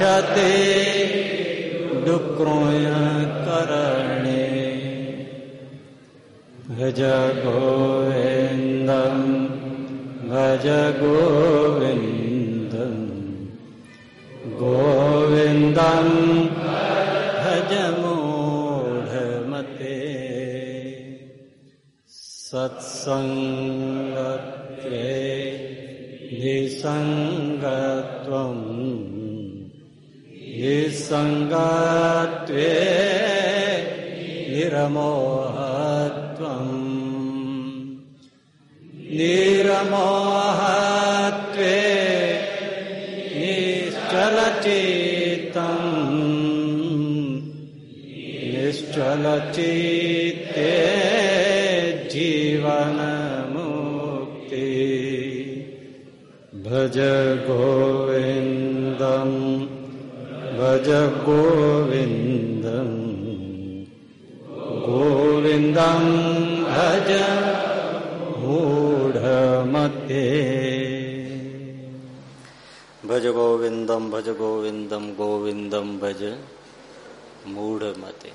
રક્ષતે ડુક્રોય કરણે ભજ गोविन्दं ભજ ગોવિંદમ ગોવિંદમ ભજ મૂઢમતે સત્સંગત્વે નિસંગત્વમ નિરમોહત્વમ નિરમોહત્વે નિશ્ચલચિત્તમ નિશ્ચલચિત્તે જીવન મુક્તિ ભજ ગોવિંદમ ભજ ગોવિંદમ ગોવિંદમ ભજ મૂઢમતે ભજ ગોવિંદમ ભજ ગોવિંદમ ગોવિંદમ ભજ મૂઢમતે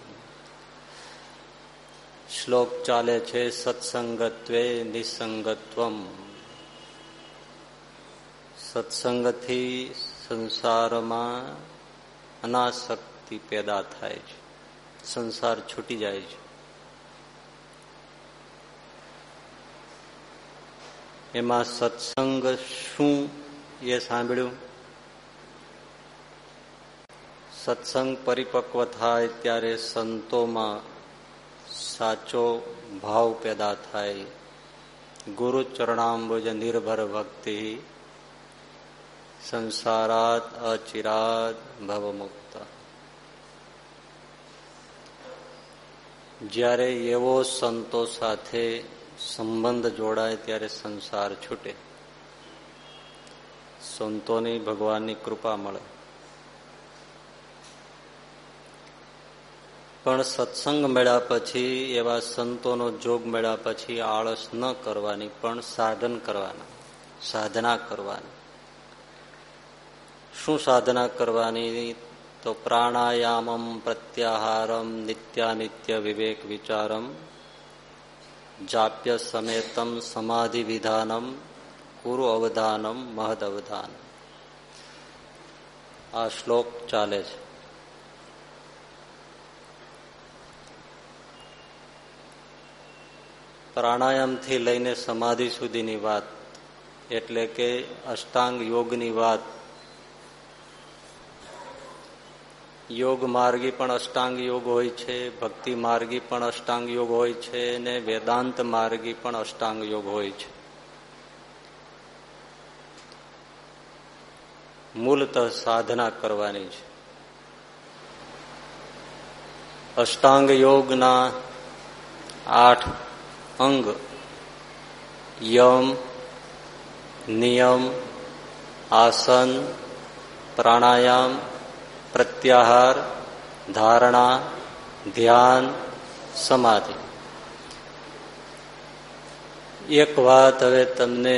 શ્લોક ચાલે છે સત્સંગત્વે નિસંગત્વમ સત્સંગથી સંસારમાં અનાસક્તિ પેદા થાય છે. સંસાર છૂટી જાય છે. એમાં સત્સંગ શું એ સાંભળ્યું? સત્સંગ પરિપક્વ થાય ત્યારે સંતોમાં સાચો ભાવ પેદા થાય. ગુરુ ચરણામ્બુજ નિર્ભર ભક્તિ સંસારાત અચિરાત ભવમુક્ત જ્યારે એવો સંતો સાથે સંબંધ જોડાય ત્યારે સંસાર છૂટે સંતોની ભગવાનની કૃપા મળે પણ સત્સંગ મળ્યા પછી એવા સંતોનો જોગ મળ્યા પછી આળસ ન કરવાની પણ સાધન કરવાના સાધના કરવાની શું સાધના કરવાની? તો પ્રાણાયામમ પ્રત્યાહારમ, નિત્યાનિત્ય વિવેક વિચારમ, જાપ્ય સમેતમ સમાધિ વિધાનમ કુરુ અવધાનમ, મહદ અવધાન. આ શ્લોક ચાલે છે. પ્રાણાયામથી લઈને સમાધિ સુધીની વાત, એટલે કે અષ્ટાંગ યોગની વાત યોગ માર્ગી પણ અષ્ટાંગ યોગ હોય છે, ભક્તિ માર્ગી પણ અષ્ટાંગ યોગ હોય છે અને વેદાંત માર્ગી પણ અષ્ટાંગ યોગ હોય છે. મૂલત સાધના કરવાની છે. અષ્ટાંગ યોગના આઠ અંગ યમ, નિયમ, આસન, પ્રાણાયામ પ્રત્યાહાર ધારણા ધ્યાન સમાધિ એક વાત હવે તમને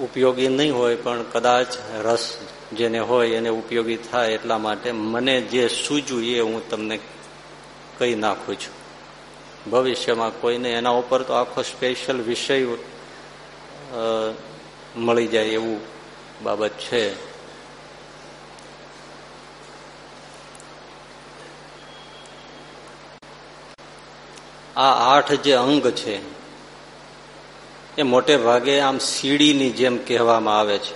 ઉપયોગી નહીં હોય, પણ કદાચ રસ જેને હોય એને ઉપયોગી થાય એટલા માટે મને જે સૂજ્યું એ હું તમને કહી નાખું છું. ભવિષ્યમાં કોઈને એના ઉપર તો આખો સ્પેશિયલ વિષય મળી જાય એવું બાબત છે. આ આઠ જે અંગ છે, એ મોટે ભાગે આમ સીડીની જેમ કહેવામાં આવે છે.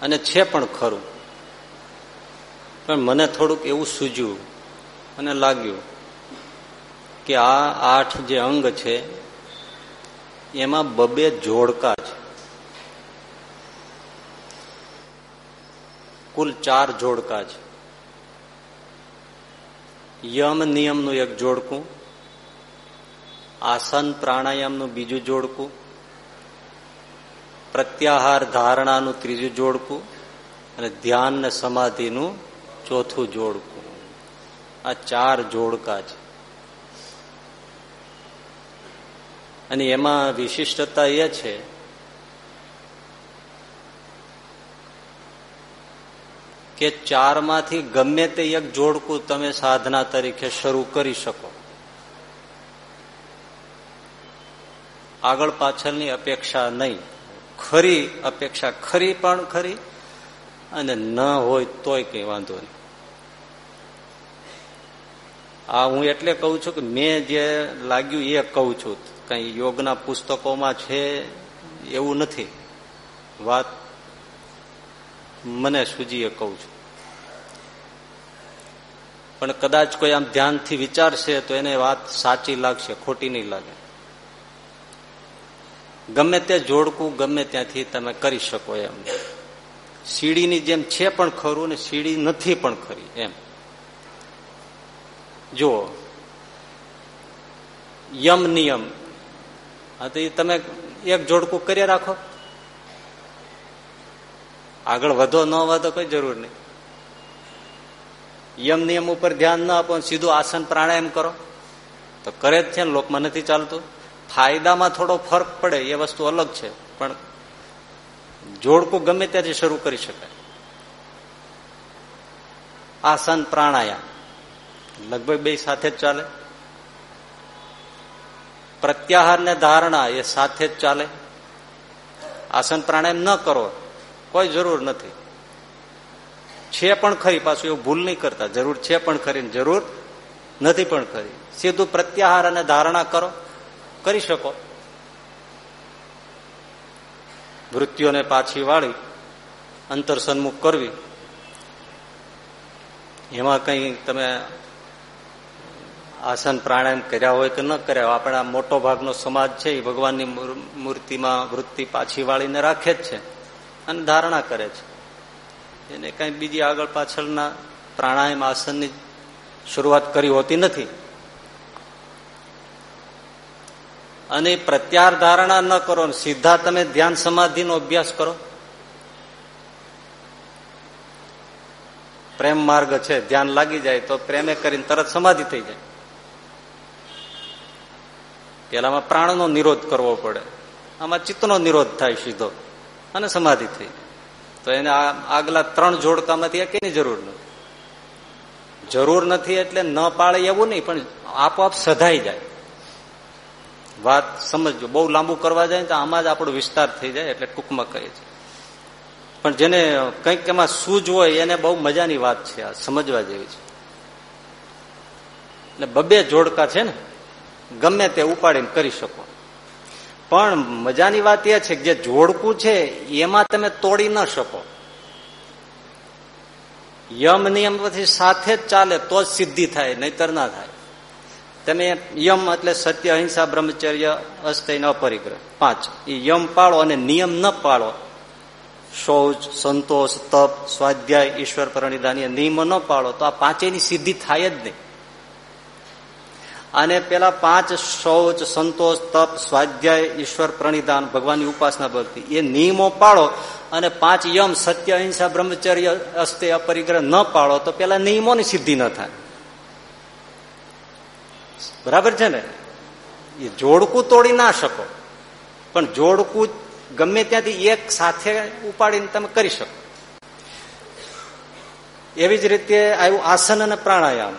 અને છે પણ ખરું. પણ મને થોડુંક એવું સૂજ્યું અને લાગ્યું કે આ આઠ જે અંગ છે, એમાં બબે જોડકા છે. કુલ ચાર જોડકા છે. યમ નિયમનું એક જોડકું આસન પ્રાણાયામનું બીજું જોડકું, પ્રત્યાહાર ધારણાનું ત્રીજું જોડકું, અને ધ્યાન ને સમાધિનું ચોથું જોડકું. આ ચાર જોડકા છે. અને એમાં વિશિષ્ટતા એ છે કે ચારમાંથી ગમે તે એક જોડકું તમે સાધના તરીકે શરૂ કરી શકો. આગળ પાછળની અપેક્ષા નહીં. ખરી અપેક્ષા ખરી પણ ખરી અને ન હોય તોય કઈ વાંધો નહીં. આ હું એટલે કઉ છું કે મેં જે લાગ્યું એ કહું છું. કઈ યોગના પુસ્તકોમાં છે એવું નથી. વાત મને સુજીએ કહું છું. પણ કદાચ કોઈ આમ ધ્યાનથી વિચારશે તો એને વાત સાચી લાગશે, ખોટી નહીં લાગે. ગમે તે જોડકું, ગમે ત્યાંથી તમે કરી શકો એમ. સીડીની જેમ છે પણ ખરું ને સીડી નથી પણ ખરી એમ. જુઓ. યમ નિયમ. હા, તો તમે એક જોડકું કરી રાખો. આગળ વધો, ન વધો કોઈ જરૂર નહીં. યમ નિયમ ઉપર ધ્યાન ન આપો, સીધું આસન પ્રાણાયામ કરો. તો કરે જ છે લોકમાં નથી ચાલતું. ફાયદામાં થોડો ફરક પડે એ વસ્તુ અલગ છે, પણ જોડકું ગમે ત્યાંથી શરૂ કરી શકાય. આસન પ્રાણાયામ. લગભગ બે સાથે જ ચાલે. પ્રત્યાહાર ને ધારણા એ સાથે જ ચાલે. આસન પ્રાણાયામ ન કરો, કોઈ જરૂર નથી. છે પણ ખરી પાછું, એવું ભૂલ નહીં કરતા. જરૂર છે પણ ખરી જરૂર નથી પણ ખરી. સીધું પ્રત્યાહાર અને ધારણા કરો. કરી શકો. વૃત્તિઓને પાછી વાળી, અંતર સન્મુખ કરવી. એમાં કઈ તમે આસન પ્રાણાયામ કર્યા હોય કે ન કર્યા હોય, આપણા મોટો ભાગનો સમાજ છે, એ ભગવાનની મૂર્તિમાં વૃત્તિ પાછી વાળીને રાખે જ છે અને ધારણા કરે છે. એને કઈ બીજી આગળ પાછળના પ્રાણાયામ આસનની શરૂઆત કરી હોતી નથી. અને પ્રત્યાર ધારણા ન કરો સીધા તમે ધ્યાન સમાધિનો અભ્યાસ કરો. પ્રેમ માર્ગ છે, ધ્યાન લાગી જાય તો પ્રેમે કરીને તરત સમાધિ થઈ જાય. પેલામાં પ્રાણનો નિરોધ કરવો પડે. આમાં ચિત્તનો નિરોધ થાય સીધો અને સમાધિ થઈ તો એને આગલા ત્રણ જોડકામાંથી એકેની જરૂર નથી. જરૂર નથી એટલે ન પાળે એવું નહીં, પણ આપોઆપ સધાઈ જાય. વાત સમજજો. બહુ લાંબુ કરવા જાય તો આમાં જ આપણો વિસ્તાર થઈ જાય એટલે ટૂંકમાં કહે છે. પણ જેને કંઈક એમાં સૂજ હોય એને બહુ મજાની વાત છે આ, સમજવા જેવી છે. એટલે બબે જોડકા છે ને, ગમે તે ઉપાડીને કરી શકો. પણ મજાની વાત એ છે કે જે જોડકું છે, એમાં તમે તોડી ન શકો. યમ નિયમ પછી સાથે જ ચાલે તો જ સિદ્ધિ થાય, નહીતર ના થાય. તમે યમ એટલે સત્ય, અહિંસા, બ્રહ્મચર્ય અસ્તૈન અપરિગ્રહ પાંચ. એ યમ પાળો અને નિયમ ન પાળો. શૌચ, સંતોષ, તપ, સ્વાધ્યાય, ઈશ્વર પ્રણિધાન નિયમો ન પાળો, તો આ પાંચેયની સિદ્ધિ થાય જ નહીં. અને પેલા પાંચ, શૌચ, સંતોષ, તપ, સ્વાધ્યાય, ઈશ્વર પ્રણિધાન ભગવાનની ઉપાસના ભક્તિ, એ નિયમો પાળો અને પાંચ યમ, સત્ય, અહિંસા, બ્રહ્મચર્ય અસ્તે અપરિગ્રહ ન પાળો, તો પેલા નિયમોની સિદ્ધિ ન થાય. બરાબર છે ને? એ જોડકું તોડી ના શકો. પણ જોડકું ગમે ત્યાંથી એક સાથે ઉપાડીને તમે કરી શકો. એવી જ રીતે આવ્યું આસન અને પ્રાણાયામ.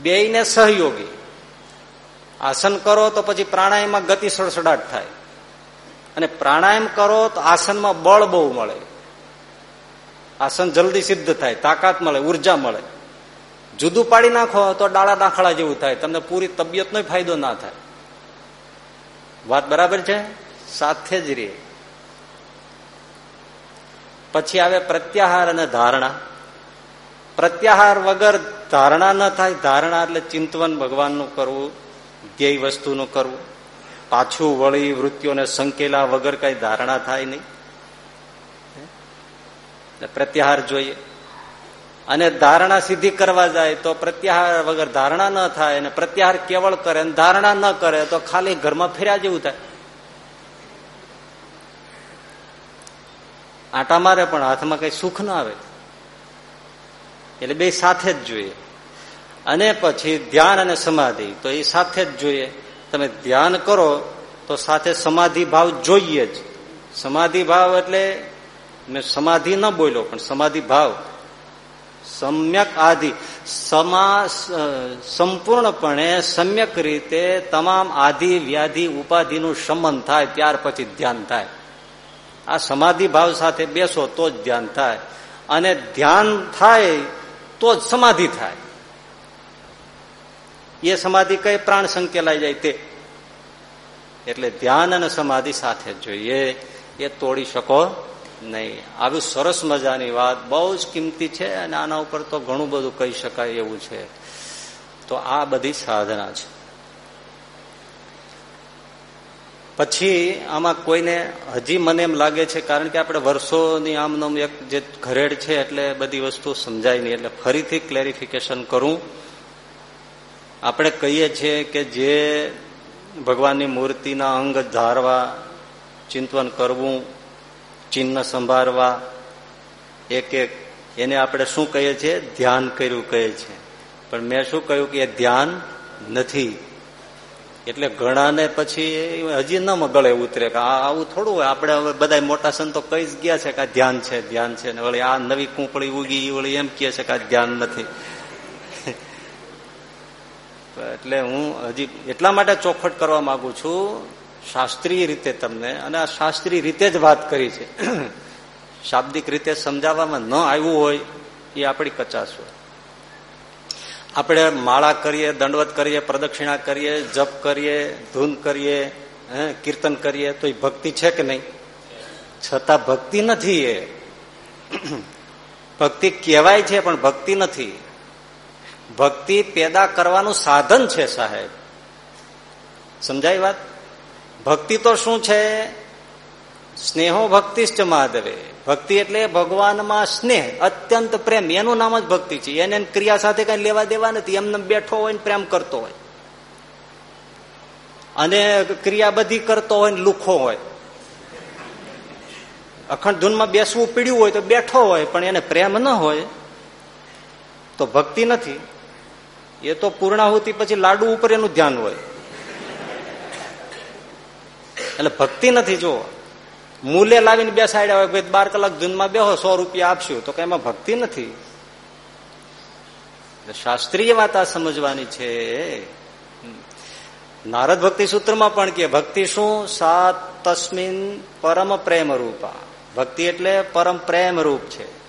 બે ને સહયોગી. આસન કરો તો પછી પ્રાણાયામમાં ગતિ સડસડાટ થાય. અને પ્રાણાયામ કરો તો આસનમાં બળ બહુ મળે. આસન જલ્દી સિદ્ધ થાય, તાકાત મળે, ઊર્જા મળે. જુદું પાડી નાખો તો ડાળા દાખલા જેવું થાય. તમને પૂરી તબિયતનો ફાયદો ના થાય. વાત બરાબર છે? સાથે જ રે પછી આવે પ્રત્યાહાર અને ધારણા. પ્રત્યાહાર વગર ધારણા ન થાય. ધારણા એટલે ચિંતવન ભગવાનનું કરવું, ધ્યેય વસ્તુનું કરવું. પાછું વળી વૃત્તિઓને સંકેલા વગર કઈ ધારણા થાય નહીં. પ્રત્યાહાર જોઈએ. અને ધારણા સિદ્ધિ કરવા જાય તો પ્રત્યાહાર વગર ધારણા ન થાય અને પ્રત્યાહાર કેવળ કરે અને ધારણા ન કરે તો ખાલી ઘરમાં ફેર્યા જેવું થાય. આટા મારે પણ હાથમાં કઈ સુખ ના આવે. એટલે બે સાથે જ જોઈએ. અને પછી ધ્યાન અને સમાધિ, તો એ સાથે જ જોઈએ. તમે ધ્યાન કરો તો સાથે સમાધિ ભાવ જોઈએ જ. સમાધિ ભાવ એટલે મેં સમાધિ ન બોલ્યો પણ સમાધિ ભાવ. સમ્યક આધિ સમા સંપૂર્ણપણે સમ્યક રીતે તમામ આધિ વ્યાધિ, ઉપાધિનું શમન થાય, ત્યાર પછી ધ્યાન થાય. આ સમાધિ ભાવ સાથે બેસો તો જ ધ્યાન થાય. અને ધ્યાન થાય તો જ સમાધિ થાય. એ સમાધિ કઈ પ્રાણ સંકેલાઈ જાય તે? એટલે ધ્યાન અને સમાધિ સાથે જોઈએ. એ તોડી શકો નહીં. આવી સરસ મજાની વાત. બહુ જ કિંમતી છે અને આના ઉપર તો ઘણું બધું કહી શકાય એવું છે. તો આ બધી સાધના છે. પછી આમાં કોઈને હજી મને એમ લાગે છે, કારણ કે આપણે વર્ષોની આમનો એક જે ઘરેડ છે એટલે બધી વસ્તુ સમજાય નહીં. એટલે ફરીથી ક્લેરિફિકેશન કરું. આપણે કહીએ છીએ કે જે ભગવાનની મૂર્તિના અંગ ધારવા ચિંતન કરવું ચિહ્ન સંભાળવા, એક એક, એને આપણે શું કહીએ છીએ? ધ્યાન કર્યું કહે છે. પણ મેં શું કહ્યું કે એ ધ્યાન નથી. એટલે ઘણાને પછી હજી ન ગળે ઉતરે કે આવું થોડું હોય. આપણે હવે બધા મોટા સંતો કહી જ ગયા છે કે ધ્યાન છે ધ્યાન છે. ને વળી આ નવી કૂંપળી ઉગી વળી એમ કહે છે કે ધ્યાન નથી. એટલે હું હજી એટલા માટે ચોખવટ કરવા માંગુ છું શાસ્ત્રીય રીતે તમને, અને આ શાસ્ત્રીય રીતે જ વાત કરી છે. શાબ્દિક રીતે સમજાવવામાં ન આવ્યું હોય, એ આપણી કચાશ હોય. આપણે માળા કરીએ, દંડવત કરીએ, પ્રદક્ષિણા કરીએ, જપ કરીએ, ધૂન કરીએ કીર્તન કરીએ, તો એ ભક્તિ છે કે નહીં? છતાં ભક્તિ નથી એ. ભક્તિ કહેવાય છે, પણ ભક્તિ નથી. ભક્તિ પેદા કરવાનું સાધન છે સાહેબ. સમજાય વાત? ભક્તિ તો શું છે? સ્નેહો ભક્તિશ્ચ માધવે. ભક્તિ એટલે ભગવાનમાં સ્નેહ, અત્યંત પ્રેમ. એનું નામ જ ભક્તિ છે. એને ક્રિયા સાથે કઈ લેવા દેવા નથી. એમને બેઠો હોય ને પ્રેમ કરતો હોય. અને ક્રિયા બધી કરતો હોય ને લુખો હોય. અખંડ ધૂનમાં બેસવું પીડ્યું હોય તો બેઠો હોય, પણ એને પ્રેમ ન હોય, તો ભક્તિ નથી. એ તો પૂર્ણાહુતિ પછી લાડુ ઉપર એનું ધ્યાન હોય. એટલે ભક્તિ નથી જો મૂલ્ય લાવીને બેસાડ્યા હોય બાર કલાક ધૂનમાં બેહો, સો રૂપિયા આપશું, તો કે એમાં ભક્તિ નથી. શાસ્ત્રીય વાત આ સમજવાની છે. નારદ ભક્તિ સૂત્રમાં પણ કે ભક્તિ શું? સાત તસ્મિન પરમ પ્રેમ રૂપા. ભક્તિ એટલે પરમ પ્રેમ રૂપ છે.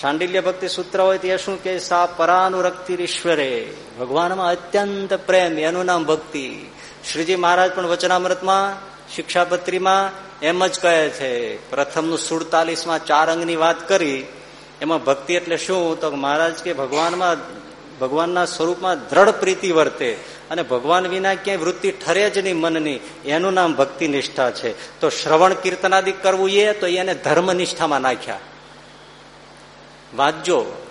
શાંડિલ્ય ભક્તિ સૂત્ર હોય તે શું કે સા પરાનુરક્તિ ઈશ્વરે. ભગવાનમાં અત્યંત પ્રેમ, એનું નામ ભક્તિ. શ્રીજી મહારાજ પણ વચનામૃતમાં શિક્ષાપત્રીમાં એમ જ કહે છે, પ્રથમનું સુડતાલીસમાં ચાર અંગની વાત કરી. એમાં ભક્તિ એટલે શું? તો મહારાજ કે, ભગવાનમાં, ભગવાનના સ્વરૂપમાં દ્રઢ પ્રીતિ વર્તે અને ભગવાન વિના ક્યાંય વૃત્તિ ઠરે જ નહીં મનની. એનું નામ ભક્તિ નિષ્ઠા છે. તો શ્રવણ કીર્તનાદિક કરવું એ, તો એને ધર્મ નિષ્ઠામાં નાખ્યા. વાંચજો.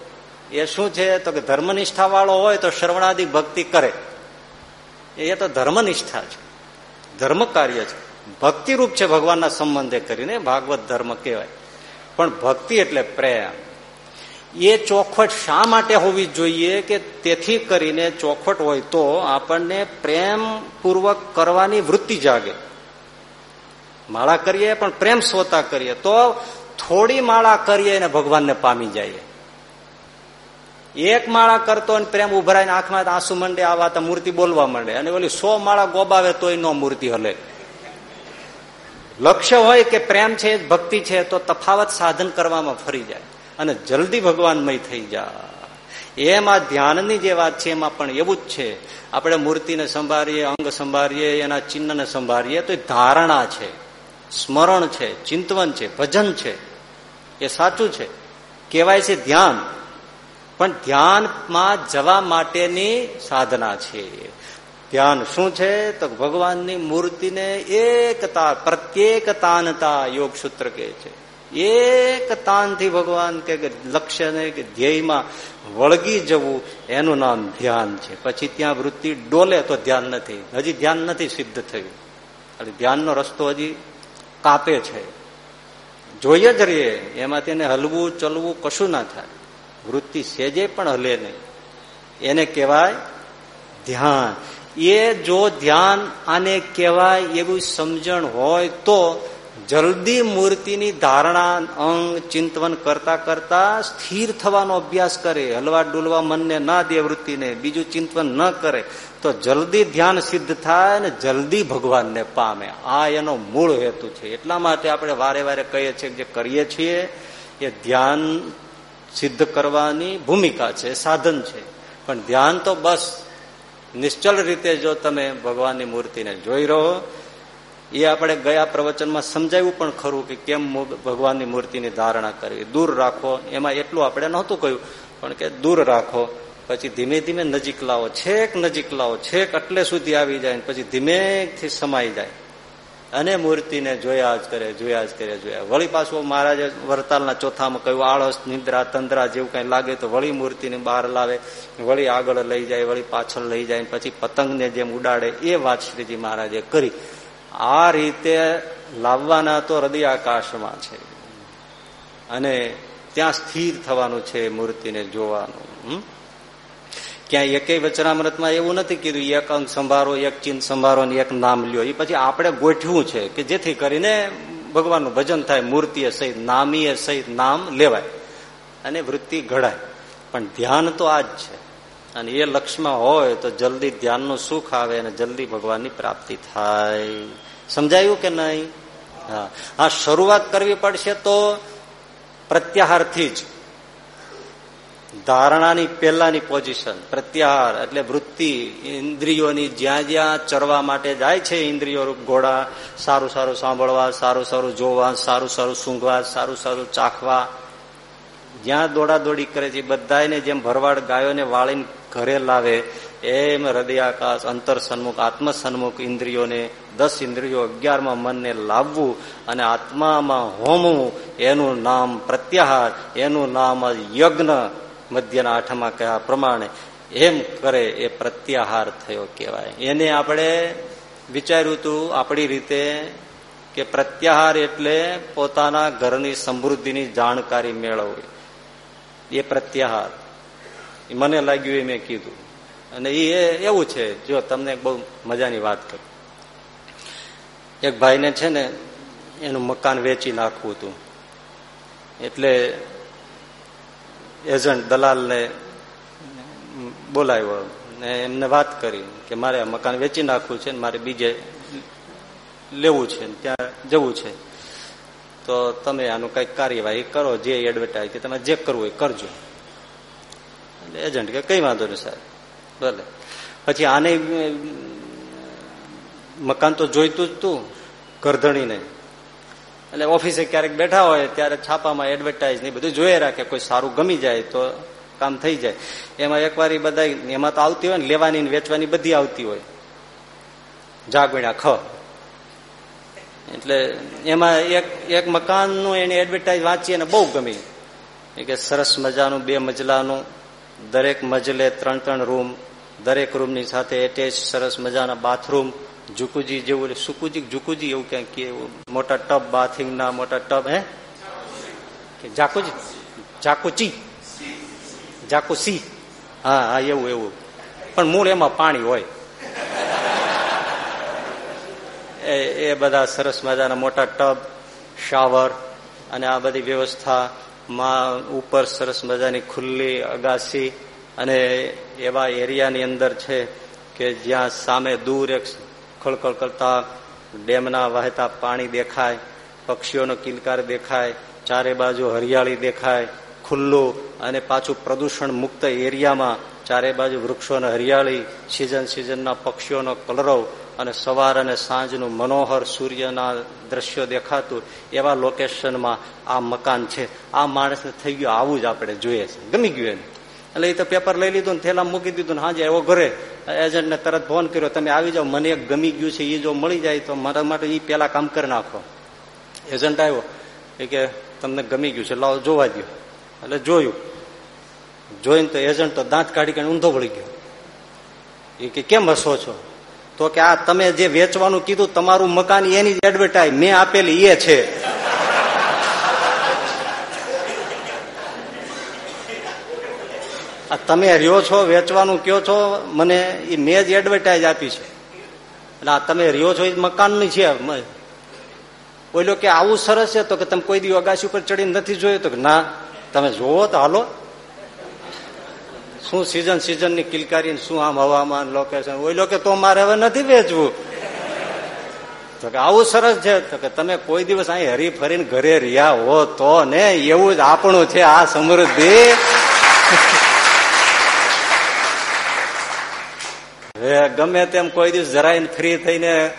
એ શું છે? તો કે ધર્મનિષ્ઠા વાળો હોય તો શ્રવણાદિક ભક્તિ કરે. એ તો ધર્મનિષ્ઠા છે. ધર્મ કાર્ય છે. ભક્તિરૂપ છે ભગવાનના સંબંધે કરીને ભાગવત ધર્મ કહેવાય. પણ ભક્તિ એટલે પ્રેમ. એ ચોખવટ શા માટે હોવી જોઈએ કે તેથી કરીને ચોખવટ હોય તો આપણને પ્રેમ પૂર્વક કરવાની વૃત્તિ જાગે. માળા કરીએ પણ પ્રેમ સ્વતા કરીએ તો થોડી માળા કરીએ અને ભગવાનને પામી જાય એક માળા કરતો અને પ્રેમ ઉભરાઈને આંખમાં આંસુ મંડે આવા તો મૂર્તિ બોલવા માંડે. અને ઓલી સો માળા ગોબાવે તોય નો મૂર્તિ હલે. લક્ષ્ય હોય કે પ્રેમ છે, ભક્તિ છે, તો તફાવત સાધન કરવામાં ફરી જાય અને જલ્દી ભગવાનમય થઈ જાય. એમાં ધ્યાનની જે વાત છે, એમાં પણ એવું જ છે. આપણે મૂર્તિને સંભાળીએ, અંગ સંભાળીએ, એના ચિહ્નને સંભાળીએ, તો એ ધારણા છે, સ્મરણ છે, ચિંતવન છે, ભજન છે. એ સાચું છે. કહેવાય છે ધ્યાન. પણ ધ્યાનમાં જવા માટેની સાધના છે. ધ્યાન શું છે તો ભગવાનની મૂર્તિને એકતા પ્રત્યેકતાનતા યોગ સૂત્ર કહે છે એક તાનથી ભગવાન કે લક્ષ્યને કે ધ્યેયમાં વળગી જવું એનું નામ ધ્યાન છે પછી ત્યાં વૃત્તિ ડોલે તો ધ્યાન નથી હજી ધ્યાન નથી સિદ્ધ થયું। એટલે ધ્યાનનો રસ્તો હજી કાપે છે। જોઈએ જ રહીએ, એમાં તેને હલવું, ચલવું કશું ના થાય। વૃત્તિ સેજે પણ હલે નહીં। એને કહેવાય ધ્યાન। એ જો ધ્યાન આને કહેવાય એવું સમજણ હોય તો જલ્દી મૂર્તિની ધારણા અંગ ચિંતવન કરતા કરતા સ્થિર થવાનો અભ્યાસ કરે, હલવા ડુલવા મનને ના દે વૃત્તિને, બીજું ચિંતવન ન કરે, તો જલ્દી ધ્યાન સિદ્ધ થાય ને જલ્દી ભગવાનને પામે. આ એનો મૂળ હેતુ છે. એટલા માટે આપણે વારે વારે કહીએ છીએ જે કરીએ છીએ, એ ધ્યાન સિદ્ધ કરવાની ભૂમિકા છે, સાધન છે. પણ ધ્યાન તો બસ નિશ્ચલ રીતે જો તમે ભગવાનની મૂર્તિને જોઈ રહો, એ આપણે ગયા પ્રવચનમાં સમજાવ્યું પણ ખરું કે કેમ ભગવાનની મૂર્તિની ધારણા કરવી. દૂર રાખો. એમાં એટલું આપણે નહોતું કહ્યું, પણ કે દૂર રાખો. પછી ધીમે ધીમે નજીક લાવો. છેક નજીક લાવો. છેક એટલે સુધી આવી જાય પછી ધીમેથી સમાઈ જાય. અને મૂર્તિને જોયા જ કરે, જોયા જ કરે, જોયા. વળી પાછું મહારાજે વરતાલના ચોથામાં કહ્યું, આળસ, નિંદ્રા, તંદ્રા જેવું કઈ લાગે તો વળી મૂર્તિને બહાર લાવે, વળી આગળ લઈ જાય, વળી પાછળ લઈ જાય, પછી પતંગને જેમ ઉડાડે, એ વાત શ્રીજી મહારાજે કરી. આ રીતે લાવવાના તો હૃદય આકાશમાં છે. અને ત્યાં સ્થિર થવાનું છે મૂર્તિને જોવાનું. ક્યાંય એકેય વચનામૃતમાં એવું નથી કીધું, એક અંગ સંભારો, એક ચિહ્ન સંભારો ને એક નામ લ્યો. એ પછી આપણે ગોઠવું છે કે જેથી કરીને ભગવાનનું ભજન થાય, મૂર્તિએ સહિત, નામીએ સહિત નામ લેવાય અને વૃત્તિ ઘડાય. પણ ધ્યાન તો આ જ છે. અને એ લક્ષ્યમાં હોય તો જલ્દી ધ્યાનનું સુખ આવે અને જલ્દી ભગવાનની પ્રાપ્તિ થાય. સમજાયું કે નહીં? હા. હા શરૂઆત કરવી પડશે તો પ્રત્યાહારથી જ. ધારણાની પહેલાની પોઝિશન પ્રત્યાહાર, એટલે વૃત્તિ, ઇન્દ્રિયોની જ્યાં જ્યાં ચરવા માટે જાય છે ઇન્દ્રિયો રૂપ ઘોડા, સારું સારું સાંભળવા, સારું સારું જોવા, સારું સારું સૂંઘવા, સારું સારું ચાખવા. જ્યાં દોડા દોડી કરે છે બધાને જેમ ભરવાડ ગાયોને વાળીને ઘરે લાવે, એમ હૃદયાકાશ અંતર સન્મુખ આત્મ સન્મુખ ઇન્દ્રિયોને, દસ ઇન્દ્રિયો અગિયારમાં મનને લાવવું અને આત્મામાં હોમવું, એનું નામ પ્રત્યાહાર, એનું નામ યજ્ઞ મધ્યના આઠમાં કહ્યા પ્રમાણે એમ કરે એ પ્રત્યાહાર થયો કહેવાય. એને આપણે વિચાર્યું હતું આપણી રીતે કે પ્રત્યાહાર એટલે પોતાના ઘરની સમૃદ્ધિની જાણકારી મેળવવી. એ પ્રત્યાહાર. મને લાગ્યું એ મેં કીધું. અને એ એવું છે, જો તમને બહુ મજાની વાત કરું. એક ભાઈને છે ને, એનું મકાન વેચી નાખવું હતું. એટલે એજન્ટ દલાલને બોલાવ્યો ને એમને વાત કરી કે મારે મકાન વેચી નાખવું છે મારે બીજે લેવું છે ત્યાં જવું છે. તો તમે આનું કંઈક કાર્યવાહી કરો, જે એડવર્ટાઈઝ કે તમે જે કરવું એ કરજો. એજન્ટ કે કઈ વાંધો નહીં સાહેબ, ભલે. પછી આને મકાન તો જોઈતું જ તું કરધણીને એટલે ઓફિસે ક્યારેક બેઠા હોય ત્યારે છાપામાં એડવર્ટાઇઝ ને બધું જોઈ રાખે. કોઈ સારું ગમી જાય તો કામ થઈ જાય. એમાં એકવાર બધા એમાં તો આવતી હોય ને, લેવાની વેચવાની બધી આવતી હોય. જાગવીણા ખ. એટલે એમાં એક એક મકાનનું એને એડવર્ટાઇઝ વાંચી અને બહુ ગમી. કે સરસ મજાનું, બે મજલાનું, દરેક મજલે ત્રણ ત્રણ રૂમ, દરેક રૂમની સાથે એટેચ સરસ મજાના બાથરૂમ જુકુજી જેવું સુકુજી, જુકુજી એવું ક્યાંક કે મોટા ટબ બાથિંગ ના મોટા ટબ, હે? કે જાકુજી? જાકુચી. જાકુસી. હા હા, એવું એવું. પણ મૂળ એમાં પાણી હોય. એ બધા સરસ મજાના મોટા ટબ, શાવર અને આ બધી વ્યવસ્થા ઉપર સરસ મજાની ખુલ્લી અગાસી અને એવા એરિયાની અંદર છે કે જ્યાં સામે દૂર એક ખળખળ કરતા ડેમના વહેતા પાણી દેખાય, પક્ષીઓનો કિલકાર દેખાય, ચારે બાજુ હરિયાળી દેખાય, ખુલ્લું અને પાછું પ્રદૂષણ મુક્ત એરિયામાં ચારે બાજુ વૃક્ષોને હરિયાળી સિઝન સિઝનના પક્ષીઓનો કલરવ અને સવાર અને સાંજનું મનોહર સૂર્યના દ્રશ્યો દેખાતું એવા લોકેશનમાં આ મકાન છે. આ માણસને થઈ ગયું, આવું જ આપણે જોઈએ છે. ગમી ગયું એને એટલે એ તો પેપર લઈ લીધું ને થેલા મૂકી દીધું ને હાજે એવો ઘરે. એજન્ટને તરત ફોન કર્યો, તમે આવી જાઓ, મને એક ગમી ગયું છે એ જો મળી જાય તો મારા માટે એ પેલા કામ કરી નાખો. એજન્ટ આવ્યો, એ કે તમને ગમી ગયું છે, લાવો, જોવા દો એટલે જોયું. જોઈને તો એજન્ટ તો દાંત કાઢી કરીને ઊંધો વળી ગયો. એ કે, કેમ હસો છો? તો કે, આ તમે જે વેચવાનું કીધું, તમારું મકાન એની એડવર્ટાઈઝ મેં આપેલી, એ છે. આ તમે રહ્યો છો, વેચવાનું કયો છો? મને એ મેં જ એડવર્ટાઈઝ આપી છે. એટલે આ તમે રહ્યો છો એ મકાનની છે. બોલ્યો કે, આવું સરસ છે. તો કે, તમે કોઈ દી અગાસી ઉપર ચડીને નથી જોયું? તો કે, ના. તમે જોવો તો હાલો. શું સિઝન સિઝનની કિલકારી શું આમ હવામાન લોકેશન ઓઈલો કે, તો મારે હવે નથી વેચવું. તો કે, આવું સરસ છે. તો કે, તમે કોઈ દિવસ અહીં હરી ફરીને ઘરે રહ્યા હો તો ને એવું જ આપણું છે આ સમૃદ્ધિ. ગમે તેમ કોઈ દિવસ જરાય ફ્રી થઈને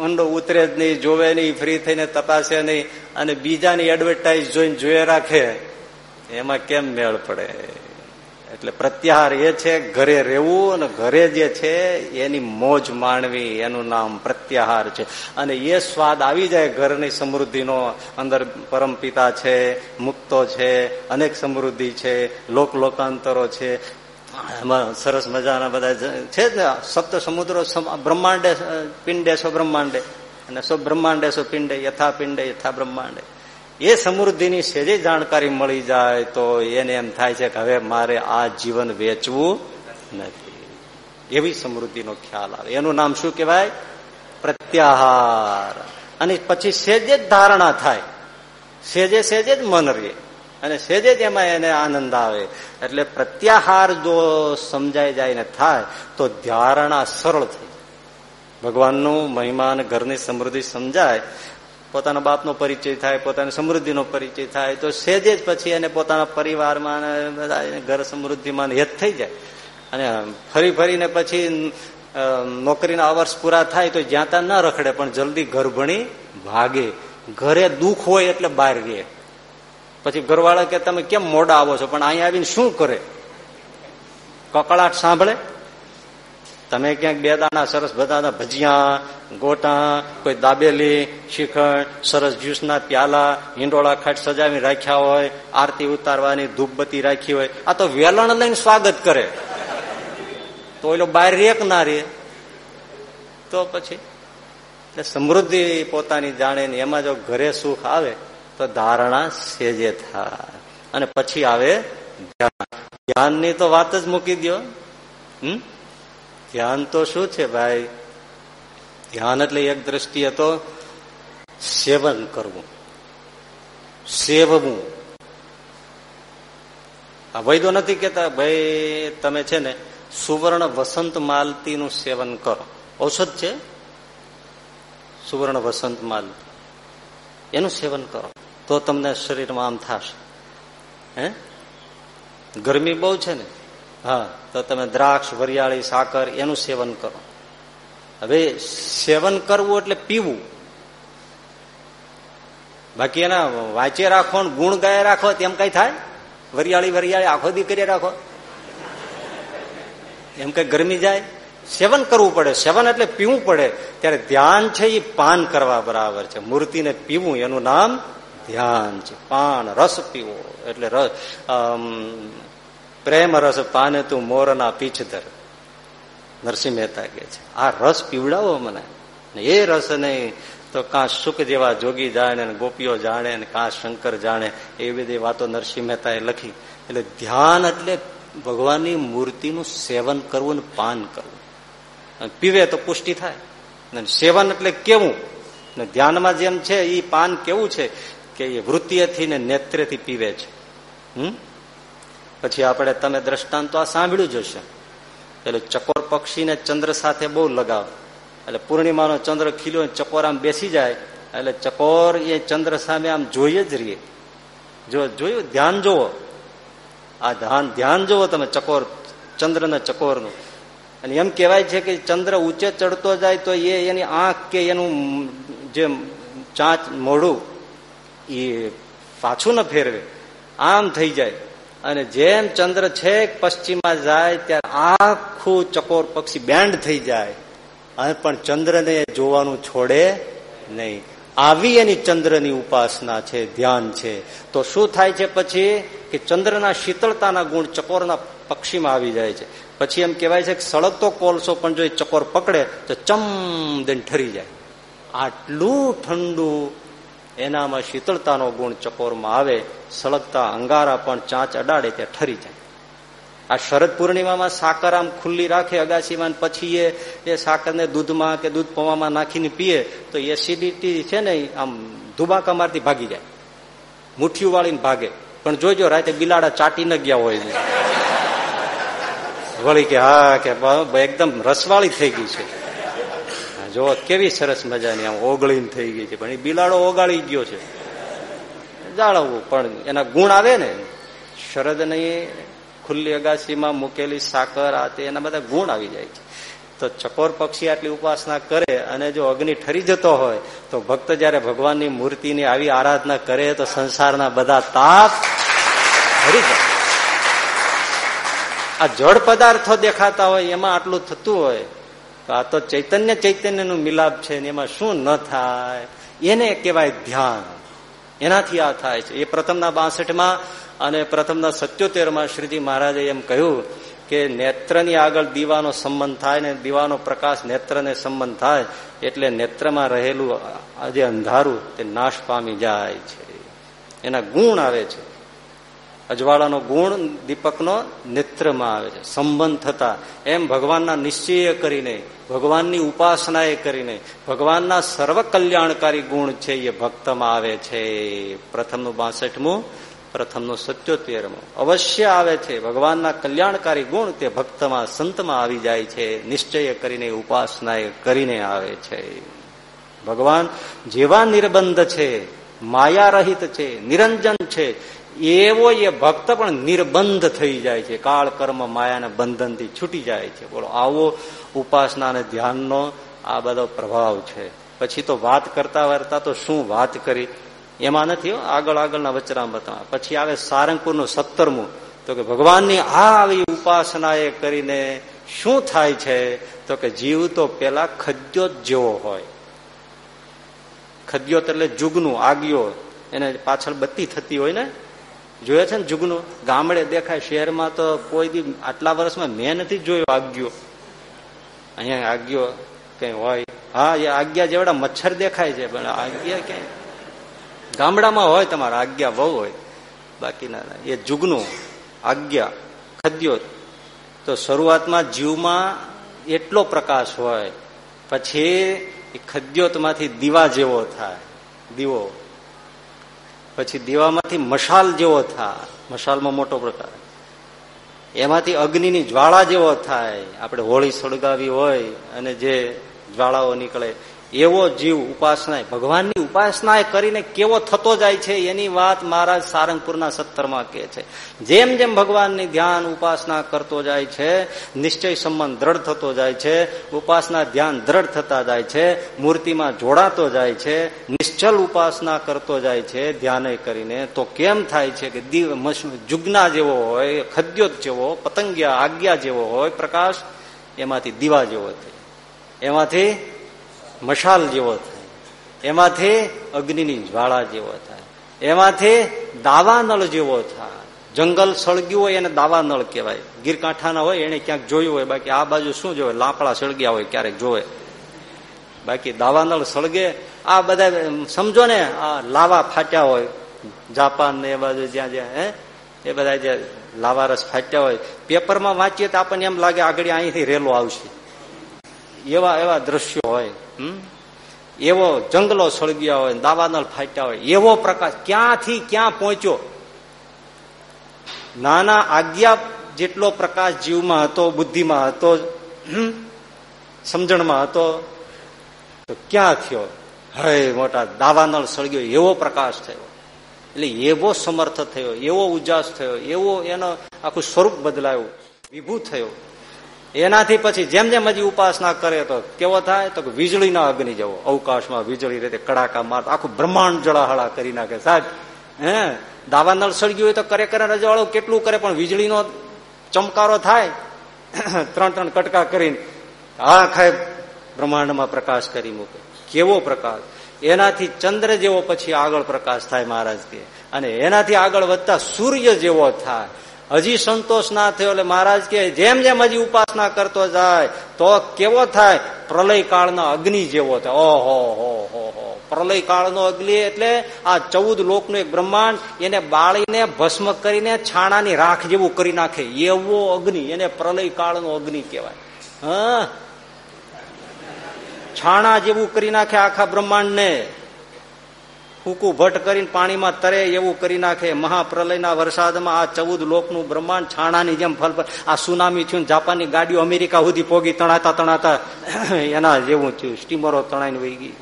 ઊંડો ઉતરે જ નહીં, જોવે નહીં ફ્રી થઈને તપાસે નહીં અને બીજાની એડવર્ટાઇઝ જોઈને જોયે રાખે, એમાં કેમ મેળ પડે? એટલે પ્રત્યાહાર એ છે, ઘરે રહેવું અને ઘરે જે છે, એની મોજ માણવી, એનું નામ પ્રત્યાહાર છે. અને એ સ્વાદ આવી જાય ઘરની સમૃદ્ધિનો, અંદર પરમપિતા છે, મુક્તો છે, અનેક સમૃદ્ધિ છે લોક લોકાંતરો છે સરસ મજાના બધા છે જ સપ્ત સમુદ્રો બ્રહ્માંડે પિંડે સો બ્રહ્માંડે. અને સો બ્રહ્માંડે સો પિંડે, યથા પિંડે, યથા બ્રહ્માંડે. એ સમૃદ્ધિની સેજે જાણકારી મળી જાય તો એને એમ થાય છે કે હવે મારે આ જીવન વેચવું નથી. એવી સમૃદ્ધિનો ખ્યાલ આવે. એનું નામ શું કહેવાય? પ્રત્યાહાર. અને પછી સેજે જ ધારણા થાય. સેજે સેજે જ મન રહે. અને સેજે જ એમાં એને આનંદ આવે. એટલે પ્રત્યાહાર જો સમજાઈ જાય ને થાય, તો ધારણા સરળ થઈ ભગવાનનું મહિમાન ઘરની સમૃદ્ધિ સમજાય, પોતાના બાપનો પરિચય થાય, પોતાની સમૃદ્ધિનો પરિચય થાય, તો સેજે જ પછી એને પોતાના પરિવારમાં ઘર સમૃદ્ધિમાં હેત થઈ જાય. અને ફરી ફરીને પછી નોકરીના અવર્સ પૂરા થાય તો જ્યાં ત્યાં ન રખડે, પણ જલ્દી ઘર ભણી ભાગે. ઘરે દુઃખ હોય એટલે બહાર ગે પછી ઘરવાળા કે તમે કેમ મોડા આવો છો? પણ અહીંયા આવીને શું કરે? કકળાટ સાંભળે? તમે ક્યાંક બે દાણા સરસ બધા ભજીયા, ગોટા, કોઈ દાબેલી શિખંડ સરસ જ્યુસના પ્યાલા, હિંડોળા ખાટ સજાવી રાખ્યા હોય, આરતી ઉતારવાની ધૂપબત્તી રાખી હોય, આ તો વેલણ લઈને સ્વાગત કરે. તો એલો બહાર રેક ના રે. તો પછી એટલે સમૃદ્ધિ પોતાની જાણે ને એમાં જો ઘરે સુખ આવે તો ધારણા સેજે થાય અને પછી આવે ધ્યાન. ધ્યાનની તો વાત જ મૂકી દો હમ? ધ્યાન તો શું છે ભાઈ? ધ્યાન એટલે એક દ્રષ્ટિએ તો સેવન કરવું. સેવવું. આ વૈદો નથી કેતા ભાઈ, તમે છે ને સુવર્ણ વસંત માલતીનું સેવન કરો. ઔષધ છે? સુવર્ણ વસંત માલતી. એનું સેવન કરો. તો તમને શરીરમાં આમ થશે. હે? ગરમી બહુ છે ને? હા, તો તમે દ્રાક્ષ, વરિયાળી, સાકર એનું સેવન કરો. હવે સેવન કરવું એટલે પીવું. બાકી એના વાંચે રાખો ગુણ ગાય રાખો, તેમ કઈ થાય? વરિયાળી વરિયાળી, આખો દી કરી રાખો. એમ કઈ ગરમી જાય? સેવન કરવું પડે. સેવન એટલે પીવું પડે. ત્યારે ધ્યાન છે એ પાન કરવા બરાબર છે. મૂર્તિને પીવું, એનું નામ ધ્યાન છે, પાન, રસ પીવો. એટલે રસ પ્રેમ રસ, પાને તું મોરના પીછધર નરસિંહ મહેતા કે છે, આ રસ પીવડાવો મને. એ રસ નહીં તો કાં સુખ જેવા જોગી જાણે ગોપીઓ જાણે કાં શંકર જાણે, એવી બધી વાતો નરસિંહ મહેતાએ લખી. એટલે ધ્યાન એટલે ભગવાનની મૂર્તિનું સેવન કરવું ને પાન કરવું. પીવે તો પુષ્ટિ થાય. સેવન એટલે કેવું? ને ધ્યાનમાં જેમ છે એ પાન કેવું છે? કે એ વૃત્તિએથી ને નેત્રેથી પીવે છે. હમ? પછી આપણે તમે દ્રષ્ટાંત આ સાંભળ્યું જ હશે. એટલે ચકોર પક્ષીને ચંદ્ર સાથે બહુ લગાવ. એટલે પૂર્ણિમાનો ચંદ્ર ખીલ્યો ચકોર આમ બેસી જાય, એટલે ચકોર એ ચંદ્ર સામે આમ જોઈએ જ રહીએ. જો જોયું? ધ્યાન જોવો. આ ધ્યાન ધ્યાન જોવો તમે ચકોર ચંદ્ર ને ચકોરનું. અને એમ કહેવાય છે કે ચંદ્ર ઊંચે ચડતો જાય તો એ એની આંખ કે એનું જે ચાંચ મોઢું એ પાછું ન ફેરવે. આમ થઈ જાય. અને જેમ ચંદ્ર છેક પશ્ચિમમાં જાય, ત્યારે આખું ચકોર પક્ષી બેન્ડ થઈ જાય. અને પણ ચંદ્રને જોવાનું છોડે નહીં. આવી એની ચંદ્રની ઉપાસના છે, ધ્યાન છે. તો શું થાય છે પછી? કે ચંદ્રના શીતળતાના ગુણ ચકોરના પક્ષીમાં આવી જાય છે. પછી એમ કહેવાય છે કે સળગતો કોલસો પણ જો ચકોર પકડે, તો ચમ દઈને ઠરી જાય. આટલું ઠંડુ એનામાં શીતળતાનો ગુણ ચકોરમાં આવે, સળગતા અંગારા પણ ચાંચ અડાડે ત્યાં ઠરી જાય. આ શરદ પૂર્ણિમામાં સાકર આમ ખુલ્લી રાખે અગાસીમાં પછી એ સાકરને દૂધમાં કે દૂધ પવામાં નાખીને પીએ, તો એસિડિટી છે ને આમ ધુબાકા મારથી ભાગી જાય. મુઠ્ઠીઓ વાળીને ભાગે. પણ જોજો, રાતે બિલાડા ચાટી ન ગયા હોય વળી કે હા, કે એકદમ રસવાળી થઈ ગઈ છે. જો કેવી સરસ મજાની આમ ઓગળીને થઈ ગઈ છે. પણ એ બિલાડો ઓગાળી ગયો છે. જાળવવું, પણ એના ગુણ આવે ને. શરદ નહીં ખુલ્લી અગાસીમાં મૂકેલી સાકર, આ એના બધા ગુણ આવી જાય છે. તો ચકોર પક્ષી આટલી ઉપાસના કરે અને જો અગ્નિ ઠરી જતો હોય, તો ભક્ત જયારે ભગવાનની મૂર્તિની આવી આરાધના કરે, તો સંસારના બધા તાપ હરી જાય. આ જળ પદાર્થો દેખાતા હોય, એમાં આટલું થતું હોય તો આ તો ચૈતન્ય ચૈતન્યનું મિલાપ છે ને એમાં શું ન થાય? એને કહેવાય ધ્યાન. એનાથી આ થાય છે. એ પ્રથમના બાસઠમાં અને પ્રથમના સત્યોતેરમાં શ્રીજી મહારાજે એમ કહ્યું કે નેત્રની આગળ દીવાનો સંબંધ થાય ને દીવાનો પ્રકાશ નેત્રને સંબંધ થાય એટલે નેત્રમાં રહેલું આજે અંધારું તે નાશ પામી જાય છે. એના ગુણ આવે છે. અજવાળાનો ગુણ દીપકનો નેત્રમાં આવે છે. સંબંધ થતા. એમ ભગવાનના નિશ્ચય કરીને, ભગવાનની ઉપાસના કરીને, ભગવાનના સર્વ કલ્યાણકારી ગુણ છે એ ભક્તમાં આવે છે. પ્રથમનું બાસઠમું, પ્રથમનું સત્યોતેરમું. અવશ્ય આવે છે. ભગવાનના કલ્યાણકારી ગુણ તે ભક્તમાં, સંતમાં આવી જાય છે. નિશ્ચય કરીને ઉપાસના કરીને આવે છે. ભગવાન જેવા નિર્બંધ છે માયા રહિત છે, નિરંજન છે એવો એ ભક્ત પણ નિર્બંધ થઈ જાય છે. કાળ કર્મ માયાના બંધનથી છૂટી જાય છે. બોલો, આવો ઉપાસના અને ધ્યાનનો આ બધો પ્રભાવ છે. પછી તો વાત કરતા વર્તા તો શું વાત કરી? એમાં નથી આગળ આગળના વચરામ બતાવ પછી આવે સારંગપુરનું સત્તરમું. તો કે ભગવાનની આ આવી ઉપાસના એ કરીને શું થાય છે? તો કે જીવ તો પેલા ખદ્યોત જેવો હોય. ખદ્યોત એટલે જુગનું, આગિયો. એને પાછળ બત્તી થતી હોય ને? જોયે છે ને જુગનું? ગામડે દેખાય શહેરમાં તો કોઈ દી આટલા વર્ષમાં મેં નથી જોયો આગ્યો. અહીંયા આગ્યો કઈ હોય. હા, એ આજ્ઞા જેવડા મચ્છર દેખાય છે, પણ આજ્ઞા ક્યાંય? ગામડામાં હોય તમારા આજ્ઞા બહુ હોય. બાકીના એ જુગનું આજ્ઞા ખદ્યો. તો શરૂઆતમાં જીવમાં એટલો પ્રકાશ હોય. પછી એ ખદ્યોતમાંથી દીવા જેવો થાય. દીવો. પછી દીવામાંથી મશાલ જેવો થાય. મશાલમાં મોટો પ્રકાર. એમાંથી અગ્નિની જ્વાળા જેવો થાય. આપણે હોળી સળગાવી હોય અને જે જ્વાળાઓ નીકળે એવો જીવ ઉપાસના ભગવાનની ઉપાસના કરીને કેવો થતો જાય છે, એની વાત મહારાજ સારંગપુરના સત્તરમાં કે છે. જેમ જેમ ભગવાનની ધ્યાન ઉપાસના કરતો જાય છે, નિશ્ચય સંબંધ દ્રઢ થતો જાય છે, ઉપાસના ધ્યાન દ્રઢ થતા જાય છે, મૂર્તિમાં જોડાતો જાય છે, નિશ્ચલ ઉપાસના કરતો જાય છે, ધ્યાને કરીને તો કેમ થાય છે કે દિવ જુગના જેવો હોય, ખદ્યોત જેવો, પતંગિયા, આજ્ઞા જેવો હોય, પ્રકાશ એમાંથી દીવા જેવો થાય. એમાંથી મશાલ જેવો થાય. એમાંથી અગ્નિની જ્વાળા જેવો થાય. એમાંથી દાવાનળ જેવો થાય. જંગલ સળગ્યું હોય એને દાવાનળ કહેવાય. ગીરકાંઠાના હોય એને ક્યાંક જોયું હોય. બાકી આ બાજુ શું જોવે? લાકડા સળગ્યા હોય ક્યારેક જોવે. બાકી દાવાનળ સળગે. આ બધા સમજો ને, આ લાવા ફાટ્યા હોય. જાપાન ને એ બાજુ જ્યાં જ્યાં, હે? એ બધા જે લાવા રસ ફાટ્યા હોય. પેપરમાં વાંચીએ તો આપણને એમ લાગે આગળ અહીંથી રેલો આવશે. એવા એવા દ્રશ્યો હોય એવો જંગલો સળગ્યા હોય, દાવાનળ ફાટ્યા હોય, એવો પ્રકાશ ક્યાંથી ક્યાં પહોંચ્યો? નાના આજ્ઞા જેટલો પ્રકાશ જીવમાં હતો, બુદ્ધિમાં હતો સમજણમાં હતો, તો ક્યાં થયો? હે મોટા દાવાનળ સળગ્યો, એવો પ્રકાશ થયો. એટલે એવો સમર્થ થયો, એવો ઉજાસ થયો, એવો એનો આખું સ્વરૂપ બદલાયું વિભૂ થયો. એનાથી પછી જેમ જેમ હજી ઉપાસના કરે તો કેવો થાય? તો વીજળીના અગ્નિ જેવો. અવકાશમાં વીજળી રીતે કડાકા માર આખું બ્રહ્માંડ જળાહળા કરી નાખે. સાહેબ, હે? દાવાનળ સળગ્યું હોય તો કરે કરે રજવાળો કેટલું કરે, પણ વીજળીનો ચમકારો થાય. ત્રણ ત્રણ કટકા કરીને આખા બ્રહ્માંડમાં પ્રકાશ કરી મૂકે. કેવો પ્રકાશ? એનાથી ચંદ્ર જેવો પછી આગળ પ્રકાશ થાય મહારાજ કે. અને એનાથી આગળ વધતા સૂર્ય જેવો થાય. હજી સંતોષ ના થયો એટલે મહારાજ કે જેમ જેમ હજી ઉપાસના કરતો જાય, તો કેવો થાય? પ્રલય કાળનો અગ્નિ જેવો થાય. ઓહો, હો હો હો. પ્રલય કાળનો અગ્નિ એટલે આ ચૌદ લોકનું એક બ્રહ્માંડ, એને બાળીને ભસ્મ કરીને છાણાની રાખ જેવું કરી નાખે. એવો અગ્નિ, એને પ્રલય કાળનો અગ્નિ કહેવાય. હા? છાણા જેવું કરી નાખે આખા બ્રહ્માંડ ને ફૂકું ભટ્ટ કરીને પાણીમાં તરે એવું કરી નાખે. મહાપ્રલયના વરસાદમાં આ ચૌદ લોકનું બ્રહ્માંડ છાણાની જેમ ફલ આ સુનામી થયું જાપાનની ગાડીઓ અમેરિકા સુધી પોગી તણાતા તણાતા એના જેવું થયું. સ્ટીમરો તણાઈને વહી ગઈ.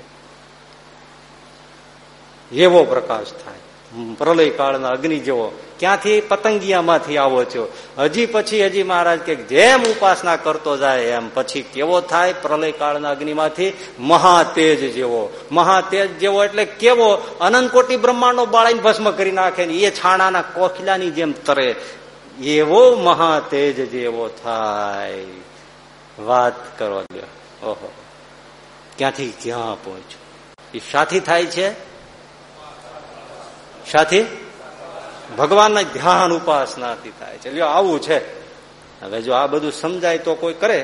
એવો પ્રકાશ થાય. પ્રલય કાળના અગ્નિ જેવો. ક્યાંથી પતંગિયામાંથી આવો છો હજી પછી હજી મહારાજ કે જેમ ઉપાસના કરતો જાય એમ. પછી કેવો થાય પ્રલય કાળના અગ્નિમાંથી? મહાતેજ જેવો. મહાતેજ જેવો એટલે કેવો? અનંતકોટી બ્રહ્માંડો બાળાઈને ભસ્મ કરી નાખે ને એ છાણાના કોખલાની જેમ તરે. એવો મહાતેજ જેવો થાય. વાત કરવા દો ઓહો. ક્યાંથી? ક્યાં પહોંચ્યો. એ સાથી થાય છે? સાથી ભગવાનના ધ્યાન ઉપાસનાથી થાય છે. લ્યો, આવું છે. હવે જો આ બધું સમજાય તો કોઈ કરે.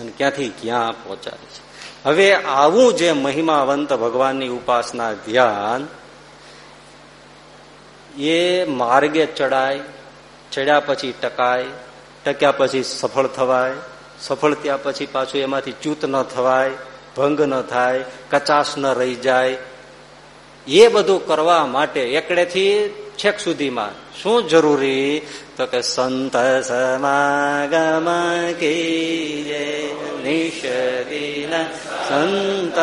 અને ક્યાંથી, ક્યાં પહોંચાડે છે. હવે આવું જે મહિમાવંત ભગવાનની ઉપાસના ધ્યાન, એ માર્ગે ચડાય, ચડ્યા પછી ટકાય, ટક્યા પછી સફળ થવાય, સફળ ત્યાં પછી પાછું એમાંથી ચ્યુત ન થવાય, ભંગ ન થાય, કચાશ ન રહી જાય એ બધું કરવા માટે એકડેથી છેક સુધીમાં શું જરૂરી? તો કે સંત સમાગમ સંત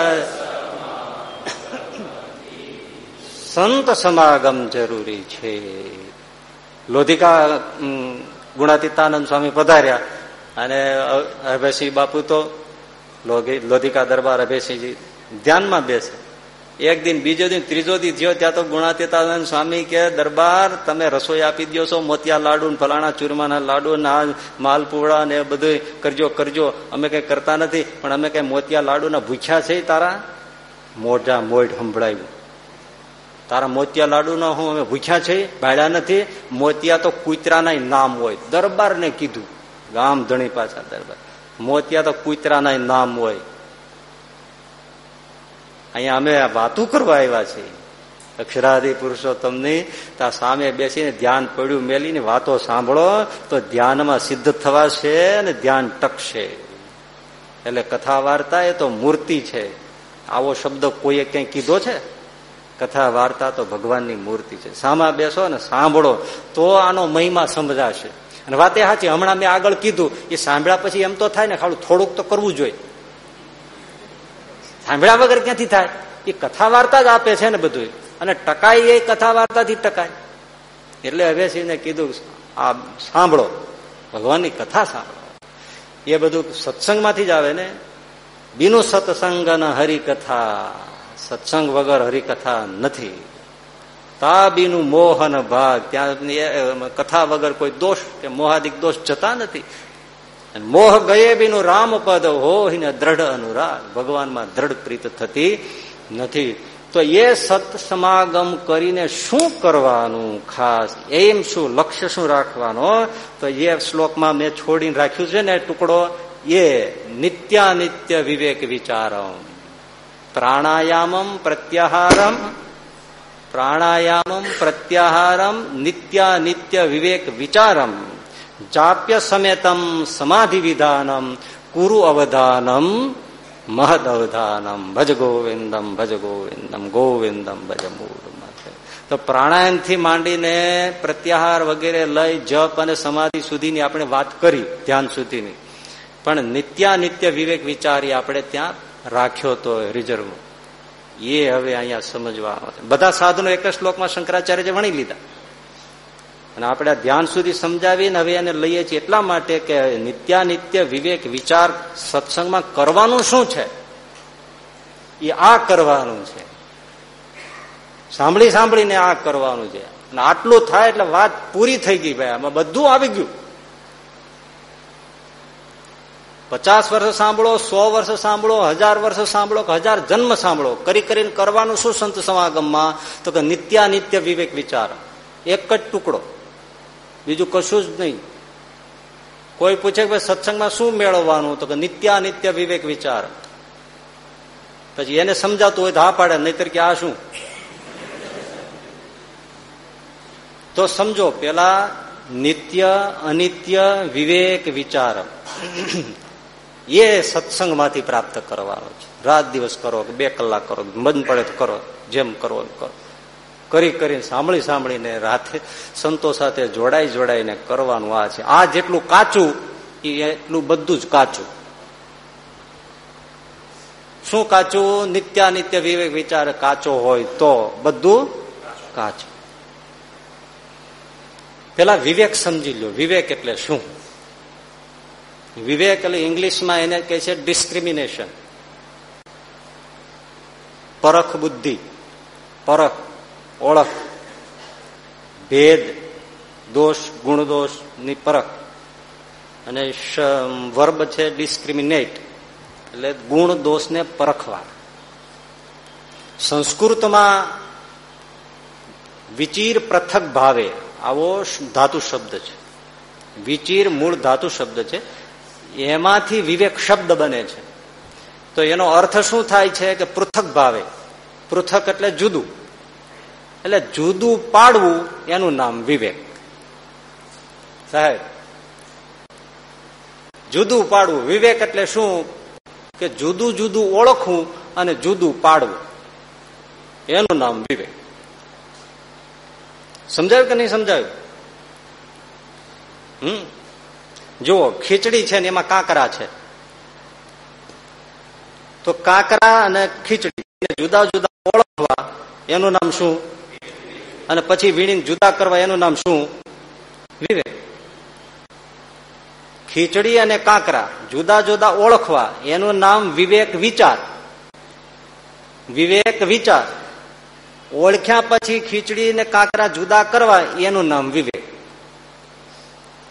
સંત સમાગમ જરૂરી છે. લોધિકા ગુણાતીતાનંદ સ્વામી પધાર્યા અને અભયસિંહ બાપુ તો લોધિકા દરબાર અભયસિંહજી ધ્યાનમાં બેસે. એક દિન, બીજો દિન, ત્રીજો દિન થયો ત્યાં તો ગુણાતીતાનંદ સ્વામી કે, દરબાર તમે રસોઈ આપી દો છો, મોતિયા લાડુ ફલાણા ચૂરમાના લાડુ ના માલપુડા ને બધું કરજો કરજો. અમે કઈ કરતા નથી, પણ અમે કઈ મોતિયા લાડુ ના ભૂખ્યા છે તારા? મોઢા મોઢ સંભળાયું. તારા મોતિયા લાડુ ના હું અમે ભૂખ્યા છે, ભાડ્યા નથી. મોતિયા તો કૂતરાના નામ હોય. દરબાર ને કીધું. ગામ ધણી પાછા દરબાર. મોતિયા તો કૂતરાના નામ હોય. અહીંયા અમે વાતું કરવા આવ્યા છીએ. અક્ષરાધિ પુરુષોત્તમની ત્યાં સામે બેસીને ધ્યાન પડ્યું મેલીને વાતો સાંભળો, તો ધ્યાનમાં સિદ્ધ થવાશે અને ધ્યાન ટકશે. એટલે કથા વાર્તા એ તો મૂર્તિ છે. આવો શબ્દ કોઈએ ક્યાંય કીધો છે? કથા વાર્તા તો ભગવાનની મૂર્તિ છે. સામા બેસો ને સાંભળો, તો આનો મહિમા સમજાશે. અને વાત એ સાચી, હમણાં મેં આગળ કીધું, એ સાંભળ્યા પછી એમ તો થાય ને ખાલી થોડુંક તો કરવું જોઈએ સાંભળ્યા વગર ક્યાંથી થાય? એ કથા વાર્તા જ આપે છે ને બધું અને ટકાય એ કથા વાર્તાથી ટકાય. એટલે હવેસિંહને કીધું, આ સાંભળો. ભગવાનની કથા સાંભળો. એ બધું સત્સંગમાંથી જ આવે ને. બીનું સત્સંગ અને હરિકથા. સત્સંગ વગર હરિકથા નથી. તાબીનું મોહન ભાગ. ત્યાં કથા વગર કોઈ દોષ કે મોહાદિક દોષ જતા નથી. મોહ ગયે બીનું રામ પદ હોય દ્રઢ અનુરાગ. ભગવાનમાં દ્રઢ પ્રીત થતી નથી. તો એ સત સમાગમ કરીને શું કરવાનું ખાસ? એમ શું લક્ષ્ય શું રાખવાનો? તો એ શ્લોકમાં મેં છોડીને રાખ્યું છે ને ટુકડો, એ નિત્યાનિત્ય વિવેક વિચારમ. પ્રાણાયામમ પ્રત્યાહારમ પ્રાણાયામમ પ્રત્યાહારમ, નિત્યાનિત્ય વિવેક વિચારમ. જાપ્ય સમેતમ સમાધિ વિધાનમ કુરુ અવધાનમ મહદ અવધાનમ ભજ ગોવિંદમ ભજ ગોવિંદમ ગોવિંદમ ભજ મૂળ તો પ્રાણાયામથી માંડીને પ્રત્યાહાર વગેરે લઈ જપ અને સમાધિ સુધીની આપણે વાત કરી, ધ્યાન સુધીની. પણ નિત્યાનિત્ય વિવેક વિચારી આપણે ત્યાં રાખ્યો તો રિઝર્વ એ હવે અહીંયા સમજવા બધા સાધનો એક શ્લોકમાં શંકરાચાર્ય વણી લીધા. અને આપણે ધ્યાન સુધી સમજાવીને હવે એને લઈએ છીએ એટલા માટે કે નિત્યાનિત્ય વિવેક વિચાર સત્સંગમાં કરવાનું શું છે? એ આ કરવાનું છે. સાંભળી સાંભળીને આ કરવાનું છે. અને આટલું થાય એટલે વાત પૂરી થઈ ગઈ ભાઈ. આમાં બધું આવી ગયું. પચાસ વર્ષ સાંભળો, સો વર્ષ સાંભળો, હજાર વર્ષ સાંભળો કે હજાર જન્મ સાંભળો. કરી કરીને કરવાનું શું સંત સમાગમમાં? તો કે નિત્યાનિત્ય વિવેક વિચાર. એક જ ટુકડો. બીજું કશું જ નહીં. કોઈ પૂછે કે સત્સંગમાં શું મેળવવાનું? તો કે નિત્યાનિત્ય વિવેક વિચાર. પછી એને સમજાતું હોય તો હા પાડે, નહીતર કે આ શું? તો સમજો, પેલા નિત્ય અનિત્ય વિવેક વિચાર. એ સત્સંગમાંથી પ્રાપ્ત કરવાનો છે. રાત દિવસ કરો કે બે કલાક કરો, મન પડે તો કરો, જેમ કરો કરો. કરી કરીને સાંભળી સાંભળીને રાતે સંતો સાથે જોડાઈ જોડાઈને કરવાનું આ છે. આ જેટલું કાચું, એ એટલું બધું જ કાચું. શું કાચું? નિત્યાનિત્ય વિવેક વિચાર કાચો હોય તો બધું કાચું. પેલા વિવેક સમજી લો વિવેક એટલે શું? વિવેક એટલે ઇંગ્લિશમાં એને કહે છે ડિસ્ક્રિમિનેશન. પરખ બુદ્ધિ. પરખ ઓળખ, ભેદ, દોષ ગુણ દોષની પરખ. અને વર્બ છે ડિસ્ક્રિમિનેટ, એટલે ગુણ દોષને પરખવા. સંસ્કૃતમાં વિચીર પૃથક ભાવે, આવો ધાતુ શબ્દ છે. વિચીર મૂળ ધાતુ શબ્દ છે. એમાંથી વિવેક શબ્દ બને છે. તો એનો અર્થ શું થાય છે કે પૃથક ભાવે? પૃથક એટલે જુદું. એટલે જુદું પાડવું એનું નામ વિવેક. સાહેબ, જુદું પાડવું. વિવેક એટલે શું? કે જુદું જુદું ઓળખવું અને જુદું પાડવું. એનું નામ વિવેક. સમજાયું કે નહીં સમજાયું? હમ? જુઓ, ખીચડી છે ને એમાં કાંકરા છે. તો કાંકરા અને ખીચડી જુદા જુદા ઓળખવા. એનું નામ શું? અને પછી વીણીને જુદા કરવા એનું નામ શું? વિવેક. ખીચડી અને કાંકરા જુદા જુદા ઓળખવા એનું નામ વિવેક વિચાર. વિવેક વિચાર. ઓળખ્યા પછી ખીચડી ને કાંકરા જુદા કરવા એનું નામ વિવેક.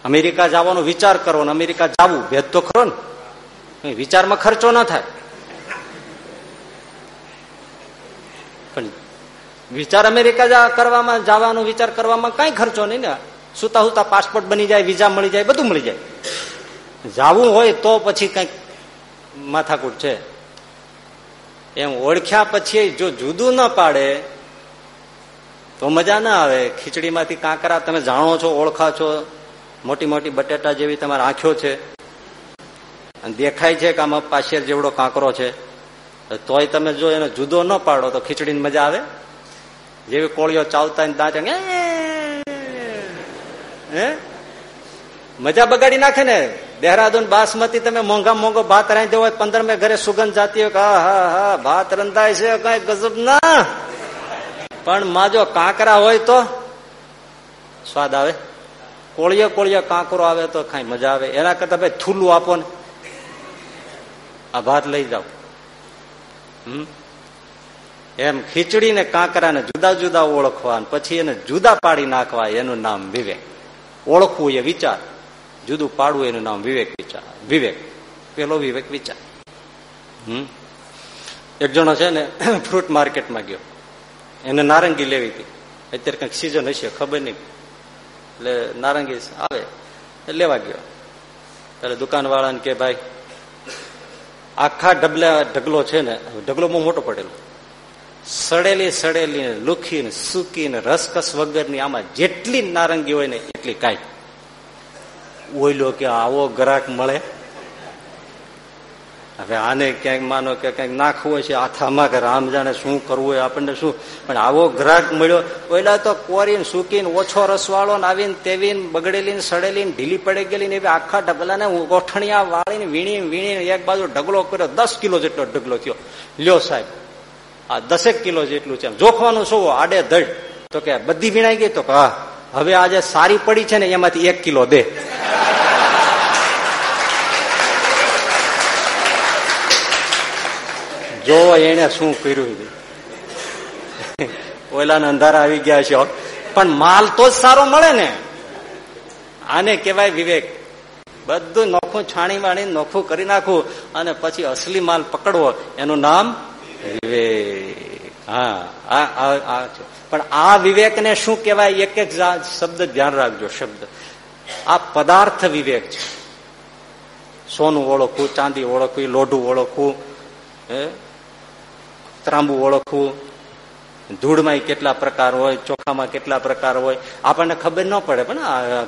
અમેરિકા જવાનો વિચાર કરો ને અમેરિકા જવું, ભેદ તો ખરો ને. વિચારમાં ખર્ચો ના થાય. વિચાર અમેરિકા કરવામાં, જવાનો વિચાર કરવામાં કઈ ખર્ચો નહીં ને. સુતા સુતા પાસપોર્ટ બની જાય, વિઝા મળી જાય, બધું મળી જાય. જવું હોય તો પછી કંઈક માથાકૂટ છે. એમ ઓળખ્યા પછી જો જુદું ના પાડે, તો મજા ના આવે. ખીચડીમાંથી કાંકરા તમે જાણો છો, ઓળખા છો. મોટી મોટી બટેટા જેવી તમારી આંખો છે. દેખાય છે કે આમાં પાછેર જેવડો કાંકરો છે. તોય તમે જો એનો જુદો ન પાડો તો ખીચડીની મજા આવે. જેવી કોળીઓ ચાવતા દાંત હે? મજા બગાડી નાખે ને. દેહરાદૂન, બાસમતી તમે મોંઘા મોંઘો ભાત રાંધ્યો હોય પંદર મેં ઘરે સુગંધ જાતી હોય હા હા હા, ભાત રંધાય છે, કઈ ગજબ ના. પણ માં જો કાંકરા હોય તો સ્વાદ આવે. કોળીયો કોળીયો કાંકરો આવે તો કઈ મજા આવે. એના કરતા ભાઈ થૂલું આપો ને. આ ભાત લઈ જાઓ. હમ? એમ ખીચડીને કાંકરાને જુદા જુદા ઓળખવા પછી એને જુદા પાડી નાખવા એનું નામ વિવેક. ઓળખવું એ વિચાર. જુદું પાડવું એનું નામ વિવેક વિચાર. વિવેક. પેલો વિવેક વિચાર. હમ? એક જણો છે ને, ફ્રૂટ માર્કેટમાં ગયો. એને નારંગી લેવી હતી. અત્યારે કંઈક સિઝન હશે, ખબર નહીં. એટલે નારંગી આવે લેવા ગયો. એટલે દુકાન વાળાને કે ભાઈ, આખા ડબલા ઢગલો છે ને, ઢગલો બહુ મોટો પડેલો. સડેલી સડેલી લુખી ને સૂકી ને રસકસ વગરની આમાં જેટલી નારંગી હોય ને એટલી કાંઈ. ઓઈલો કે આવો ગ્રાહક મળે? હવે આને ક્યાંક માનો કે ક્યાંક નાખવું હોય છે, આથામાં કે રામ જાણે શું કરવું હોય, આપણને શું? પણ આવો ગ્રાહક મળ્યો ઓઈલા તો કોરીને સૂકીને ઓછો રસવાળો ને આવીને તેવીને બગડેલી સડેલી ઢીલી પડી ગયેલી એવી આખા ઢગલાને ગોઠણિયા વાળીને વીણી વીણીને એક બાજુ ઢગલો કર્યો, દસ કિલો જેટલો ઢગલો થયો. લ્યો સાહેબ આ દસેક કિલો જેટલું છે જોખવાનું શું? આડે ધડ. તો કે બધી વીણાઈ ગઈ તો કે હવે આજે સારી પડી છે ને, એમાંથી એક કિલો દે. જો એને શું કર્યું ઓલા અંધારા આવી ગયા છે પણ માલ તો જ સારો મળે ને. આને કેવાય વિવેક. બધું નોખું છાણી વાણી નોખું કરી નાખવું અને પછી અસલી માલ પકડવો. એનું નામ વિવેક આ આ વિવેકને શું કહેવાય? એક એક શબ્દ ધ્યાન રાખજો, શબ્દ. આ પદાર્થ વિવેક છે. સોનું ઓળખવું, ચાંદી ઓળખવી, લોઢું ઓળખવું ત્રાંબુ ઓળખવું. ધૂળમાં કેટલા પ્રકાર હોય, ચોખામાં કેટલા પ્રકાર હોય, આપણને ખબર ન પડે, પણ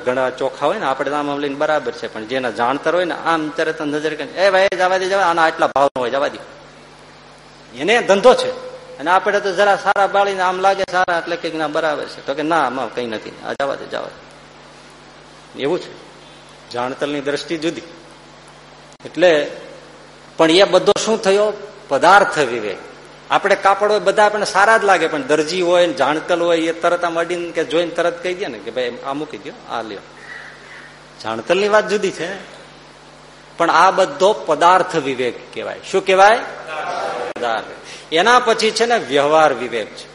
ઘણા ચોખા હોય ને, આપણે આમ લઈને બરાબર છે. પણ જેના જાણતર હોય ને, આમ તરત નજર એ ભાઈ, જવા દે, જવા આના આટલા ભાવ હોય, જવા દે. એને ધંધો છે. અને આપણે તો જરા સારા બાળીને આમ લાગે સારા એટલે કંઈક ના બરાબર છે. તો કે ના, આમાં કઈ નથી. આ જવા દે, જવા એવું છે. જાણતલની દ્રષ્ટિ જુદી. એટલે પણ એ બધો શું થયો? પદાર્થ વિવેક. આપણે કાપડ હોય, બધા આપણને સારા જ લાગે, પણ દરજી હોય જાણતલ હોય, એ તરત આમ અડીને કે જોઈને તરત કહી દે ને કે ભાઈ, આ મૂકી દો આ લ્યો. જાણતલની વાત જુદી છે. પણ આ બધો પદાર્થ વિવેક કહેવાય. શું કહેવાય? પદાર્થ એના પછી છે ને વ્યવહાર વિવેક છે.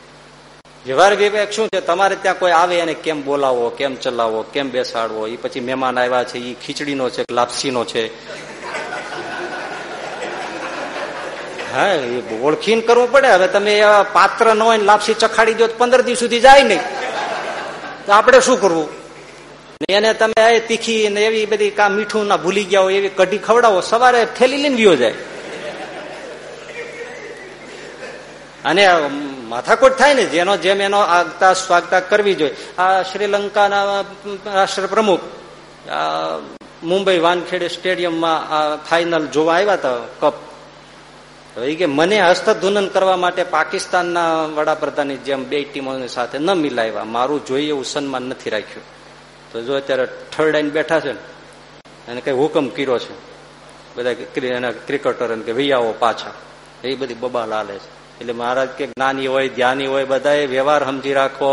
વ્યવહાર વિવેક શું છે? તમારે ત્યાં કોઈ આવે એને કેમ બોલાવો, કેમ ચલાવવો કેમ બેસાડવો? એ પછી મહેમાન આવ્યા છે એ ખીચડીનો છે લાપસીનો છે? હા, એ ઓળખીને કરવું પડે. હવે તમે પાત્ર ન હોય લાપસી ચખાડી દો પંદર દિવસ સુધી જાય નહીં. તો આપણે શું કરવું? એને તમે તીખી ને એવી બધી કા મીઠું ના ભૂલી ગયા હોય એવી કઢી ખવડાવો, સવારે થેલી લઈને વિયો જાય. અને માથાકોટ થાય ને, જેનો જેમ એનો આગતા સ્વાગતા કરવી જોઈએ. આ શ્રીલંકાના રાષ્ટ્ર પ્રમુખ મુંબઈ વાનખેડે સ્ટેડિયમમાં આ ફાઇનલ જોવા આવ્યા હતા, કપ. એ કે મને હસ્તધૂનન કરવા માટે પાકિસ્તાનના વડાપ્રધાનની જેમ બે ટીમોની સાથે ન મિલાવ્યા. મારું જોઈએ એવું સન્માન નથી રાખ્યું. તો જો અત્યારે થર્ડ આઈને બેઠા છે ને, એને કઈ હુકમ કર્યો છે? બધા ક્રિકેટર કે ભૈયાઓ પાછા. એ બધી બબાલ આલે છે. એટલે મહારાજ કે જ્ઞાની હોય, ધ્યાની હોય બધા વ્યવહાર સમજી રાખો.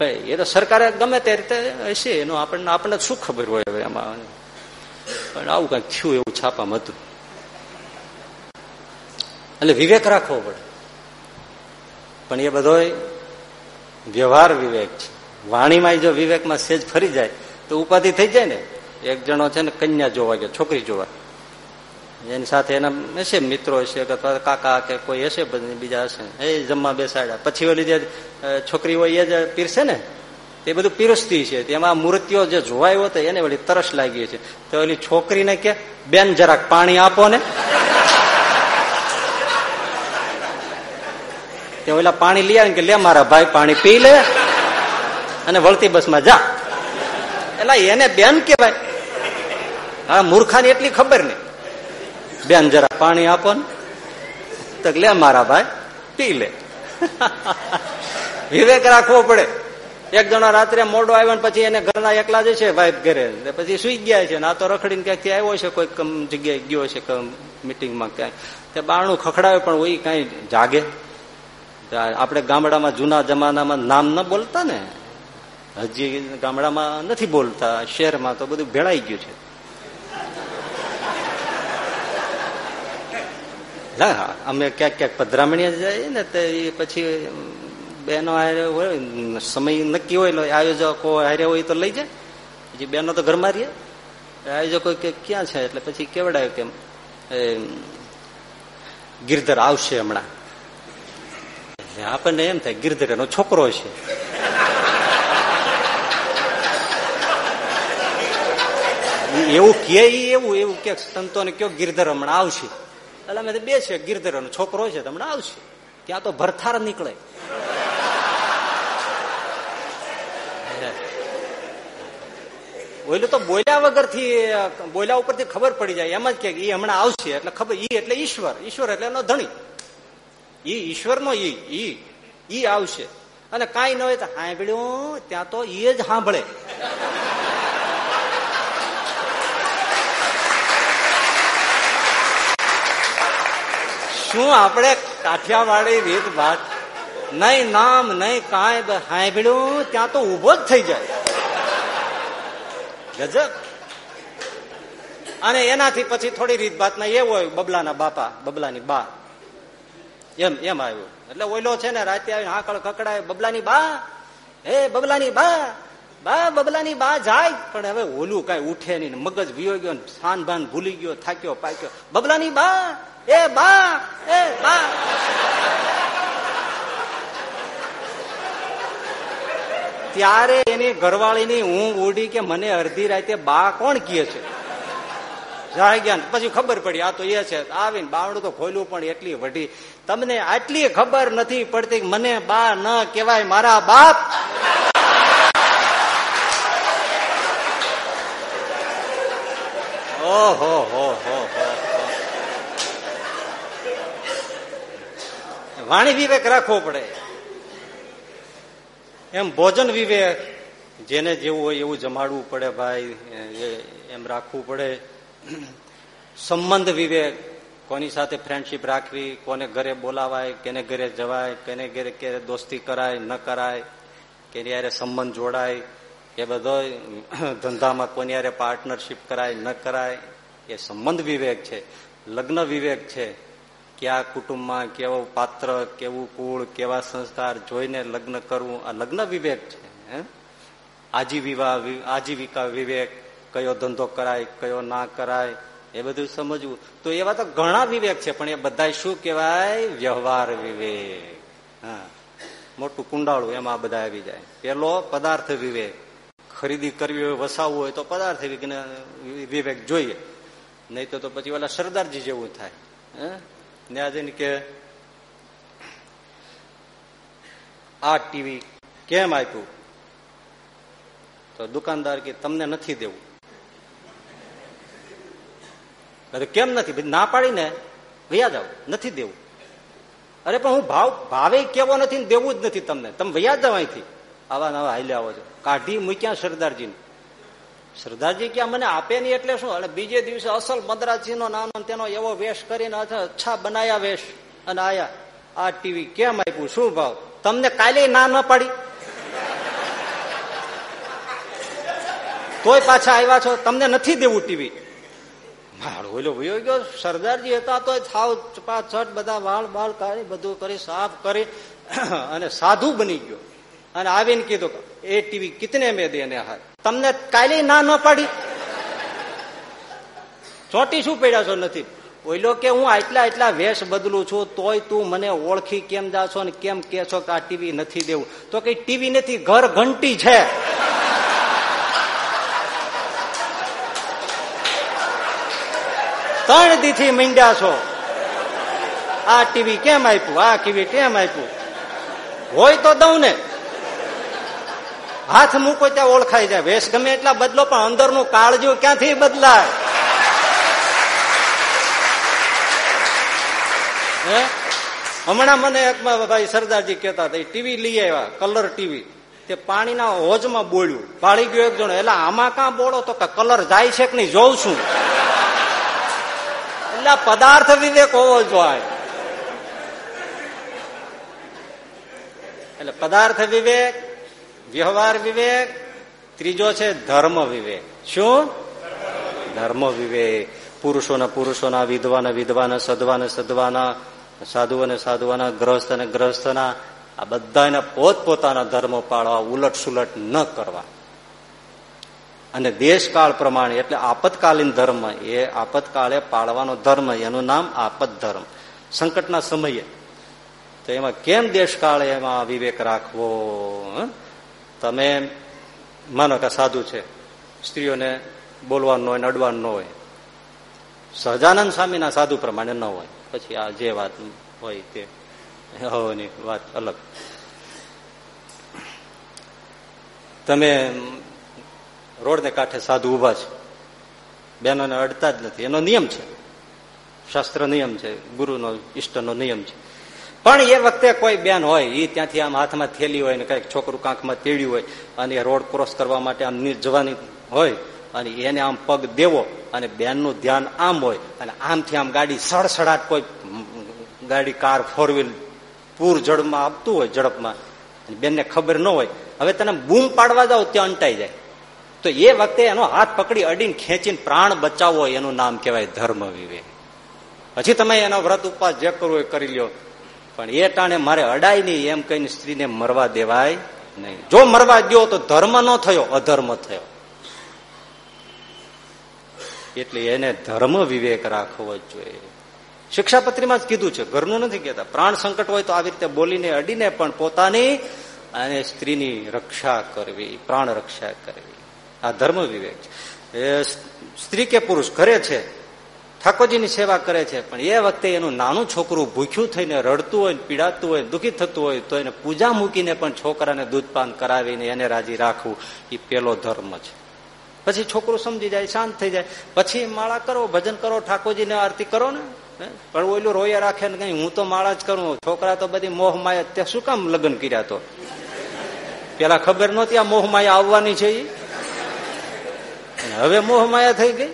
એ તો સરકારે ગમે તે રીતે હશે, એનો આપણને આપણને શું ખબર હોય હવે એમાં પણ આવું કંઈક થયું એવું છાપામાં હતું. એટલે વિવેક રાખવો પડે. પણ એ બધો વ્યવહાર વિવેક છે. વાણીમાં જો વિવેકમાં સેજ ફરી જાય, તો ઉપાધિ થઈ જાય ને. એક જણો છે ને કન્યા જોવા ગયો, છોકરી જોવા. એની સાથે એના હશે મિત્રો હશે અથવા કાકા કે કોઈ હશે બીજા હશે. એ જમવા બેસાડ્યા. પછી ઓલી જે છોકરી હોય એ જ પીરશે ને? એ બધું પીરસતી છે. તેમાં મૂર્તિઓ જે જોવાયો હતો એને વળી તરસ લાગી છે. તો ઓલી છોકરીને કે, બેન, જરાક પાણી આપો ને. તે ઓલા પાણી લઈ આવે કે, લે મારા ભાઈ, પાણી પી લે અને વળતી બસમાં જા. એટલે એને બેન કેવાય હા મૂર્ખાની એટલી ખબર નહીં. બેન જરા પાણી આપો ને. તો લે મારા ભાઈ, પી લે. વિવેક રાખવો પડે. એક જણો રાત્રે મોડો આવ્યો પછી એને ઘરના એકલા જ છે ભાઈ ઘરે. પછી સુઈ ગયા છે આ તો રખડીને ક્યાંકથી આવ્યો છે કોઈ જગ્યાએ ગયો છે મિટિંગમાં ક્યાંય. તે બારણું ખખડાવે પણ હોય કઈ જાગે. આપણે ગામડામાં જૂના જમાનામાં નામ ન બોલતા ને? હજી ગામડામાં નથી બોલતા, શહેરમાં તો બધું ભેળાઈ ગયું છે. હા અમે ક્યાંક ક્યાંક પધરામણીએ જઈએ ને તે પછી બહેનો હોય, સમય નક્કી હોય આયોજકો હારે હોય તો લઈ જાય. પછી બહેનો તો ઘરમાં રહીએ આયોજકો કે ક્યાં છે? એટલે પછી કેવડાય કેમ ગિરધર આવશે હમણાં. આપણને એમ થાય, ગિરધર એનો છોકરો છે. એવું કે એવું એવું કે સંતોને કયો ગિરધર હમણાં આવશે. એટલે અમે બે છે ગીરધર છોકરો છે હમણાં આવશે. ત્યાં તો ભરથાર નીકળે. ઓલું તો બોલ્યા વગરથી બોલ્યા ઉપરથી ખબર પડી જાય. એમ જ કે એ હમણાં આવશે, એટલે ખબર, ઈ એટલે ઈશ્વર. ઈશ્વર એટલે એનો ધણી. ઈ ઈશ્વર નો ઈ ઈ ઈ આવશે. અને કાંઈ ન હોય તો સાંભળ્યું ત્યાં તો એ જ સાંભળે શું આપણે કાઠિયાવાડી રીત વાત નહીં નામ, નહીં કાંઈ સાંભળ્યું, ત્યાં તો ઊભો જ થઈ જાય. ગજબ. અને એનાથી પછી થોડી રીત એ હોય, બબલાના બાપા, બબલાની બા. એમ એમ આવ્યું. એટલે ઓઈલો છે ને, રાતે આવીને આકળ કકડાય બબલાની બા, હે, બબલાની બા બા, બબલાની બા જાય. પણ હવે ઓલું કઈ ઉઠે નહીં મગજ વિયો ગયો સાન ભાન ભૂલી ગયો, થાક્યો, પાક્યો. બબલાની બા એ બા એ બા. ત્યારે એની ઘરવાળીની ઊંઘ ઉડી કે મને અડધી રાતે બા કોણ કહે છે? જાગ્યા પછી ખબર પડી, આ તો એ છે. આવીને બાવડું તો ખોલ્યું, પણ એટલી વઢી. તમને આટલી ખબર નથી પડતી મને બા ન કહેવાય મારા બાપ? ઓહો, હો હો. વાણી વિવેક રાખવો પડે. એમ ભોજન વિવેક, જેને જેવું હોય એવું જમાડવું પડે ભાઈ એમ રાખવું પડે. સંબંધ વિવેક, કોની સાથે ફ્રેન્ડશીપ રાખવી, કોને ઘરે બોલાવાય, કેને ઘરે જવાય, કેને ઘરે ક્યારે દોસ્તી કરાય, ન કરાય, કેની યારે સંબંધ જોડાય, એ બધો ધંધામાં કોની યારે પાર્ટનરશીપ કરાય, ન કરાય, એ સંબંધ વિવેક છે, લગ્ન વિવેક છે. કયા કુટુંબમાં કેવું પાત્ર, કેવું કુળ, કેવા સંસ્કાર જોઈને લગ્ન કરવું, આ લગ્ન વિવેક છે આજીવિવા આજીવિકા વિવેક, કયો ધંધો કરાય, કયો ના કરાય, એ બધું સમજવું. તો એવા તો ઘણા વિવેક છે, પણ એ બધા શું કહેવાય? વ્યવહાર વિવેક. હા. મોટું કુંડાળું એમાં બધા આવી જાય. પેલો પદાર્થ વિવેક. ખરીદી કરવી હોય, વસાવવું હોય તો પદાર્થ વિવેક જોઈએ. નહીં તો પછી ઓલા સરદારજી જેવું થાય ત્યાં કે, આ ટીવી કેમ આપ્યું? તો દુકાનદાર કે, તમને નથી દેવું. કેમ નથી? ના પાડીને વૈયા જાવ નથી દેવું. અરે, પણ હું ભાવ, ભાવે કેવો નથી દેવું જ નથી તમને. તમે વૈયા જાવ અહીંથી. આવા નવા હાલ્યા આવો છો. કાઢી મૂક્યા સરદારજી સરદારજી ક્યાં મને આપે નહીં એટલે શું? અને બીજે દિવસે અસલ મદ્રાસજી નો નાનો તેનો એવો વેશ કરીને અચ્છા બનાયા વેશ. અને આયા, આ ટીવી કેમ આપ્યું? શું ભાવ? તમને કાલે ના ન પાડી? તોય પાછા આવ્યા છો? તમને નથી દેવું ટીવી? મારો ઓલો વયો ગયો. સરદારજી હતા તો થાવ છટ બધા વાળ બાળ કાઢી, બધું કરી, સાફ કરી, અને સાધુ બની ગયો. અને આવીને કીધું એ ટીવી કિતને મેં દેને હાથ તમને કાલે ના ન પાડી. ચોટી શું પડ્યા છો નથી? ઓઈલો કે હું આટલા એટલા વેશ બદલું છું, તોય તું મને ઓળખી કેમ જા છો ને કેમ કે છો કે આ ટીવી નથી દેવું? તો કઈ ટીવી નથી, ઘર ઘંટી છે. ત્રણ દીથી મીંડ્યા છો. આ ટીવી કેમ આપ્યું? આ ટીવી કેમ આપ્યું? હોય તો દઉં ને. હાથ મૂકો ત્યાં ઓળખાઈ જાય. વેશ ગમે એટલા બદલો, પણ અંદરનું કાળજું ક્યાંથી બદલાય? હે? હમણાં મને એક ભાઈ સરદારજી કેતા હતા ટીવી લઈ આવ્યા, કલર ટીવી. તે પાણીના હોજમાં બોલ્યું પાળી ગયો એક જણો એટલે આમાં કાં બોલો તો કે, કલર જાય છે કે નહીં, જોઉં છું. એટલે પદાર્થ વિવેક હોવો જોઈએ. એટલે પદાર્થ વિવેક વ્યવહાર વિવેક, ત્રીજો છે ધર્મ વિવેક. શું? ધર્મ વિવેક. પુરુષોના પુરુષોના, વિધવાના વિધવાના સદવાના સદવાના સાધુઓને સાધુઓના ગ્રસ્ત અને ગ્રસ્તના આ બધાને પોતપોતાના ધર્મો પાળવા, ઉલટ સુલટ ન કરવા. અને દેશકાળ પ્રમાણે, એટલે આપતકાલીન ધર્મ, એ આપતકાળે પાળવાનો ધર્મ, એનું નામ આપત ધર્મ સંકટના સમયે. તો એમાં કેમ દેશકાળે એમાં વિવેક રાખવો તમે માનો કે સાધુ છે. સ્ત્રીઓને બોલવાનું હોય, નડવાનું ન હોય. સહજાનંદ સ્વામીના સાધુ પ્રમાણે ન હોય. પછી આ જે વાત હોય તે. ની વાત અલગ. તમે રોડને કાંઠે સાધુ ઊભા છે. બેનોને અડતા જ નથી. એનો નિયમ છે. શાસ્ત્ર નિયમ છે. ગુરુનો, ઈષ્ટનો નિયમ છે. પણ એ વખતે કોઈ બેન હોય એ ત્યાંથી આમ હાથમાં થેલી હોય ને કંઈક છોકરું કાંખમાં તેડ્યું હોય, અને રોડ ક્રોસ કરવા માટે આમ જવાની હોય, અને એને આમ પગ દેવો, અને બેનનું ધ્યાન આમ હોય, અને આમથી આમ ગાડી સડસડાટ કોઈ ગાડી, કાર ફોર વ્હીલ પૂર જડમાં આપતું હોય, ઝડપમાં. બેનને ખબર ન હોય. હવે તને બૂમ પાડવા જાઓ ત્યાં અંટાઈ જાય. તો એ વખતે એનો હાથ પકડી અડીને ખેંચીને પ્રાણ બચાવવો એનું નામ કહેવાય ધર્મ વિવેક પછી તમે એનો વ્રત ઉપવાસ જે કરવું એ કરી લ્યો. પણ એ ટાણે મારે અડાય નહીં, એમ કહીને સ્ત્રીને મરવા દેવાય નહીં. જો મરવા ગયો તો ધર્મ ન થયો, અધર્મ થયો. એટલે એને ધર્મ વિવેક રાખવો જોઈએ. શિક્ષાપત્રીમાં જ કીધું છે, ઘરનું નથી કહેતા. પ્રાણ સંકટ હોય તો આવી રીતે બોલીને અડીને પણ પોતાની અને સ્ત્રીની રક્ષા કરવી, પ્રાણ રક્ષા કરવી. આ ધર્મ વિવેક છે. સ્ત્રી કે પુરુષ, ઘરે છે. ઠાકોરજીની સેવા કરે છે, પણ એ વખતે એનું નાનું છોકરું ભૂખ્યું થઈને રડતું હોય પીડાતું હોય દુઃખી થતું હોય, તો એને પૂજા મૂકીને પણ છોકરાને દૂધપાન કરાવીને એને રાજી રાખવું એ પેલો ધર્મ છે. પછી છોકરું સમજી જાય, શાંત થઈ જાય. પછી માળા કરો, ભજન કરો, ઠાકોરજીને આરતી કરો ને પણ ઓલું રોયા રાખે ને કઈ, હું તો માળા જ કરું, છોકરા તો બધી મોહ માયા ત્યાં શું કામ લગ્ન કર્યા તો? પેલા ખબર નહોતી આ મોહ માયા આવવાની છે હવે મોહ માયા થઈ ગઈ?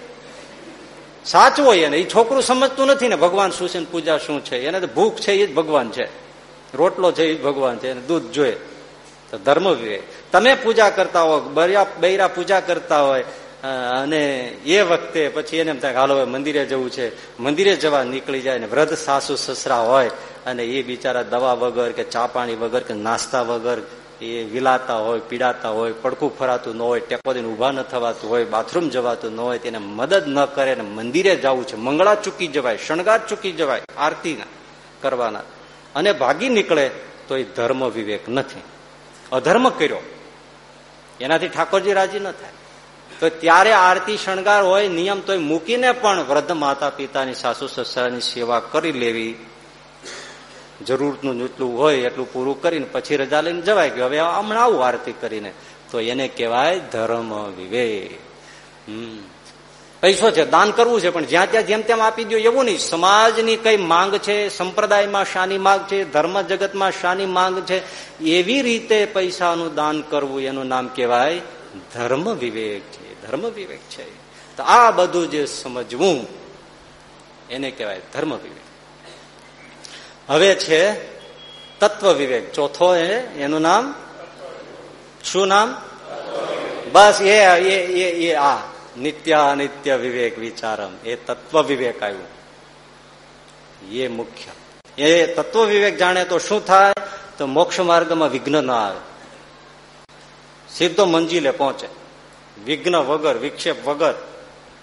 સાચું હોય એને. એ છોકરું સમજતું નથી ને ભગવાન શું છે પૂજા શું છે. એને તો ભૂખ છે એ જ ભગવાન છે. રોટલો છે એ જ ભગવાન છે. એને દૂધ જોઈએ. તો ધર્મ વિવેક. તમે પૂજા કરતા હો બૈરા પૂજા કરતા હોય અને એ વખતે પછી એને એમ થાય હાલો મંદિરે જવું છે. મંદિરે જવા નીકળી જાય ને વૃદ્ધ સાસુ સસરા હોય, અને એ બિચારા દવા વગર કે ચા પાણી વગર કે નાસ્તા વગર એ વિલાતા હોય, પીડાતા હોય પડકું ફરાતું ન હોય, ટેકો દઈને ઊભા ન થવાતું હોય, બાથરૂમ જવાતું ન હોય, તેને મદદ ન કરે ને મંદિરે જવું છે. મંગળા ચૂકી જવાય, શણગાર ચૂકી જવાય, આરતી કરવાના. અને ભાગી નીકળે તો એ ધર્મ વિવેક નથી. અધર્મ કર્યો. એનાથી ઠાકોરજી રાજી ન થાય. તો ત્યારે આરતી શણગાર હોય, નિયમ તો મૂકીને પણ વૃદ્ધ માતા પિતાની સાસુ સસરાની સેવા કરી લેવી. જરૂરનું જેટલું હોય એટલું પૂરું કરીને પછી રજા લઈને જવાય કે હવે હમણાં આવું આરતી કરીને. તો એને કહેવાય ધર્મ વિવેક. હમ. પૈસો છે, દાન કરવું છે, પણ જ્યાં ત્યાં જેમ તેમ આપી દો એવું નહીં. સમાજની કઈ માંગ છે, સંપ્રદાયમાં શાની માંગ છે, ધર્મ જગતમાં શાની માંગ છે, એવી રીતે પૈસાનું દાન કરવું એનું નામ કહેવાય ધર્મ વિવેક છે, ધર્મ વિવેક છે. તો આ બધું જે સમજવું, એને કહેવાય ધર્મ વિવેક. હવે છે તત્વ વિવેક ચોથો એનું નામ? શું નામ? બસ એ એ આ. નિત્ય અનિત્ય વિવેક વિચારમ. એ તત્વ વિવેક આવ્યું. એ મુખ્ય. એ તત્વ વિવેક જાણે તો શું થાય? તો મોક્ષ માર્ગમાં વિઘ્ન ન આવે. સીધો મંજિલે પહોંચે. વિઘ્ન વગર, વિક્ષેપ વગર,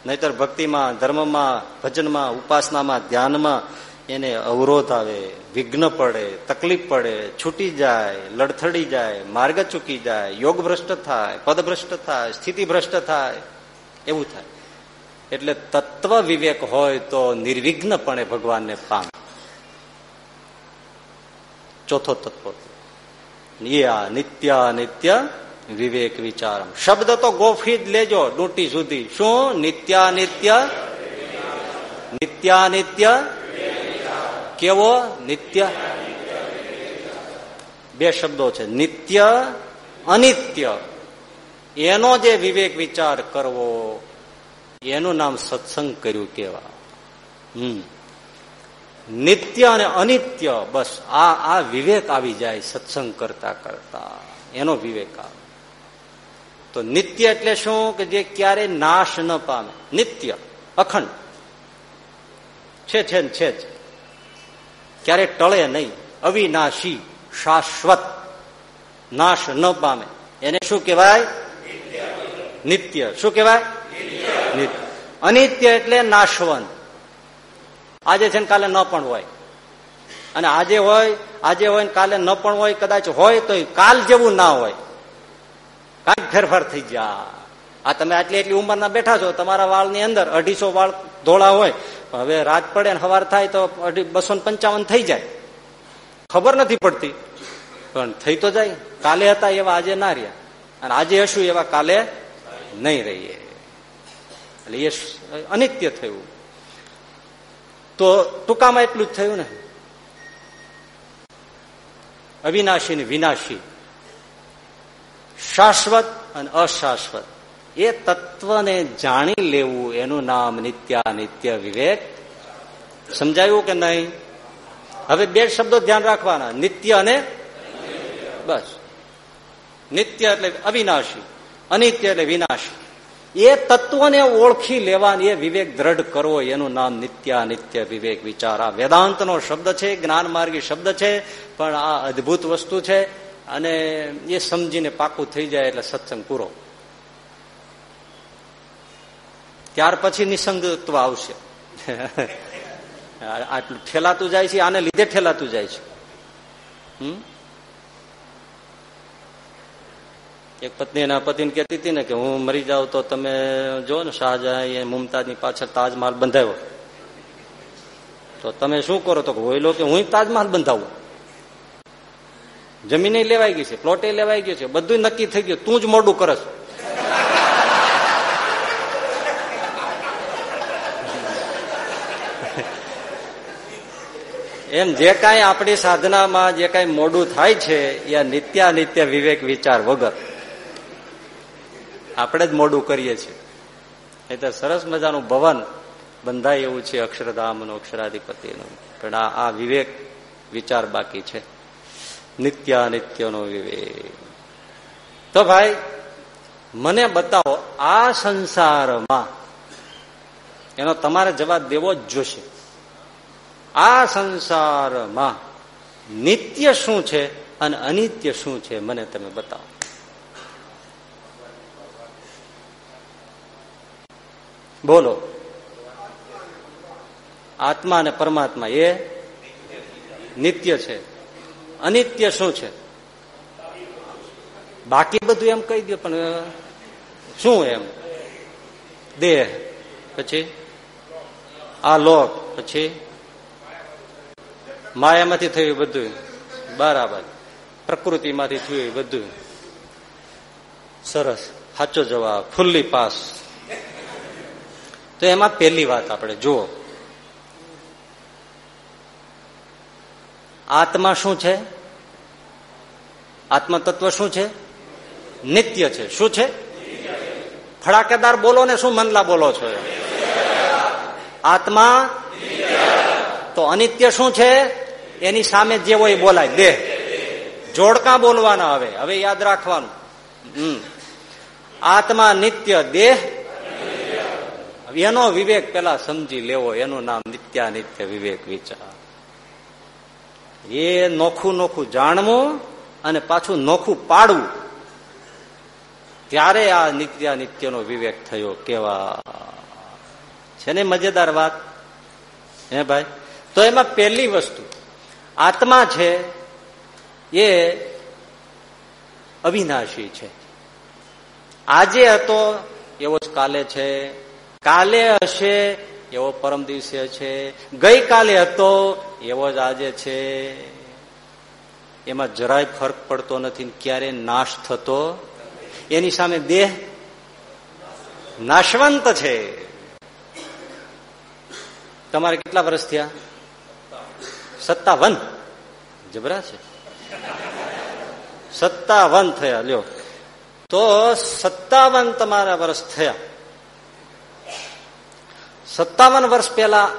નહીતર ભક્તિમાં, ધર્મમાં, ભજનમાં, ઉપાસનામાં, ધ્યાનમાં એને અવરોધ આવે, વિઘ્ન પડે, તકલીફ પડે, છૂટી જાય, લડથડી જાય, માર્ગ ચૂકી જાય, યોગ ભ્રષ્ટ થાય, પદ ભ્રષ્ટ થાય, સ્થિતિ ભ્રષ્ટ થાય, એવું થાય. એટલે તત્વ વિવેક હોય તો નિર્વિઘ્નપણે ભગવાનને પામે. ચોથો તત્વ. નિત્ય નિત્ય વિવેક વિચાર શબ્દ તો ગોફી જ લેજો ડૂટી સુધી. શું? નિત્યાનિત્ય? નિત્યાનિત્ય કેવો નિત્ય. બે શબ્દો છે. નિત્ય, અનિત્ય. એનો જે વિવેક વિચાર કરવો, એનું નામ સત્સંગ કર્યું કેવા હમ. નિત્ય અને અનિત્ય, બસ આ આ વિવેક આવી જાય સત્સંગ કરતા કરતા. એનો વિવેક આવે. તો નિત્ય એટલે શું? કે જે ક્યારે નાશ ન પામે. નિત્ય, અખંડ. છે છે છે જ. ક્યારે ટળે નહીં. અવિનાશી, શાશ્વત, નાશ ન પામે. એને શું કહેવાય? નિત્ય. શું કહેવાય? નિત્ય. અનિત્ય એટલે નાશવંત. આજે છે ને કાલે ન પણ હોય. અને આજે હોય આજે હોય ને કાલે ન પણ હોય, કદાચ હોય તો કાલ જેવું ના હોય. કાંઈક ફેરફાર થઈ ગયા આ તમે આટલી એટલી ઉંમરના બેઠા છો, તમારા વાળની અંદર અઢીસો વાળ ધોળા હોય. હવે રાત પડે ને સવાર થાય તો અઢી, બસો પંચાવન થઈ જાય. ખબર નથી પડતી. પણ થઈ તો જાય. કાલે હતા એવા, આજે ના રહ્યા. અને આજે હશું એવા, કાલે નહીં રહીએ. એટલે એ અનિત્ય થયું. તો ટૂંકામાં એટલું જ થયું ને. અવિનાશી ને વિનાશી. શાશ્વત અને અશાશ્વત. એ તત્વને જાણી લેવું, એનું નામ નિત્યા નિત્ય વિવેક. સમજાયું કે નહીં? હવે બે શબ્દો ધ્યાન રાખવાના. નિત્ય અને બસ. નિત્ય એટલે અવિનાશી, અનિત્ય એટલે વિનાશી. એ તત્વને ઓળખી લેવાની એ વિવેક દ્રઢ કરવો એનું નામ નિત્યા નિત્ય વિવેક વિચાર. આ વેદાંતનો શબ્દ છે જ્ઞાન માર્ગી શબ્દ છે, પણ આ અદભુત વસ્તુ છે, અને એ સમજીને પાકું થઈ જાય એટલે સત્સંગ પૂરો. ત્યાર પછી નિસંગત્વ આવશે. આટલું ઠેલાતું જાય છે, આને લીધે ઠેલાતું જાય છે. હમ? એક પત્ની એના પતિને કહેતી હતી ને કે હું મરી જાઉં તો તમે જો ને શાહજહાં એ મુમતાજની પાછળ તાજમહાલ બંધાવ્યો. તો તમે શું કરો? તો હોય કે હું તાજમહાલ બંધાવું. જમીને લેવાઈ ગઈ છે પ્લોટે લેવાઈ ગયો છે બધું નક્કી થઈ ગયું. તું જ મોડું કરસ. એમ જે કાંઈ આપણી સાધનામાં જે કાંઈ મોડું થાય છે, એ નિત્યાનિત્ય વિવેક વિચાર વગર આપણે જ મોડું કરીએ છીએ. એ તો સરસ મજાનું ભવન બંધાય એવું છે અક્ષરધામનું અક્ષરાધિપતિનું પણ આ વિવેક વિચાર બાકી છે. નિત્યાનિત્યનો વિવેક. તો ભાઈ, મને બતાવો, આ સંસારમાં એનો તમારે જવાબ દેવો જ જોશે. આ સંસારમાં નિત્ય શું છે અને અનિત્ય શું છે, મને તમે બતાવો. બોલો. આત્મા અને પરમાત્મા એ નિત્ય છે. અનિત્ય શું છે? બાકી બધું એમ કહી દો પણ શું એમ? દેહ. પછી? આ લોક. પછી? માયામાંથી થયું બધું બરાબર. પ્રકૃતિમાંથી થયું બધું સરસ. સાચો જવાબ. Fully pass. તો એમાં પહેલી વાત આપણે, જુઓ. આત્મા શું છે? આત્મા તત્વ શું છે? નિત્ય છે. શું છે? ફડાકેદાર બોલો ને શું મનલા બોલો છો? આત્મા? તો અનિત્ય શું છે? એની સામે જે હોય બોલાય. દેહ. જોડકા બોલવાના હવે. હવે યાદ રાખવાનું. હમ. આત્મા નિત્ય દેહ. એનો વિવેક પેલા સમજી લેવો. એનું નામ નિત્યાનિત્ય વિવેક વિચાર. એ નોખું નોખું જાણવું અને પાછું નોખું પાડવું. ત્યારે આ નિત્યાનિત્યનો વિવેક થયો કેવા. છે ને મજેદાર વાત? હે ભાઈ? તો એમાં પહેલી વસ્તુ. આત્મા છે, એ અવિનાશી છે. આજે હતો, એવો જ કાલે છે. કાલે હશે, એવો પરમ દિવસે છે. ગઈકાલે હતો, એવો જ આજે છે. એમાં જરાય ફરક પડતો નથી ક્યારે નાશ થતો. એની સામે દેહ નાશવંત છે. તમારે કેટલા વર્ષ થયા? સત્તાવન. જબરા છે. સત્તાવન થયા, લ્યો. તો સત્તાવન તમારા વર્ષ થયા. સત્તાવન વર્ષ પહેલા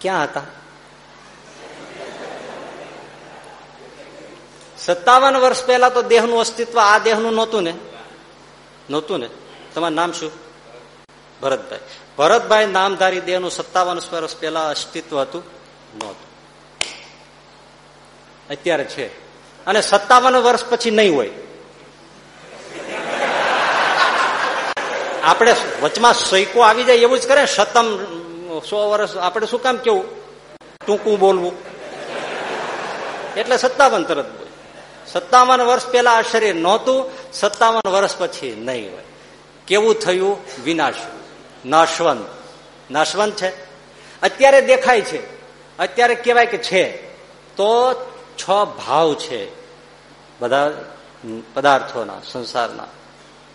ક્યાં હતા? સત્તાવન વર્ષ પહેલા તો દેહનું અસ્તિત્વ આ દેહનું નહોતું ને? નહોતું ને? તમારું નામ શું? ભરતભાઈ. ભરતભાઈ નામધારી દેહનું સત્તાવન વર્ષ પહેલા અસ્તિત્વ હતું? નહોતું. અત્યારે છે. અને સત્તાવન વર્ષ પછી નહીં હોય. આપણે વચમાં સૈકો આવી જાય એવું જ કરે. સતમ સો વર્ષ, આપણે શું કામ કેવું? ટૂંકું બોલવું. એટલે સત્તાવન તરત બોલ. સત્તાવન વર્ષ પહેલા આ શરીર નહોતું, સત્તાવન વર્ષ પછી નહીં હોય. કેવું થયું? વિનાશ. નાશવંત. નાશવંત છે. અત્યારે દેખાય છે. અત્યારે કહેવાય કે છે. તો છ ભાવ છે બધા પદાર્થોના, સંસારના.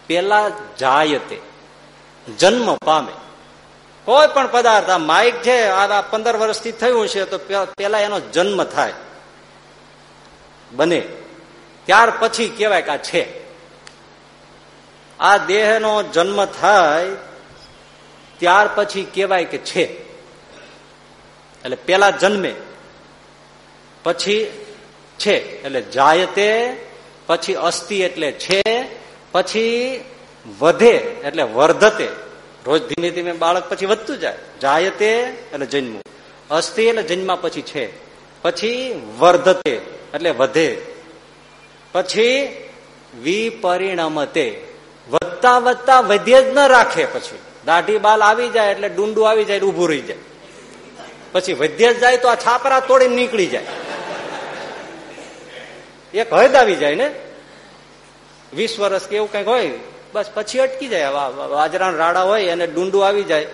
પેલા જાયતે જન્મ પામે. કોઈ પણ પદાર્થ, આ માઇક છે, આ પંદર વર્ષથી થયું છે, તો પેલા એનો જન્મ થાય. બને. ત્યાર પછી કહેવાય કે આ છે. આ દેહનો જન્મ થાય, ત્યાર પછી કહેવાય કે છે. એટલે પેલા જન્મે, પછી છે. એટલે જાયતે પછી અસ્થિ એટલે છે, પછી વધે એટલે વર્ધતે. રોજ ધીમે ધીમે બાળક પછી વધતું જાય. જાયતે એટલે જન્મું. અસ્થિ એટલે જન્મા પછી છે. પછી વર્ધતે એટલે વધે. પછી વિપરિણમતે. વધતા વધતા વધે જ ન રાખે પછી. દાઢી બાલ આવી જાય એટલે ડુંડું આવી જાય ઉભું રહી જાય. પછી વધ્ય જ જાય તો આ છાપરા તોડીને નીકળી જાય. એક હદ આવી જાય ને? વીસ વર્ષ કે એવું કંઈક હોય, બસ પછી અટકી જાય. વાજરા રાડા હોય અને ડુંડું આવી જાય,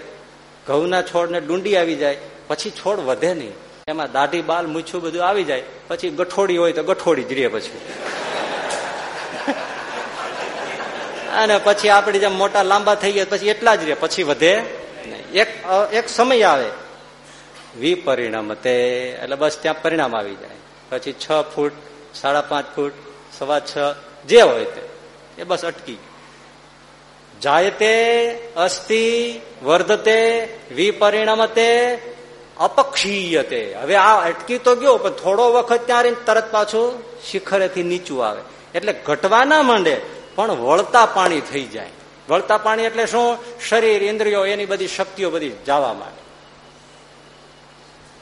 ઘઉંના છોડ ને ડુંડી આવી જાય, પછી છોડ વધે નહીં. એમાં દાઢી, બાલ, મૂછું બધું આવી જાય, પછી ગઠોડી હોય તો ગઠોડી જ રહે પછી. અને પછી આપણે જેમ મોટા લાંબા થઈ ગયા પછી એટલા જ રહે, પછી વધે એક એક સમય આવે. વિપરિણામ તે એટલે બસ ત્યાં પરિણામ આવી જાય. પછી છ ફૂટ સાડા પાંચ ફૂટ, સવા છ, જે હોય તે. એ બસ અટકી જાયતે અસ્થિ વર્ધતે વિપરિણમતે અપક્ષીયતે. હવે આ અટકી તો ગયો, પણ થોડો વખત ત્યાં તરત પાછું શિખરેથી નીચું આવે. એટલે ઘટવા ના માંડે, પણ વળતા પાણી થઈ જાય. વળતા પાણી એટલે શું? શરીર, ઇન્દ્રિયો, એની બધી શક્તિઓ બધી જવા માંડે.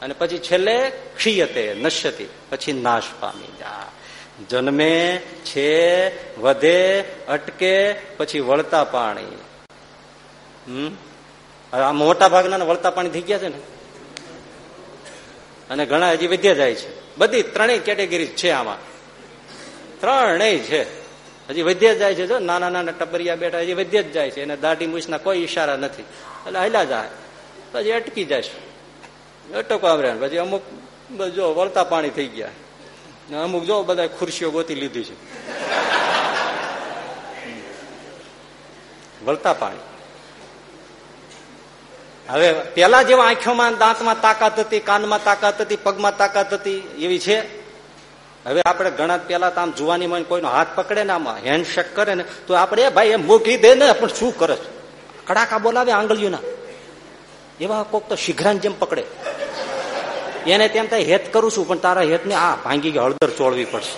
અને પછી છેલ્લે ક્ષીયતે, નશ્યતી, પછી નાશ પામી જાય જન્મે, છે, વધે, અટકે, પછી વળતા પાણી. હમ? આ મોટા ભાગના વળતા પાણી થઈ ગયા છે ને? અને ઘણા હજી વધ્યા જાય છે. બધી ત્રણેય કેટેગરી છે આમાં. ત્રણેય છે. હજી વધ્યા જાય છે જો, નાના નાના ટબરિયા બેઠા હજી વધ્યા જ જાય છે. એને દાઢી મૂછના કોઈ ઈશારા નથી. એટલે હલા જાય. પછી અટકી જાય અટકો આવે પછી અમુક જો વળતા પાણી થઈ ગયા. અમુક જો બધા ખુરશીઓ ગોતી લીધી છે. વળતા પાણી. હવે પેલા જેવા આંખોમાં દાંતમાં તાકાત હતી, કાનમાં તાકાત હતી, પગમાં તાકાત હતી, એવી છે? હવે આપણે ઘણા પેલા તો આમ જોવાની માં કોઈનો હાથ પકડે ને આમાં હેન્ડશેક કરે ને, તો આપણે ભાઈ એમ મૂકી દે ને, પણ શું કરે કડાકા બોલાવે આંગળીઓના. એવા કોક તો શીઘ્રાન જેમ પકડે. એને તેમ થાય, હેત કરું છું, પણ તારા હેત ને આ ભાંગી ગઈ હળદર ચોળવી પડશે.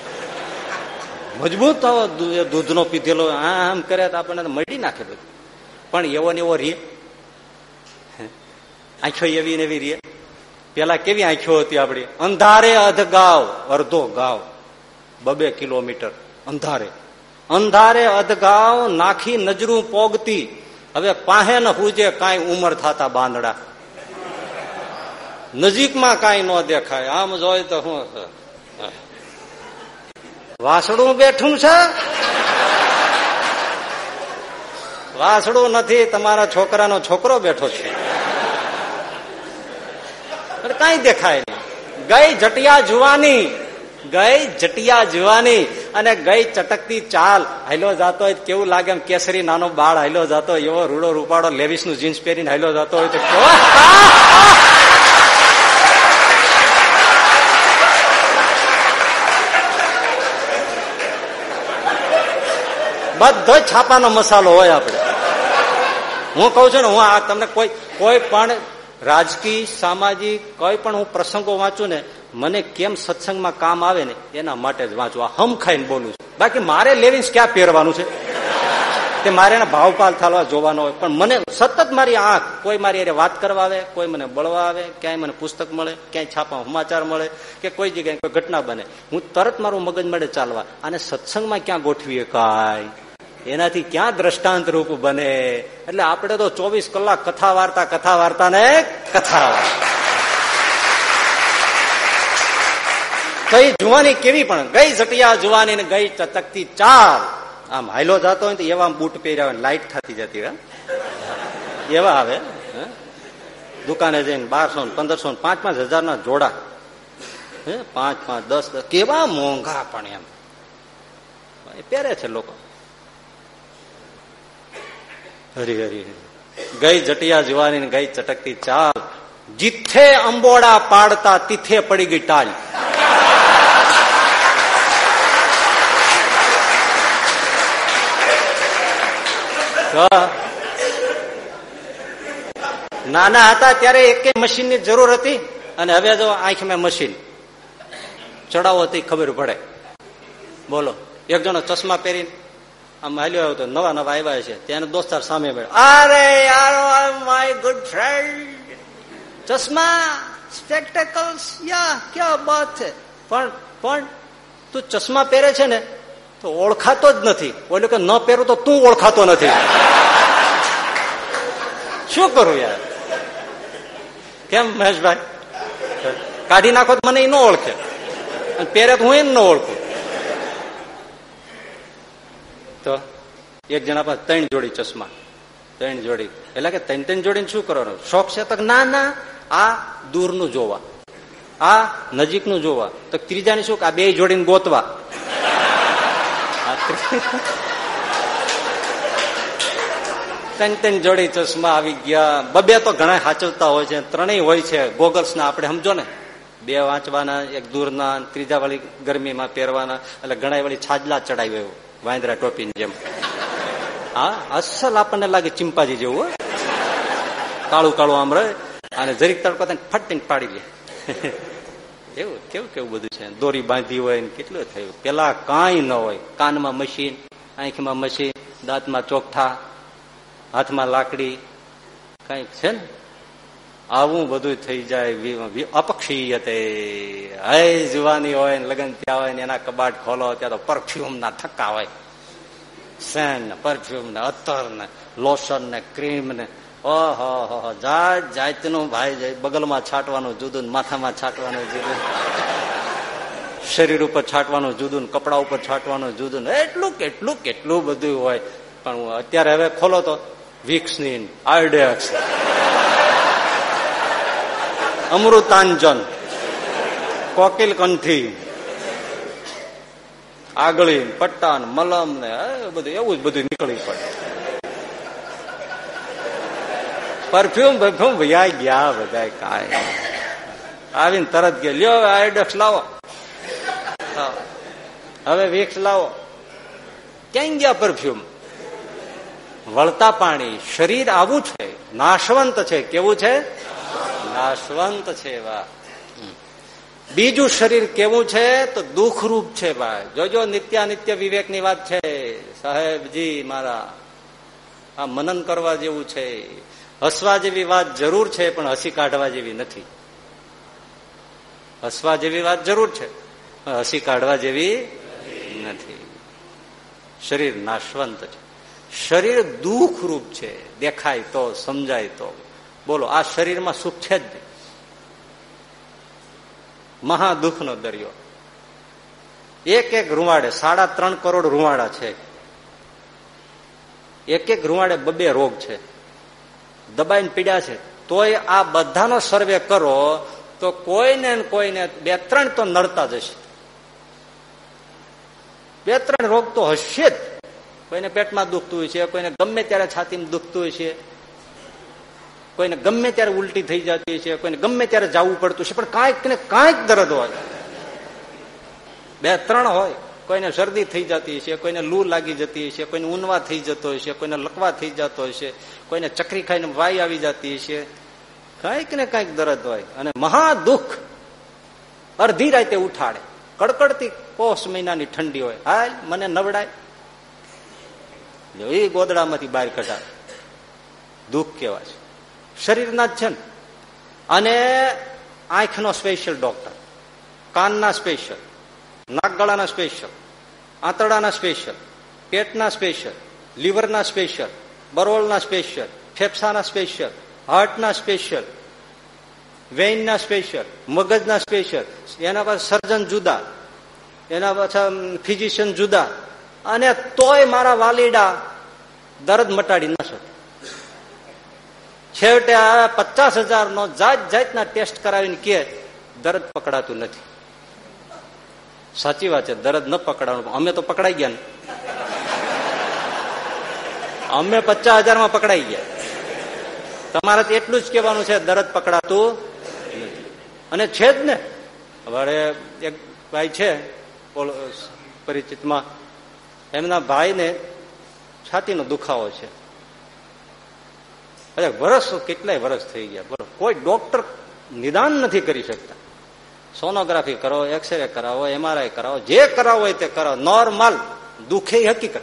મજબૂત દૂધનો પીધેલો આમ કરે તો આપણને મળી નાખે બધું. પણ એવો ને એવો રે આંખો એવી ને એવી રે પેલા કેવી આંખો હતી આપડી? અંધારે અધ ગાવ અડધો ગાવ. બબે કિલોમીટર. અંધારે. અંધારે અધ ગાવ, નાખી નજરું પોગતી. હવે પાહે ન હુજે કાંઈ ઉમર થતા બાંધડા નજીકમાં કાંઈ ન દેખાય. આમ જોય તો હું વાસડું બેઠું છે? વાસડું નથી, તમારા છોકરાનો છોકરો બેઠો છે. કઈ દેખાય ગઈ જટિયા જુવાની. ગઈ જટિયા જુવાની અને ગઈ ચટકતી ચાલ. હાલો જતો હોય કેવું લાગે કેસરી નાનો બાળ હૈલો જતો હોય, એવો રૂડો રૂપાડો લેવીસનું જીન્સ પહેરીને હાઈલો જતો હોય તો બધો છાપાનો મસાલો હોય આપણે. હું કઉ છું ને, હું આ તમને કોઈ કોઈ પણ રાજકીય, સામાજિક, કોઈ પણ હું પ્રસંગો વાંચું ને મને કેમ સત્સંગમાં કામ આવે ને એના માટે જ વાંચું. આ હમ ખાઈને બોલું છું. બાકી મારે લેવીસ ક્યાં પહેરવાનું છે? તે મારે એના ભાવપાલ થાલવા જોવાનો હોય. પણ મને સતત મારી આંખ, કોઈ મારી એને વાત કરવા આવે, કોઈ મને બળવા આવે, ક્યાંય મને પુસ્તક મળે, ક્યાંય છાપા સમાચાર મળે, કે કોઈ જગ્યાએ કોઈ ઘટના બને. હું તરત મારું મગજ મળે ચાલવા. અને સત્સંગમાં ક્યાં ગોઠવીએ કાંઈ? એનાથી ક્યાં દ્રષ્ટાંત રૂપ બને? એટલે આપણે તો ચોવીસ કલાક કથા વાર્તા કથા વાર્તા ને કથા કઈ જુવાની કેવી પણ? ગઈ જટિયા જુવાની ને ગઈ ચતકતી ચાલ આમ હાઈલો જતો હોય તો એવા બૂટ પહેર્યા હોય લાઈટ થતી જતી હોય. એવા આવે દુકાને જઈને બારસો ને પંદરસો ને પાંચ પાંચ હજાર ના જોડા. હે? પાંચ પાંચ દસ દસ. કેવા મોંઘા પણ એમ. પહેરે છે લોકો. હરી હરી ગઈ જટિયા જુવાની ગઈ ચટકતી ચાલ જીથે અંબોડા પાડતા તીથે પડી ગઈ ટાલ નાના હતા ત્યારે એક મશીનની જરૂર હતી અને હવે જો આંખમાં મશીન ચડાવો હતી ખબર પડે. બોલો, એક જણો ચશ્મા પહેરીને આમ હાલ્યો આવ્યો તો નવા નવા આવ્યા છે. ત્યાં દોસ્તાર સામે અરે યાર માય ગુડ ફ્રેન્ડ ચશ્મા સ્પેક્ટેકલ્સ યા, ક્યાં બાત છે? પણ પણ તું ચશ્મા પહેરે છે ને તો ઓળખાતો જ નથી. ઓલે કે ન પહેરું તો તું ઓળખાતો નથી. શું કરું યાર? કેમ મહેશભાઈ? કાઢી નાખો તો મને એ ન ઓળખે. પહેરે તો હું એમ ન ઓળખું. તો એક જણા પાસે ત્રણ જોડી ચશ્મા. ત્રણ જોડી. એટલે કે ત્રણ ત્રણ જોડીને શું કરવાનું? શોખ છે તો ના ના, આ દૂરનું જોવા. આ નજીકનું જોવા. તો ત્રીજાની શું આ બે જોડીને ગોતવા. ત્રણ ત્રણ જોડી ચશ્મા આવી ગયા. બબે તો ઘણા સાચવતા હોય છે, ત્રણેય હોય છે. ગોગલ્સ ના આપણે સમજો ને. બે વાંચવાના, એક દૂરના, ત્રીજા વાળી ગરમીમાં પહેરવાના. એટલે ઘણા વાળી છાજલા ચડાવ્યો વાંદરા ટોપીની જેમ. હા, અસલ આપણને લાગે ચિંપાજી જેવું કાળું કાળું આમ રહે અને જરીક તડકો ફટીને પાડી લે એવું કેવું કેવું બધું છે? દોરી બાંધી હોય ને કેટલું થયું? પેલા કાંઈ ન હોય. કાનમાં મશીન, આંખમાં મશીન, દાંતમાં ચોકઠા, હાથમાં લાકડી કંઈક છે ને? આવું બધું થઈ જાય અપક્ષીય તે હય જુવાની હોય ને લગ્ન ત્યાં હોય ને એના કબાટ ખોલો, ત્યાં તો પરફ્યુમ ના થક્કા હોય. સેન પરફ્યુમ ને અત્તર ને લોશન ને ક્રીમ ને ઓહો જાત જાતનું ભાઈ બગલમાં છાંટવાનું જુદું માથામાં છાંટવાનું જુદું. શરીર ઉપર છાંટવાનું જુદું કપડા ઉપર છાંટવાનું જુદું એટલું કેટલું કેટલું બધું હોય. પણ અત્યારે હવે ખોલો તો વિક્સની આયોડેક્સ અમૃતાંજન. કોકિલ કંઠી. આગળી પટ્ટા મલમ ને બધું, એવું જ બધું નીકળી પડે. પરફ્યુમ પરફ્યુમ, ભૈયા, ગયા બધા કાંઈ. આવીને તરત ગયા લ્યો આયોડેક્સ લાવો. હવે વિક્સ લાવો. ક્યાં ગયા પરફ્યુમ? વળતા પાણી, શરીર આવું છે, નાશવંત છે, કેવું છે? નાશવંત છે વા બીજું શરીર કેવું છે, તો દુઃખરૂપ છે, ભાઈ. જોજો, નિત્યાનિત્ય વિવેકની વાત છે. સાહેબજી, મારા, આ મનન કરવા જેવું છે. હસવા જેવી વાત જરૂર છે, પણ હસી કાઢવા જેવી નથી. હસવા જેવી વાત જરૂર છે હસી કાઢવા જેવી નથી. શરીર નાશવંત છે. શરીર દુઃખરૂપ છે, દેખાય તો, સમજાય તો. બોલો, આ શરીરમાં સુખ છે જ નહીં. મહા દરિયો. એક એક રૂવાડે, સાડા ત્રણ કરોડ રૂવાડા છે. એક એક રૂવાડે બબે રોગ છે. દબાઈને પીડ્યા છે. તોય આ બધાનો સર્વે કરો, તો કોઈને કોઈને બે ત્રણ તો નડતા જશે. બે ત્રણ રોગ તો હશે જ. કોઈને પેટમાં દુખતું હોય છે, કોઈને ગમે ત્યારે છાતીમાં દુખતું હોય છે, કોઈને ગમે ત્યારે ઉલટી થઈ જતી છે, કોઈને ગમે ત્યારે જવું પડતું છે, પણ કાંઈક ને કાંઈક દર્દ હોય. બે ત્રણ હોય. કોઈને શરદી થઈ જતી હશે, કોઈને લૂ લાગી જતી હશે, કોઈને ઊનવા થઈ જતો હશે, કોઈને લકવા થઈ જતો હશે, કોઈને ચકરી ખાઈને વાય આવી જતી હશે. કંઈક ને કંઈક દર્દ હોય અને મહા દુઃખ અડધી રાતે ઉઠાડે. કડકડતી પોષ મહિનાની ઠંડી હોય. હાલ મને નવડાય. એ ગોદડામાંથી બહાર કઢાય. દુઃખ કેવા છે. શરીરના જ છે ને. અને આંખનો સ્પેશિયલ ડોક્ટર કાનના સ્પેશિયલ નાકગળાના સ્પેશિયલ આંતરડાના સ્પેશિયલ પેટના સ્પેશિયલ લીવરના સ્પેશિયલ બરોળના સ્પેશિયલ ફેફસાના સ્પેશિયલ હાર્ટના સ્પેશિયલ વેઇનના સ્પેશિયલ મગજના સ્પેશિયલ એના પાછા સર્જન જુદા, એના પાછા ફિઝિશિયન જુદા. અને તોય મારા વાલીડા દર્દ મટાડી ના શકે. છેવટે આ પચાસ હજારનો જાત જાતના ટેસ્ટ કરાવીને કે દર્દ પકડાતું નથી. સાચી વાત છે, દર્દ ન પકડાવાનું અમે તો પકડાઈ ગયા ને. અમે પચાસ હજારમાં પકડાઈ ગયા. તમારે એટલું જ કહેવાનું છે, દર્દ પકડાતું અને છે જ ને હવે એક ભાઈ છે પરિચિતમાં. એમના ભાઈને છાતીનો દુખાવો છે. અરે, વરસ, કેટલાય વરસ થઈ ગયા. બોલો, કોઈ ડોક્ટર નિદાન નથી કરી શકતા. સોનોગ્રાફી કરો, એક્સરે કરાવો, એમઆરઆઈ કરાવો, જે કરાવો તે કરાવો નોર્મલ, દુખે હકીકત.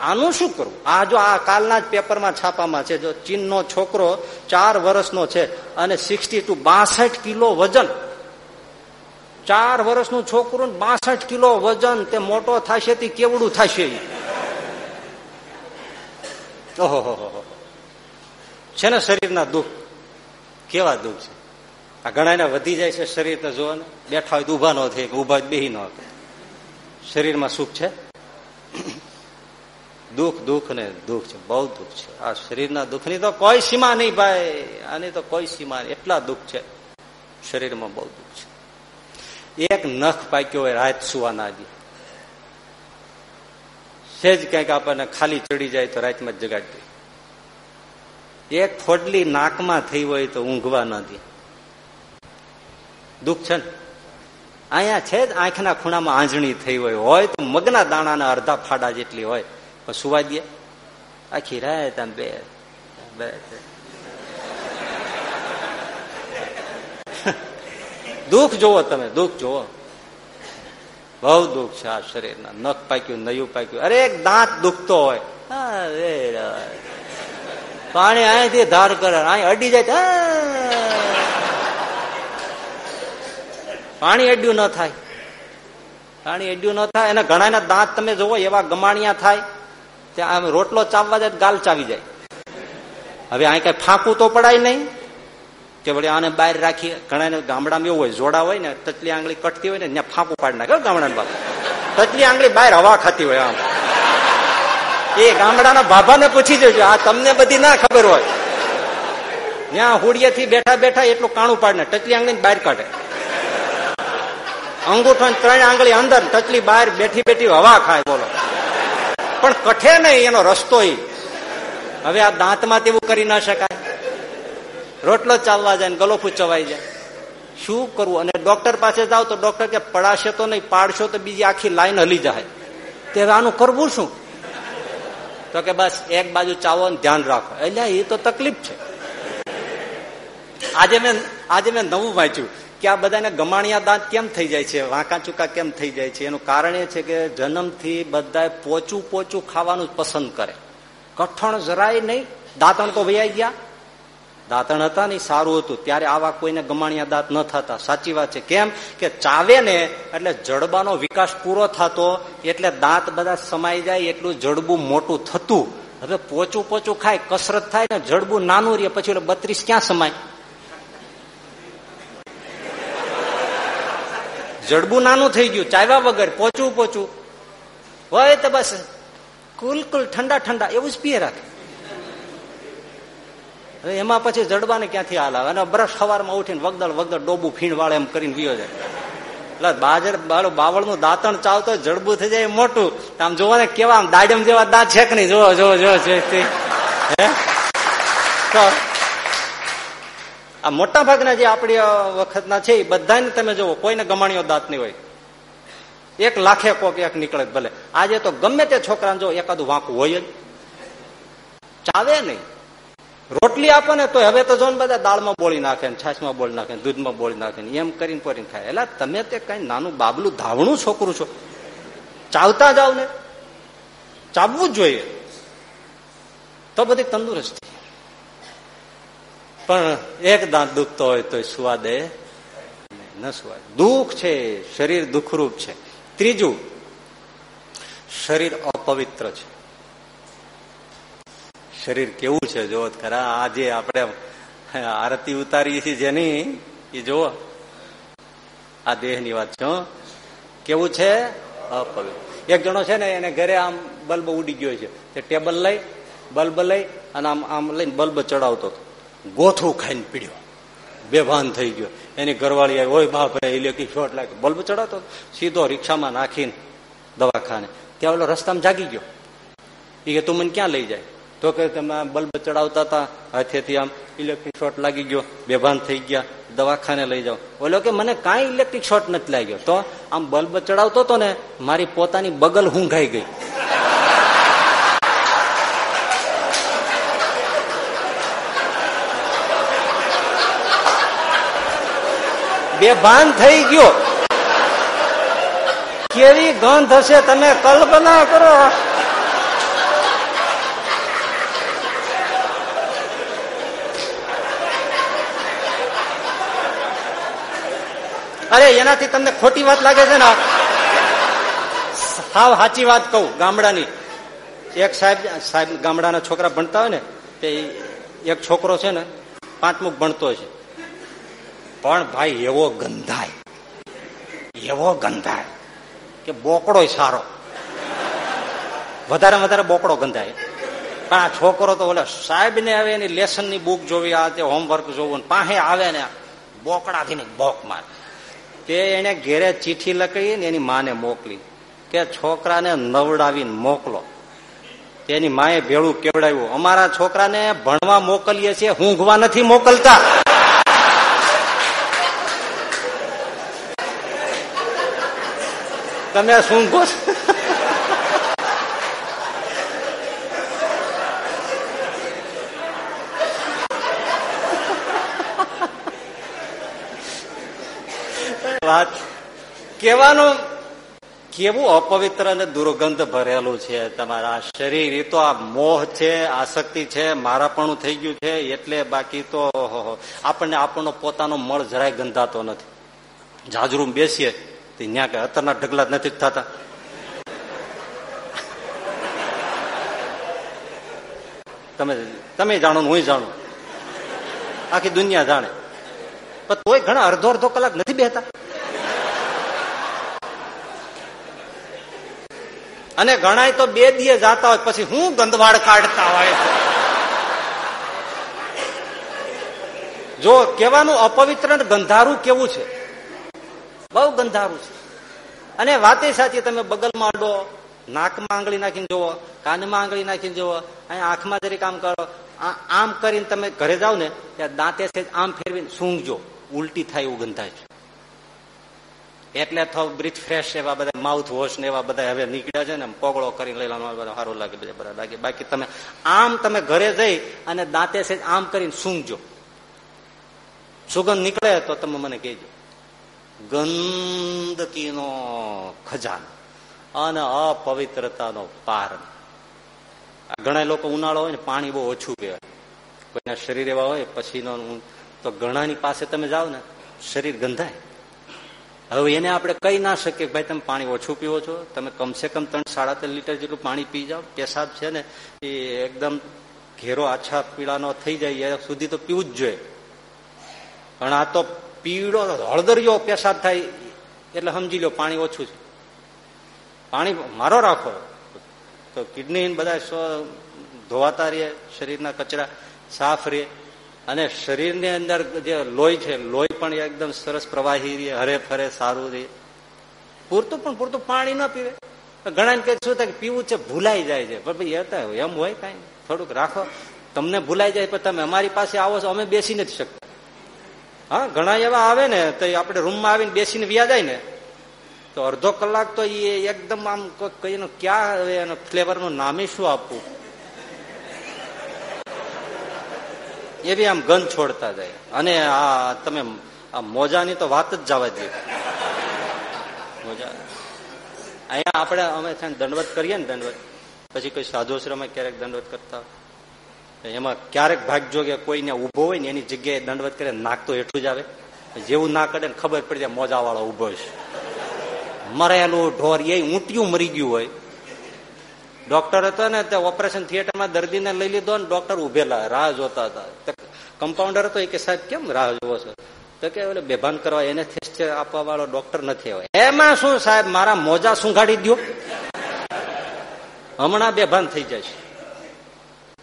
આનું શું કરવું? આ જો આ કાલના જ પેપરમાં છાપામાં છે, જો ચીનનો છોકરો ચાર વર્ષનો છે અને સિક્સટી ટુ બાસઠ કિલો વજન. ચાર વર્ષનું છોકરું બાસઠ કિલો વજન, તે મોટો થશે તે કેવડું થશે? ઓહો છે ને શરીરના દુઃખ. કેવા દુઃખ છે? આ ઘણા વધી જાય છે શરીર તો જો ને બેઠા હોય તો ઊભા ન થાય કે ઊભા બેહી ન શરીરમાં સુખ છે? દુઃખ દુઃખ ને દુઃખ છે. બહુ દુઃખ છે. આ શરીરના દુઃખની તો કોઈ સીમા નહીં ભાઈ. આની તો કોઈ સીમા નહીં. એટલા દુઃખ છે. શરીરમાં બહુ દુઃખ છે. એક નખ પાક્યો હોય રાત સુવા ના દે સેજ ક્યાંક આપણને ખાલી ચડી જાય તો રાતમાં જ જગાડી દે. એક ફોડલી નાકમાં થઈ હોય તો ઊંઘવા ન દે. દુઃખ છે અહીંયા છે જ આંખના ખૂણામાં આંજણી થઈ હોય હોય તો મગના દાણાના અડધા ફાડા જેટલી હોય, પણ સુવા દે. આખી રાત બે દુઃખ જોવો તમે, દુઃખ જોવો. બહુ દુઃખ છે આ શરીરના. નખ પાક્યું, નયું પાક્યું. અરે એક દાંત દુખતો હોય. પાણી અહીંથી ધાર કરે, અહીં અડી જાય પાણી અડ્યું ન થાય. પાણી અડ્યું ન થાય, અને ઘણા દાંત તમે જોવો એવા ગમાણિયા થાય, ત્યાં આમ રોટલો ચાવવા જાય ગાલ ચાવી જાય. હવે અહીં કઈ ફાંકું તો પડાય નહીં. કે વળી આને બહાર રાખી ઘણા ગામડામાં એવું હોય, જોડા હોય ને તચલી આંગળી કટતી હોય ને, ત્યાં ફાંકું પાડી નાખે ગામડાના તચલી આંગળી બહાર હવા ખાતી હોય આમ. એ ગામડાના ભાભાને પૂછી જજો આ તમને બધી ના ખબર હોય. ત્યાં હોડિયાથી બેઠા બેઠા એટલું કાણું પાડને, ટચલી આંગળી બહાર કાઢે. અંગૂઠો ત્રણ આંગળી અંદર, ટચલી બહાર બેઠી બેઠી હવા ખાય, બોલો. પણ કઠે નહીં એનો રસ્તો હવે આ દાંતમાં તેવું કરી ના શકાય. રોટલો ચાલવા જાય ગલોફુ ચવાઈ જાય. શું કરવું અને ડોક્ટર પાસે જાઓ તો ડોક્ટર કે, પડાશે તો નહીં, પાડશો તો બીજી આખી લાઈન હલી જાય. તે આનું કરવું શું? તો કે બસ, એક બાજુ ચાવો ધ્યાન રાખો. એટલે એ તો તકલીફ છે. આજે મેં આજે મેં નવું વાંચ્યું કે આ બધાને ગમાણિયા દાંત કેમ થઈ જાય છે? વાંકા ચૂકા કેમ થઈ જાય છે? એનું કારણ એ છે કે જન્મથી બધા પોચું પોચું ખાવાનું પસંદ કરે. કઠણ જરાય નહીં. દાંતણ તો વૈયા ગયા. દાંતણ હતા ને સારું હતું. ત્યારે આવા કોઈને ગમાણિયા દાંત ન થતા. સાચી વાત છે. કેમ? કે ચાવે ને એટલે જડબાનો વિકાસ પૂરો થતો, એટલે દાંત બધા સમાઈ જાય, એટલું જડબું મોટું થતું. હવે પોચું પોચું ખાય, કસરત થાય ને જડબું નાનું રે પછી એટલે બત્રીસ ક્યાં સમાય? જડબું નાનું થઈ ગયું. ચાવ્યા વગર, પોચું પોચું. હોય તો બસ. કુલ ઠંડા ઠંડા. એવું જ પીએ રાખે. એમાં પછી જડબાને ક્યાંથી હાલ આવે? અને બ્રશ સવારમાં ઉઠીને વગદળ વગદળ ડોબું ફીણ વાળે એમ કરીને ગયો જાય એટલે બાજર બાવળનું દાંતણ ચાવતો જડબું થઈ જાય મોટું. આમ જોવો ને કેવા આમ દાડમ જેવા દાંત છે કે નહીં? જોવો જોવો જો હે? તો આ મોટા ભાગના જે આપણી વખતના છે, એ બધાને તમે જુઓ, કોઈને ગમાણીઓ દાંત નહીં હોય. એક લાખે કોક એક નીકળે ભલે. આજે તો ગમે તે છોકરાને જો એકાદું વાંકું હોય જ. ચાવે નહીં. રોટલી આપો ને તો હવે તો જો બધા દાળમાં બોળી નાખે ને છાશમાં બોળી નાખે દૂધમાં બોળી નાખે એમ કરીને કરીને ખાય. એટલે તમે તે કઈ નાનું બાબલું ધાવણું છોકરું છો. ચાવતા જાવ ને. ચાવવું જ જોઈએ. તો બધી તંદુરસ્તી પણ એક દાંત દુખતો હોય તો સુવાદે ન સુવાય. દુઃખ છે, શરીર દુઃખરૂપ છે. ત્રીજું, શરીર અપવિત્ર છે. શરીર કેવું છે? જો ખરા, આ જે આપણે આરતી ઉતારીએ છીએ જેની, એ જુઓ. આ દેહની વાત છે કેવું છે? અપવિત્ર. એક જણો છે ને, એને ઘરે આમ બલ્બ ઉડી ગયો છે. તે ટેબલ લઈ, બલ્બ લઈ અને આમ આમ લઈને બલ્બ ચડાવતો ગોથું ખાઈને પીડ્યો. બેભાન થઈ ગયો. એની ઘરવાળી હોય બાપ ઇલેક્ટ્રિક શોર્ટ લાગે. બલ્બ ચડાવતો સીધો રિક્ષામાં નાખીને દવાખાને. ત્યાં ઓલો રસ્તામાં જાગી ગયો. એ કે, તું મને ક્યાં લઈ જાય? તો કે તમે બલ્બ ચડાવતા હતા, હાથેથી આમ ઇલેક્ટ્રિક શોર્ટ લાગી ગયો, બેભાન થઈ ગયા, દવાખાને લઈ જાઓ. ઓલો કે મને કાંઈ ઇલેક્ટ્રિક શોર્ટ નથી લાગ્યો. તો આમ બલ્બ ચડાવતો હતો ને, મારી પોતાની બગલ હુંઘાઈ ગઈ. બેભાન થઈ ગયો. કેવી ગંધ હશે તમે કલ્પના કરો. અરે, એનાથી તમને ખોટી વાત લાગે છે ને? સાવ સાચી વાત કહું, ગામડાની. એક સાહેબ સાહેબ ગામડાના છોકરા ભણતા હોય ને, તે એક છોકરો છે ને, પાંચમુખ ભણતો છે. પણ ભાઈ, એવો ગંધાય. એવો ગંધાય કે બોકડો સારો. વધારે વધારે બોકડો ગંધાય. પણ આ છોકરો તો ઓલા સાહેબ ને આવે એની લેસનની બુક જોવી, આ તે હોમવર્ક જોવું પાસે આવે ને, બોકડાથી બોક માર. તે એને ઘેરે ચીઠી લખી ને એની માને મોકલી. કે છોકરાને નવડાવીને મોકલો. તેની માએ ભેળું કેવડાવ્યું, અમારા છોકરાને ભણવા મોકલીએ છીએ, ઊંઘવા નથી મોકલતા. તમે શું વાત કેવાનું કેવું અપવિત્ર અને દુર્ગંધ ભરેલું છે તમારા શરીર. એ તો આ મોહ છે, આસક્તિ છે, મારાપણું થઈ ગયું છે, એટલે બાકી તો આપણને આપણનો પોતાનો મળ જરાય ગંધાતો નથી. જાજરૂમ બેસીએ, તો ત્યાં કે અત્યારના ઢગલા નથી થતા. તમે તમે જાણો હું જાણું. આખી દુનિયા જાણે. પણ તોય ઘણા અડધો અડધો કલાક નથી બેહતા. અને ઘણા તો બે દીએ જાતા હોય, પછી હું ગંદવાડ કાઢતા હોય? જો કેવાનું અપવિત્ર ગંધારું કેવું છે? બહુ ગંધારું છે. અને વાતે સાચી તમે બગલમાં અડો, નાકમાં આંગળી નાખીને જુઓ, કાનમાં આંગળી નાખીને જુઓ, અહીંયા આંખમાં જરી કામ કરો આમ કરીને તમે ઘરે જાઓ ને, ત્યાં દાંતે આમ ફેરવીને સૂંઘજો. ઉલટી થાય એવું ગંધાય છે. એટલે થોડું બ્રીથ ફ્રેશ એવા બધા માઉથ વોશ ને એવા બધા હવે નીકળ્યા છે ને પોગળો કરીને લઈ લેવાનું સારું લાગે બધા બધા લાગે બાકી તમે આમ તમે ઘરે જઈ અને દાંતે છે આમ કરીને સૂંઘજો. સુગંધ નીકળે તો તમે મને કહેજો. ગંદકીનો ખજાન અને અપવિત્રતાનો પાર ઘણા લોકો ઉનાળો હોય ને પાણી બહુ ઓછું પીવે કોઈના શરીર એવા હોય, પછીનો તો ઘણાની પાસે તમે જાઓ ને, શરીર ગંધાય. હવે એને આપણે કહી ના શકીએ ભાઈ તમે પાણી ઓછું પીવો છો. તમે કમસે કમ ત્રણ સાડા ત્રણ લીટર જેટલું પાણી પી જાઓ. પેશાબ છે ને, એ એકદમ ઘેરો આછા પીળાનો થઈ જાય સુધી તો પીવું જ જોઈએ. પણ આ તો પીળો, હળદરિયો પેશાબ થાય, એટલે સમજી લો પાણી ઓછું છે. પાણી મારો રાખો. તો કિડની બધા ધોવાતા રહે શરીરના કચરા સાફ રહે અને શરીરની અંદર જે લોહી છે, લોહી પણ એકદમ સરસ પ્રવાહી રહે, હરે ફરે, સારું રહે. પૂરતું પણ પૂરતું પાણી ન પીવે. ઘણા કઈ શું થાય પીવું છે, ભૂલાઈ જાય છે. પણ ભાઈ હતા એમ હોય કઈ. થોડુંક રાખો. તમને ભૂલાઈ જાય પણ તમે અમારી પાસે આવો છો, અમે બેસી નથી શકતા. હા, ઘણા એવા આવે ને, તો આપણે રૂમમાં આવીને બેસીને વ્યા જાય ને, તો અડધો કલાક તો એ એકદમ આમ કઈ ક્યાં એનો ફ્લેવરનું નામે શું આપવું? એ બી આમ ગંધ છોડતા જાય. અને આ તમે આ મોજાની તો વાત જ જવા દે. મોજા. અહીંયા આપણે અમે છે દંડવત કરીએ ને દંડવત. પછી કોઈ સાધુશ્રમે ક્યારેક દંડવત કરતા એમાં ક્યારેક ભાગજો કે કોઈને ઊભો હોય ને એની જગ્યાએ દંડવત કરે નાક તો એટલું જ આવે. જેવું ના કરે ને ખબર પડી જાય મોજા વાળો ઊભો છે. મરેલું ઢોર એ ઊંટિયું મરી ગયું હોય. ડોક્ટર હતો ને તે ઓપરેશન થિયેટરમાં દર્દીને લઈ લીધો ને ડોક્ટર ઉભેલા, રાહ જોતા હતા. કમ્પાઉન્ડર હતો કે, સાહેબ, કેમ રાહ જોવો છો? તો કે, ઓલે બેભાન કરવા એને આપવા વાળો ડોક્ટર નથી હોય એમાં શું સાહેબ, મારા મોજા સુંઘાડી દો હમણાં બેભાન થઈ જશે.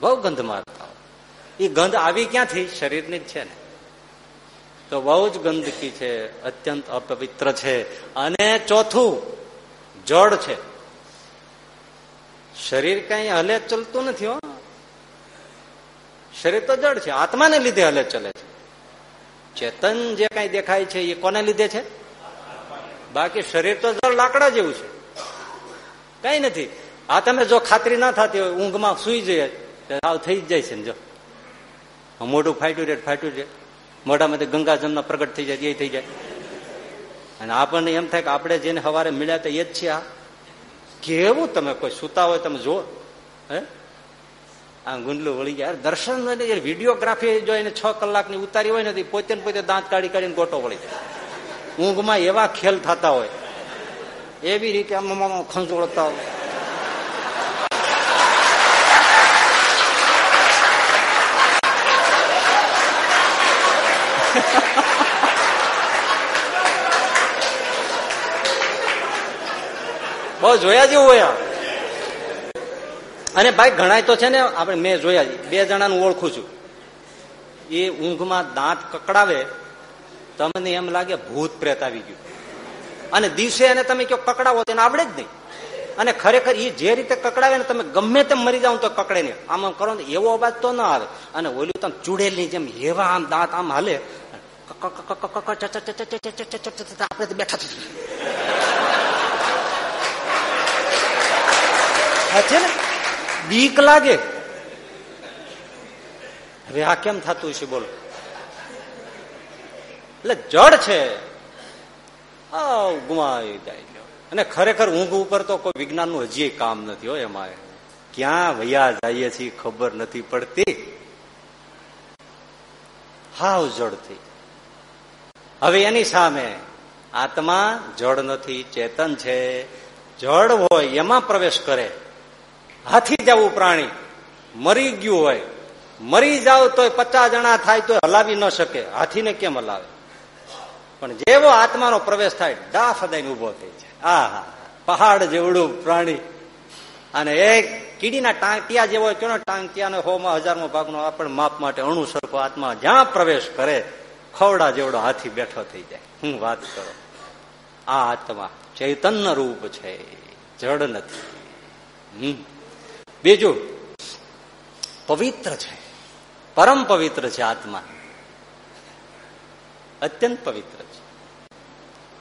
બહુ ગંધ મારતા એ ગંધ આવી ક્યાંથી? શરીરની જ છે ને. તો બહુ જ ગંદકી છે, અત્યંત અપવિત્ર છે અને ચોથું, જડ છે. શરીર કઈ હલે ચલતું નથી હો. શરીર તો જડ છે, આત્માને લીધે હલે ચલે છે. ચેતન જે કઈ દેખાય છે, એ કોને લીધે છે? બાકી શરીર તો જળ લાકડા જેવું છે. કઈ નથી. આ તમે જો ખાતરી ના થતી હોય, ઊંઘમાં સુઈ જઈએ આવ થઈ જ જાય છે ને જો. મોઢું ફાટ્યું રે ફાટ્યું છે. મોઢામાંથી ગંગાજમના પ્રગટ થઈ જાય, એ થઈ જાય. અને આપણને એમ થાય કે આપણે જેને સવારે મળ્યા તો એ જ છીએ આ. કેવું તમે કોઈ સુતા હોય તમે જુઓ. હે? આ ગુંડલું વળી ગયા. દર્શન વિડીયોગ્રાફી જો એને છ કલાકની ઉતારી હોય ને પોતે પોતે દાંત કાઢી કાઢીને ગોટો વળી જાય. ઊંઘમાં એવા ખેલ થતા હોય. એવી રીતે આમ ખંજોળતા હોય. બહુ જોયા જેવું હોય અને ભાઈ ઘણા તો છે ને આપણે મેં જોયા બે જણાનું ઓળખું છું એ ઊંઘમાં દાંત કકડાવે તમને એમ લાગે ભૂત પ્રેત આવી ગયું અને દિવસે એને તમે કયો કકડાવો તેને આવડે જ નહીં અને ખરેખર એ જે રીતે કકડાવે ને તમે ગમે તેમ મરી જાવ તો કકડે નહીં આમ આમ કરો એવો અવાજ તો ના આવે અને ઓલું તમે ચૂડેલની જેમ હેવા આમ દાંત આમ હાલે આપણે બેઠા છે ને? બીક લાગે. હવે આ કેમ થતું છે બોલો. એટલે જડ છે. ગુમાવી જાય અને ખરેખર ઊંઘ ઉપર તો કોઈ વિજ્ઞાનનું હજી કામ નથી હોય એમાં. ક્યાં વયા જઈએ છીએ ખબર નથી પડતી. હાવ જડથી હવે એની સામે આત્મા જડ નથી, ચેતન છે. જડ હોય એમાં પ્રવેશ કરે. હાથી જવું પ્રાણી. મરી ગયું હોય. મરી જાવ તો પચાસ જણા થાય તો હલાવી ન શકે. હાથીને કેમ હલાવે? પણ જેવો આત્માનો પ્રવેશ થાય, ડાફ દઈને ઊભો થઈ જાય. આ પહાડ જેવડું પ્રાણી. અને એક કીડીના ટાંટિયા જેવો કેવો ટાંટિયાનો હોમાં હજારમો ભાગનો આપણે માપ માટે અણુ સરખો આત્મા જ્યાં પ્રવેશ કરે, ખવડા જેવડો હાથી બેઠો થઈ જાય. હું વાત કરો? આ આત્મા ચૈતન્ય રૂપ છે, જડ નથી. હમ. બીજું, પવિત્ર છે. પરમ પવિત્ર છે આત્મા. અત્યંત પવિત્ર છે.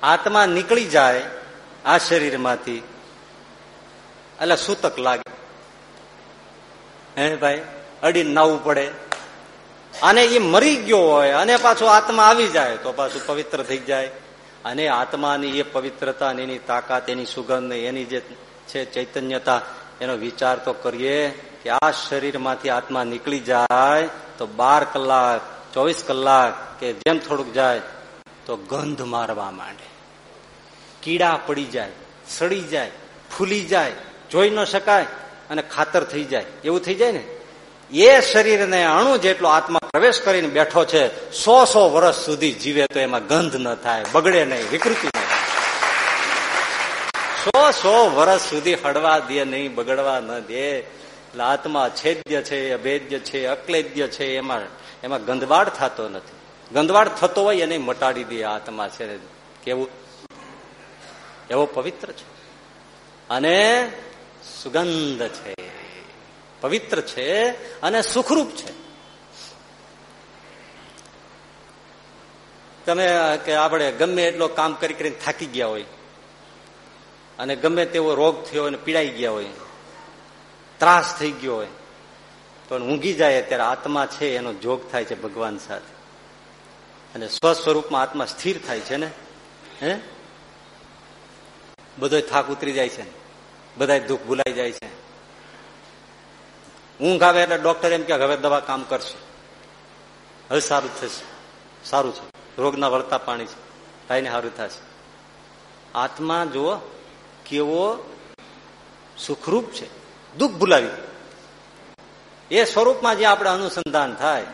આત્મા નીકળી જાય આ શરીરમાંથી. એટલે સૂતક લાગે. હે ભાઈ અડીને નાવું પડે. અને એ મરી ગયો હોય, અને પાછો આત્મા આવી જાય, તો પાછું પવિત્ર થઈ જાય. અને આત્માની એ પવિત્રતા એની તાકાત, એની સુગંધ, એની જે છે ચૈતન્યતા એનો વિચાર તો કરીએ કે આ શરીરમાંથી આત્મા નીકળી જાય તો બાર કલાક, ચોવીસ કલાક કે જેમ થોડુંક જાય તો ગંધ મારવા માંડે. કીડા પડી જાય, સડી જાય, ફૂલી જાય, જોઈ ન શકાય અને ખાતર થઈ જાય. એવું થઈ જાય ને? એ શરીરને અણુ જેટલો આત્મા પ્રવેશ કરીને બેઠો છે, સો સો વર્ષ સુધી જીવે તો એમાં ગંધ ન થાય, બગડે નહીં, વિકૃતિ નહીં સો સો વર્ષ સુધી હડવા દે, નહીં બગડવા ન દે. એટલે આત્મા છેદ્ય છે, અભેદ્ય છે, અક્લેદ્ય છે, એમાં એમાં ગંધવાડ થતો નથી. ગંધવાડ થતો હોય એને મટાડી દે આત્મા છે. કેવું? એવો પવિત્ર છે. અને સુગંધ છે. પવિત્ર છે અને સુખરૂપ છે. તમે, કે આપણે ગમે એટલો કામ કરી કરીને થાકી ગયા હોય અને ગમે તેવો રોગ થયો હોય પીડાઈ ગયા હોય, ત્રાસ થઈ ગયો હોય તો ઊંઘી જાય ત્યારે આત્મા છે, એનો જોગ થાય છે ભગવાન સાથે. અને સ્વસ્વરૂપમાં આત્મા સ્થિર થાય છે ને? હે? બધો થાક ઉતરી જાય છે બધા દુઃખ ભૂલાઈ જાય છે. ઊંઘ આવે એટલે ડોક્ટર એમ કે હવે દવા કામ કરશે. હવે સારું થશે. સારું છે. રોગના વળતા પાણી છે. ભાઈને સારું થશે. આત્મા જુઓ કેવો સુખરૂપ છે. દુઃખ ભૂલાવી એ સ્વરૂપમાં જે આપણે અનુસંધાન થાય,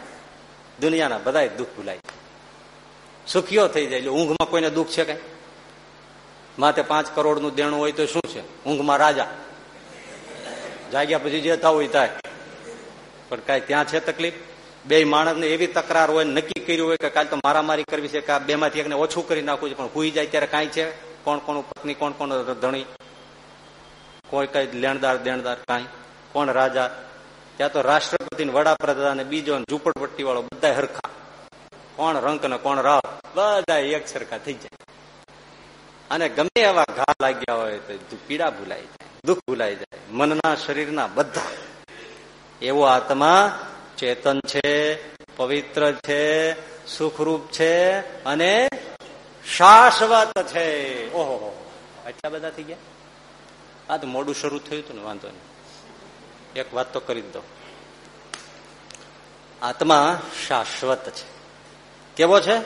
દુનિયાના બધા દુઃખ ભૂલાય. સુખીઓ થઈ જાય, એટલે ઊંઘમાં કોઈને દુઃખ છે કઈ? માથે પાંચ કરોડનું દેણું હોય તો શું છે? ઊંઘમાં રાજા. જાગ્યા પછી જતા હોય થાય પણ કઈ ત્યાં છે તકલીફ? બે માણસને એવી તકરાર હોય, નક્કી કર્યું હોય કે કાલ તો મારામારી કરવી છે કે બે માંથી એકને ઓછું કરી નાખવું છે, પણ હુઈ જાય ત્યારે કાંઈ છે? કોણ કોણ પત્ની, કોણ કોણ ધણી? કોઈ કઈ લેણદાર, દેણદાર કાંઈ? કોણ રાજા? ત્યાં તો રાષ્ટ્રપતિ વડાપ્રધાન બીજો ઝુંપડપટ્ટી વાળો બધા હરખા. કોણ રંક ને કોણ રાવ? બધા એક સરખા થઈ જાય. અને ગમે એવા ઘા લાગ્યા હોય તો પીડા ભૂલાઈ જાય, દુઃખ ભૂલાઈ જાય, મનના શરીરના બધા. એવો આત્મા ચેતન છે, પવિત્ર છે, સુખરૂપ છે અને શાશ્વત છે. ઓહો આટલા બધા થઈ ગયા? આ તો મોડું શરૂ થયું હતું ને, વાંધો નહીં. એક વાત તો કરી દો આત્મા શાશ્વત છે. કેવો છે?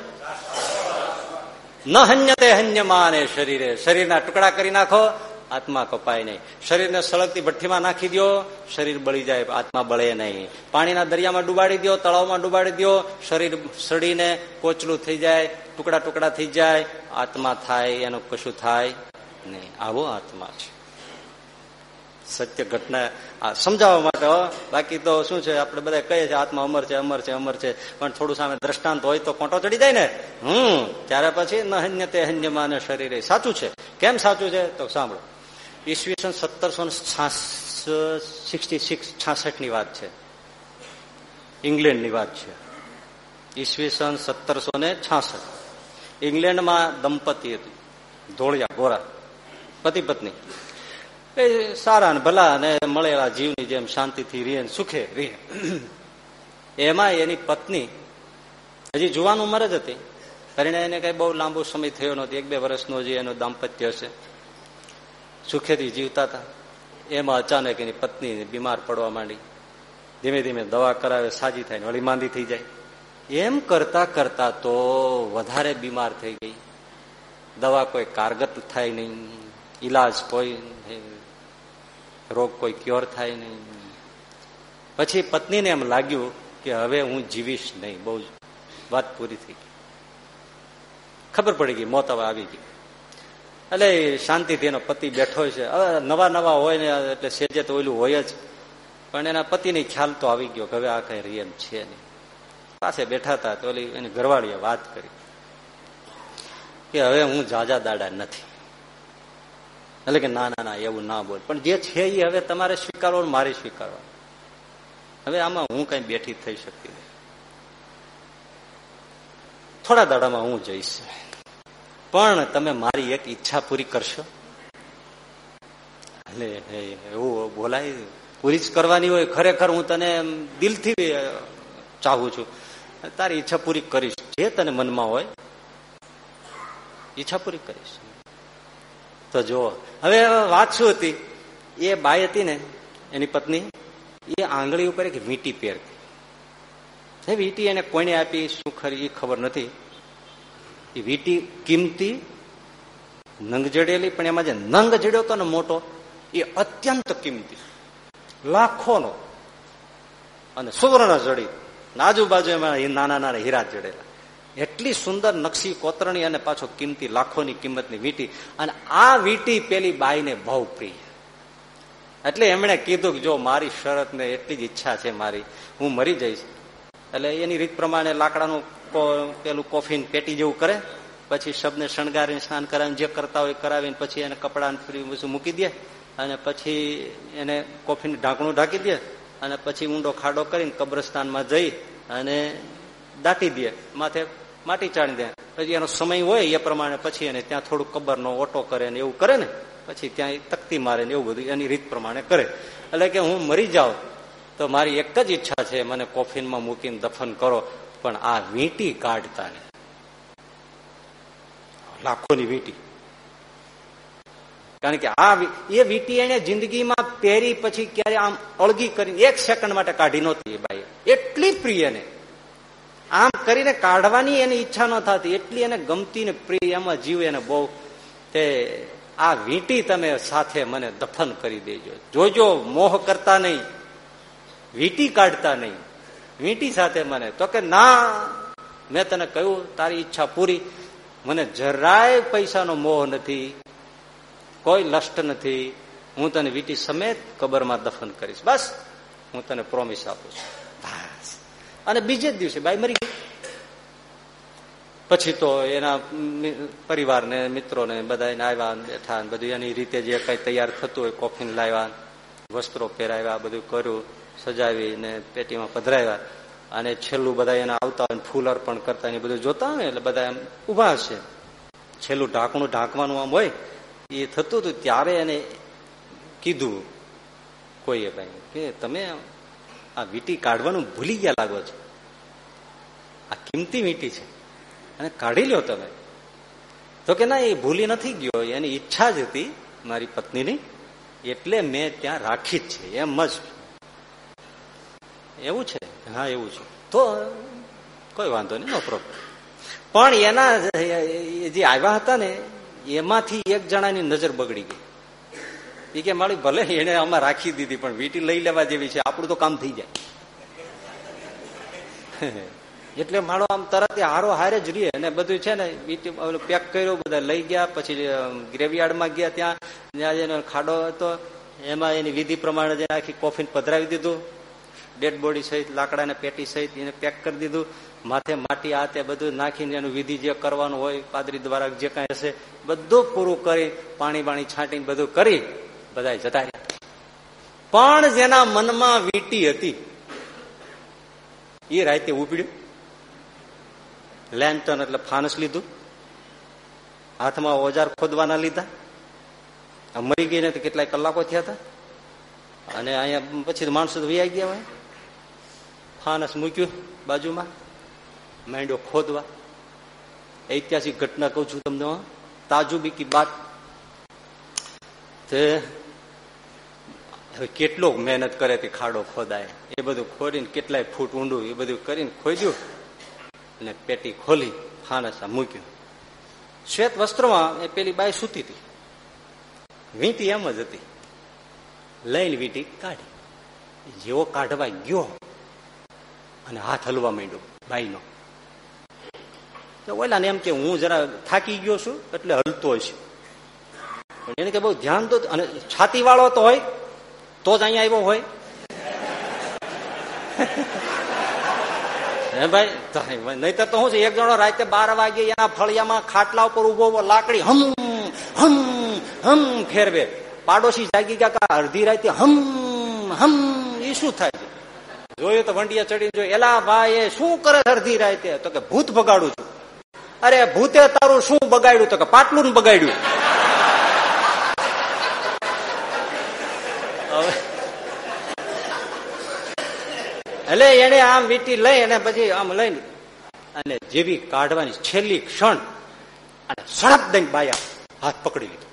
ન હન્યતે હન્યમાને શરીરે. શરીરના ટુકડા કરી નાખો આત્મા કપાય નહીં. શરીરને સળગતી ભઠ્ઠીમાં નાખી દો શરીર બળી જાય, આત્મા બળે નહીં. પાણીના દરિયામાં ડુબાડી દો તળાવમાં ડુબાડી દો શરીર સડીને કોચલું થઈ જાય, ટુકડા ટુકડા થઈ જાય, આત્મા થાય, એનું કશું થાય નહીં. આવો આત્મા છે. સત્ય ઘટના સમજાવવા માટે બાકી તો શું છે, આપણે બધા કહીએ છીએ, આત્મા અમર છે અમર છે અમર છે. પણ થોડું સામે દ્રષ્ટાંત હોય તો કોટો ચડી જાય ને? હમ. ત્યારે પછી ન હન્ય તે હન્યમાને શરીરે. સાચું છે. કેમ સાચું છે? તો સાંભળો. ઈસવીસન સત્તરસો સિક્સટી સિક્સ છાસઠની વાત છે. ઇંગ્લેન્ડની વાત છે. ઈસવીસન સત્તરસો ને છાસઠ. ઇંગ્લેન્ડમાં દંપતી હતી. ધોળિયા, ગોરા. પતિ પત્ની એ સારા ને ભલા અને મળેલા જીવની જેમ શાંતિથી રીએ સુખે રીએ એમાં એની પત્ની હજી જુવાન ઉંમર જ હતી. કરીને એને કઈ બહુ લાંબો સમય થયો નથી એક બે વર્ષનો જે એનું દાંપત્ય હશે. સુખેથી જીવતા હતા. એમાં અચાનક એની પત્ની બીમાર પડવા માંડી. ધીમે ધીમે દવા કરાવે, સાજી થાય વળી માંદી થઈ જાય. એમ કરતા કરતા તો વધારે બીમાર થઈ ગઈ. દવા કોઈ કારગત થાય નહીં, ઈલાજ કોઈ રોગ કોઈ ક્યોર થાય નહીં. પછી પત્નીને એમ લાગ્યું કે હવે હું જીવીશ નહીં, બહુ વાત પૂરી થઈ ગઈ. ખબર પડી ગઈ, મોત હવે આવી ગઈ. એટલે શાંતિથી એનો પતિ બેઠો છે. હવે નવા નવા હોય ને, એટલે સેજે તો ઓલું હોય જ. પણ એના પતિની ખ્યાલ તો આવી ગયો કે હવે આ કઈ રિયલ છે નહીં. પાસે બેઠા હતા તો ઓલી એની ઘરવાળીએ વાત કરી કે હવે હું જાજા દાડા નથી. એટલે કે ના ના ના, એવું ના બોલ. પણ જે છે એ હવે તમારે સ્વીકારવો મારે સ્વીકારવા હવે આમાં હું કઈ બેઠી થઈ શકતી નહીં થોડા દાડામાં હું જઈશ. પણ તમે મારી એક ઈચ્છા પૂરી કરશો? એટલે એવું બોલાય, પૂરી જ કરવાની હોય. ખરેખર હું તને દિલથી ચાહું છું. તારી ઈચ્છા પૂરી કરીશ. જે તને મનમાં હોય, ઈચ્છા પૂરી કરીશ. તો જુઓ. હવે વાત શું હતી? એ બાઈ હતી ને, એની પત્ની, એ આંગળી ઉપર એક વીંટી પહેરતી. વીંટી એને કોઈને આપી, શું ખરી, એ ખબર નથી. એ વીંટી કિંમતી નંગ જડેલી પણ એમાં જે નંગ જડ્યો હતો ને મોટો, એ અત્યંત કિંમતી. લાખોનો. અને સુવર્ણ જડી. આજુબાજુ એમાં નાના નાના હીરા જડેલા. એટલી સુંદર નકશી કોતરણી અને પાછો કિંમતી લાખોની કિંમતની વીંટી. અને આ વીંટી પેલી બાઈને બહુ પ્રિય. એટલે એમણે કીધું કે જો મારી શરત ને એટલી જ ઈચ્છા છે મારી, હું મરી જઈશ. એટલે એની રીત પ્રમાણે લાકડાનું પેલું કોફીન પેટી જેવું કરે, પછી શબને શણગારીને સ્નાન કરાવીને જે કરતા હોય કરાવીને પછી એને કપડા ફરી મૂકી દે, અને પછી એને કોફીનું ઢાંકણું ઢાંકી દે, અને પછી ઊંડો ખાડો કરીને કબ્રસ્તાનમાં જઈ અને દાટી દે, માથે માટી ચાણી દે. પછી એનો સમય હોય એ પ્રમાણે પછી એને ત્યાં થોડું કબરનો ઓટો કરે ને એવું કરે ને, પછી ત્યાં તકતી મારે ને એવું બધું એની રીત પ્રમાણે કરે. એટલે કે હું મરી જાઉં તો મારી એક જ ઈચ્છા છે, મને કોફીનમાં મૂકીને દફન કરો. પણ આ વીંટી કાઢતા નહીં લાખોની વીંટી. કારણ કે આ એ વીંટી એને જિંદગીમાં પહેરી પછી ક્યારે આમ અળગી કરીને એક સેકન્ડ માટે કાઢી નહોતી એ બાઈ એટલી પ્રિય ને આમ કરીને કાઢવાની એની ઈચ્છા ન થતી, એટલી એને ગમતી ને પ્રિય, એમાં જીવ એને બહુ તે આ વીંટી તમે સાથે મને દફન કરી દેજો. જોજો, મોહ કરતા નહીં. વીંટી કાઢતા નહીં. વીંટી સાથે મને. તો કે, ના, મેં તને કહ્યું, તારી ઈચ્છા પૂરી. મને જરાય પૈસાનો મોહ નથી, કોઈ લષ્ટ નથી. હું તને વીટી સમેત કબરમાં દફન કરીશ. બસ, હું તને પ્રોમિસ આપું છું. બસ. અને બીજે જ દિવસે બાઈ મરી ગઈ. પછી તો એના પરિવારને, મિત્રોને બધા આવ્યા બેઠા બધું એની રીતે જે કઈ તૈયાર થતું હોય કોફીન લાવ્યા વસ્ત્રો પહેરાવ્યા બધું કર્યું. સજાવી ને પેટીમાં પધરાવ્યા. અને છેલ્લું બધા એને આવતા હોય ફૂલ અર્પણ કરતા એ બધું જોતા હોય એટલે બધા એમ ઊભા છે છેલ્લું ઢાંકણું ઢાંકવાનું આમ હોય, એ થતું હતું ત્યારે એને કીધું કોઈએ ભાઈ કે તમે આ વીટી કાઢવાનું ભૂલી ગયા લાગો છો. આ કિંમતી વીટી છે. અને કાઢી લ્યો તમે. તો કે ના, એ ભૂલી નથી ગયો. એની ઈચ્છા જ હતી મારી પત્નીની. એટલે મેં ત્યાં રાખી જ છે. એમ જ એવું છે? હા એવું છે. તો કોઈ વાંધો નહીં નો પ્રોબ્લેમ પણ એના જે આવ્યા હતા ને એમાંથી એક જણાની નજર બગડી ગઈ. એ કે મારી ભલે એને આમાં રાખી દીધી પણ વીટી લઈ લેવા જેવી છે આપણું તો કામ થઈ જાય. એટલે માળો આમ તરત હારો હારે જ રહીએ. અને બધું છે ને વીટી પેક કર્યું બધા લઈ ગયા પછી ગ્રેવયાર્ડમાં ગયા ત્યાં. ત્યાં જેનો ખાડો હતો. એમાં એની વિધિ પ્રમાણે જે આખી કોફીન પધરાવી દીધું. ડેડ બોડી સહિત, લાકડાને પેટી સહિત એને પેક કરી દીધું. માથે માટી, આ તે બધું નાખીને એનું વિધિ જે કરવાનું હોય, પાદરી દ્વારા જે કાંઈ હશે, બધું પૂરું કરી, પાણી બાણી છાંટીને બધું કરી બધા જતા પણ જેના મનમાં વીટી હતી, એ રાતે ઉપડ્યું. લેન્ટન એટલે ફાનસ લીધું. હાથમાં ઓજાર ખોદવાના લીધા. મરી ગઈ ને તો કેટલાય કલાકો થયા હતા. અને અહીંયા પછી માણસો વૈયા ગયા હોય. ફાનસ મૂક્યું બાજુમાં માંડ્યો ખોદવા. ઐતિહાસિક ઘટના કઉ છું તમને તાજુબી કી બાત. તે હવે કેટલો મહેનત કરે તે ખાડો ખોદાય. એ બધું ખોરીને કેટલાય ફૂટ ઊંડું એ બધું કરીને ખોદ્યું અને પેટી ખોલી ફાનસા મૂક્યું. શ્વેત વસ્ત્રમાં એ પેલી બાઈ સૂતી હતી. વીંટી એમ જ હતી. લઈને વીંટી કાઢી. જેવો કાઢવા ગયો અને હાથ હલવા માંડ્યો ભાઈનો તો ઓલા એમ કે, હું જરા થાકી ગયો છું, એટલે હલતો છે પણ એને કે બહુ ધ્યાન તો, અને છાતી વાળો તો હોય, તો જ અહીંયા આવ્યો હોય. હે ભાઈ નહીતર તો શું છે, એક જણો રાતે બાર વાગે એના ફળિયામાં ખાટલા ઉપર ઊભો લાકડી હમ હમ હમ ફેરવે. પાડોશી જાગી ગયા અડધી રાતે હમ હમ એ શું થાય? જોયું તો વંડિયા ચડીને જોયું, એલા ભાઈ શું કરે અડધી રાતે? તો કે, ભૂત બગાડું છું. અરે, ભૂતે તારું શું બગાડ્યું? તો કે, પાટલું બગાડ્યું. એટલે એને આમ વીટી લઈ અને પછી આમ લઈને અને જેવી કાઢવાની છેલ્લી ક્ષણ અને સડપ દઈને બાયા હાથ પકડી લીધો.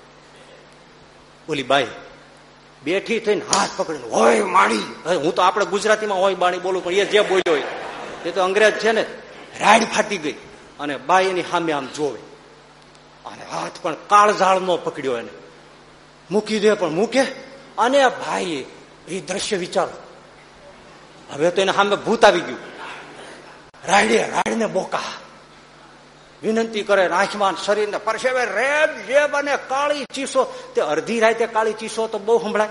બોલી, બાઈ બેઠી થઈને હાથ પકડીને હોય માણી હું તો આપણે ગુજરાતીમાં હોય બાણી બોલું, પણ એ જે બોલ્યો હોય, એ તો અંગ્રેજ છે ને, રાડ ફાટી ગઈ અને બાઈ એની સામે આમ જોવે. અને હાથ પણ કાળઝાળ નો પકડ્યો એને. મૂકી દે, પણ મૂકે. અને ભાઈ એ દ્રશ્ય વિચારો હવે તો એને સામે ભૂત આવી ગયું. રાયડે રાયડને બોકા. વિનંતી કરે આંખમાં શરીરને પરસેવે રેબ, જેબ અને કાળી ચીસો, તે અડધી રાતે કાળી ચીસો તો બહુ સંભળાય.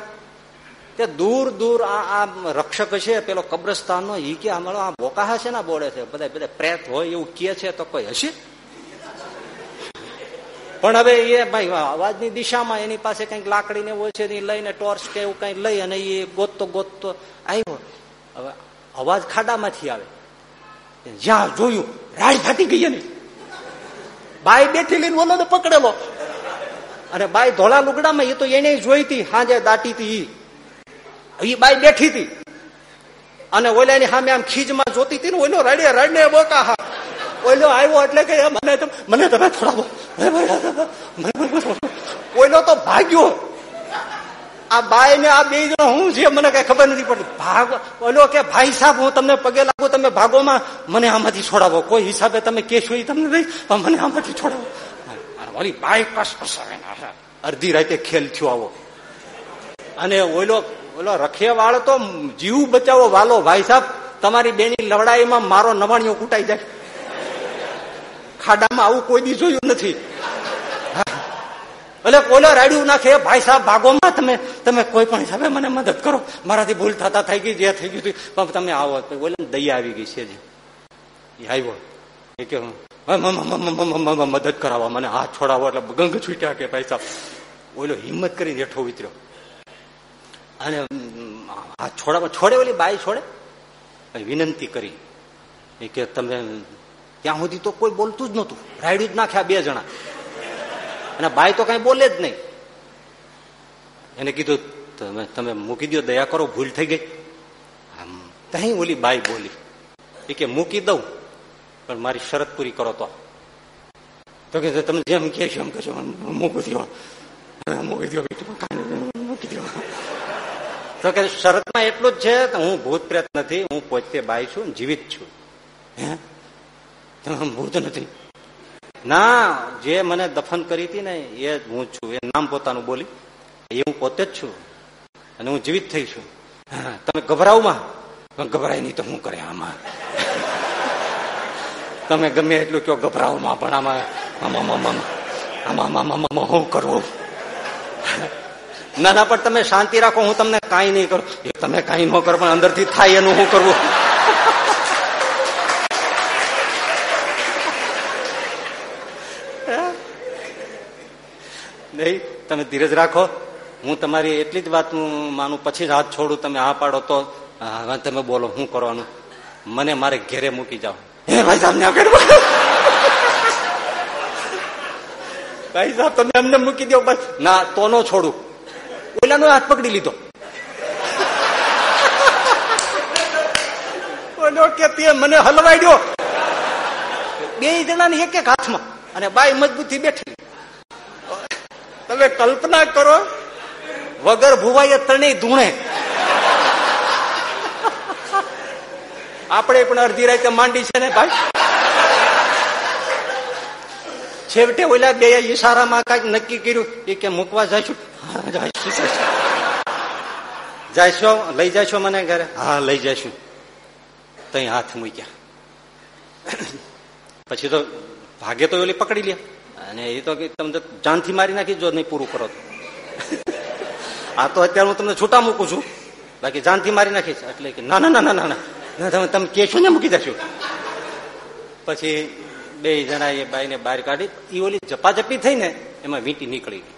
તે દૂર દૂર આ રક્ષક છે, પેલો કબ્રસ્તાન નો ઈ કે આમાં આ બોકા હશે ને બોલે છે. બધા બધા પ્રેત હોય એવું કે છે તો કોઈ હશે? પણ હવે એ ભાઈ અવાજની દિશામાં એની પાસે કંઈક લાકડી ને હોય છે લઈને ટોર્ચ કે એવું કંઈ લઈ અને એ ગોતતો ગોતતો આવ્યો હવે અવાજ ખાડામાંથી આવે. જ્યાં જોયું રાડ ફાટી ગઈ ને બાઈ બેઠી લઈને ઓલો પકડેલો અને બાઈ ધોળા લુગડામાં એ તો એને જોઈ હતી હાજે દાટી હતી એ બાઈ બેઠી હતી અને ઓલાની સામે આમ ખીજમાં જોતી હતી ને ઓલો રડે રાડને બોકા હા ઓલો આવ્યો એટલે કે મને મને તમે થોડા ઓલો તો ભાગ્યો આ બાઈ ને આ બે જણા હું છે મને કઈ ખબર નથી પડતી. ભાગ ઓલો કે ભાઈ સાહેબ હું તમને પગે લાગુ તમે ભાગોમાં મને આમાંથી છોડાવો. કોઈ હિસાબે તમે કેશો એ તમને નહીં પણ મને આમાંથી છોડાવો. ઓલી બાઈ કસ અડધી રાતે ખેલ થયો આવો. અને ઓલો ઓલો રખેવાળ તો જીવ બચાવો વાલો. ભાઈ સાહેબ તમારી બેની લડાઈમાં મારો નવાણીઓ કૂટાઈ જાય. ખાડામાં આવું કોઈ દી જોયું નથી. એટલે કોલો રાડ્યું નાખે ભાઈ સાહેબ, ભાગોમાં તમે તમે કોઈ પણ હિસાબે મને મદદ કરો. મારાથી ભૂલ થતા થઈ ગઈ, જે થઈ ગયું પણ તમે આવો. બોલે દયા આવી ગઈ છે જે આવ્યો. એ કે મદદ કરાવવા મને હાથ છોડાવો, એટલે ગંગ છૂટ્યા કે ભાઈ સાહેબ. ઓલો હિંમત કરીને હેઠો ઉતર્યો. અને હાથ છોડાવવા છોડે ઓલી બાઈ છોડે? વિનંતી કરી. એ કે, તમે, ત્યાં સુધી તો કોઈ બોલતું જ નહોતું. રાયડું જ નાખ્યા બે જણા. અને બાઈ તો કઈ બોલે જ નહીં. એને કીધું, તમે તમે મૂકી દો દયા કરો, ભૂલ થઈ ગઈ. તહીં ઓલી બાઈ બોલી, એ કે મૂકી દઉં, પણ મારી શરત પૂરી કરો તો. કે, તમે જેમ કે એમ કહેશો મૂકી દો મૂકી દો મૂકી દો તો કે, શરતમાં એટલું જ છે હું ભૂત પ્રેત નથી, હું પોતે બાઈ છું, જીવિત છું. હે? ભૂત નથી. ના, જે મને દફન કરી હતી ને, એ હું છું. એ નામ પોતાનું બોલી. એ હું પોતે જ છું. અને હું જીવિત થઈ છું. તમે ગભરાવમાં ગભરાય નહીં તો હું કરે આમાં? તમે ગમે એટલું કયો ગભરાવમાં પણ આમાં આમાં આમાં આમાં હું કરવું ના ના, પણ તમે શાંતિ રાખો, હું તમને કાંઈ નહીં કરું. તમે કાંઈ ન કરો, પણ અંદરથી થાય એનું હું કરવું નહીં, તમે ધીરજ રાખો. હું તમારી એટલી જ વાત માનું, પછી જ હાથ છોડું, તમે હા પાડો તો તમે બોલો શું કરવાનું? મને મારે ઘેરે મૂકી જાઓ. હે, ભાઈ સાહેબ ને ભાઈ સાહેબ તમે અમને મૂકી દો બસ. ના, તો નો છોડું. ઓલાનો હાથ પકડી લીધો. કે તે મને હલવાઈ દો બે જણાની એક એક હાથમાં. અને બાય મજબૂતી બેઠી. તમે કલ્પના કરો, વગર ભુવાય ત્રણેય ધૂણે. આપણે પણ અડધી રાતે માંડી છે ને ભાઈ? છેવટે ઓલા બે ઈશારામાં કંઈક નક્કી કર્યું, એ કે મૂકવા જઈશું જઈશો લઈ જઈશો મને ઘરે? હા, લઈ જઈશું તઈ હાથ મૂક્યા. પછી તો ભાગે તો ઓલી પકડી લે અને એ તો તમને જાનથી મારી નાખી જો નહીં પૂરું કરો આ તો અત્યારે હું તમને છૂટા મૂકું છું. બાકી જાનથી મારી નાખીશ. એટલે કે ના ના ના ના ના તમે તમે કેશો ને મૂકી દેશો. પછી બે જણા એ બાઈને બહાર કાઢી. એ ઓલી જપાજપી થઈ ને એમાં વીંટી નીકળી ગઈ.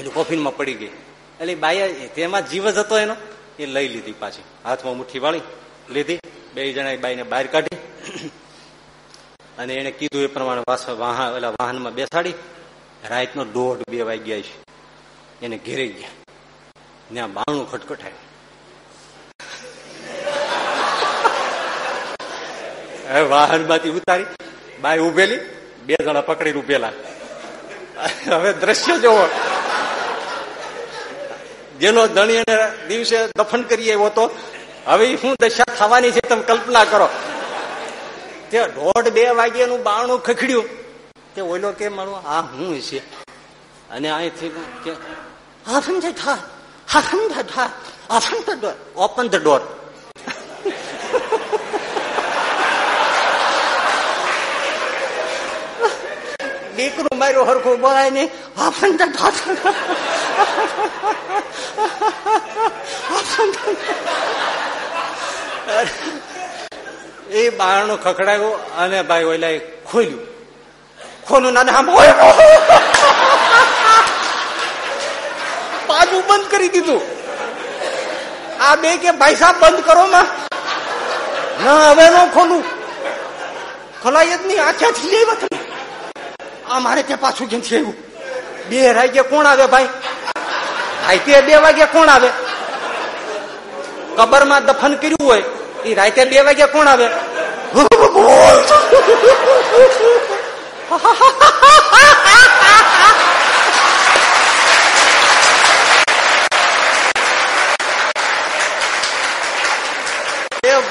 એલું કોફીનમાં પડી ગઈ. એટલે બાઈએ તેમાં જીવ જ હતો એનો. એ લઈ લીધી પાછી. હાથમાં મુઠ્ઠી વાળી લીધી. બે જણા બાઈને બહાર કાઢી. અને એને કીધું એ પ્રમાણે વાહન એટલે વાહનમાં બેસાડી, રાતનો દોઢ બે વાગ્યા છે. એને ઘેરે ગયા. ત્યાં બાણું ખટખટાય. વાહનમાંથી ઉતારી બાય ઉભેલી બે જણા પકડીને ઉભેલા હવે દ્રશ્ય જોવો. જેનો ધણી દિવસે દફન કરીએ એવો તો હવે શું દશા થવાની છે તમે કલ્પના કરો. તે દોઢ બે વાગ્યાનું બાણું ખખડ્યું. તે ઓલો કે મારું આ હું છે અને અહીંથી કે open the door થા the door open the open the door. દીકરું માર્યું હરખું બોલાય નહીં ઓપન ધ ડોર એ બારણું ખખડાયું અને ભાઈ ઓલા ખોલ્યું. ખોલું ના આમ પાછું બંધ કરી દીધું. આ બે કે ભાઈ સાહેબ બંધ કરો માં. ના, હવે નો ખોલું. ખોલાય જ નહીં, આખ્યાથી લે તમે. આ મારે ત્યાં પાછું કેમ છે એવું. બે રાગે કોણ આવે ભાઈ? રાતે બે વાગે કોણ આવે? કબરમાં દફન કર્યું હોય. એ રાતે બે વાગે કોણ આવે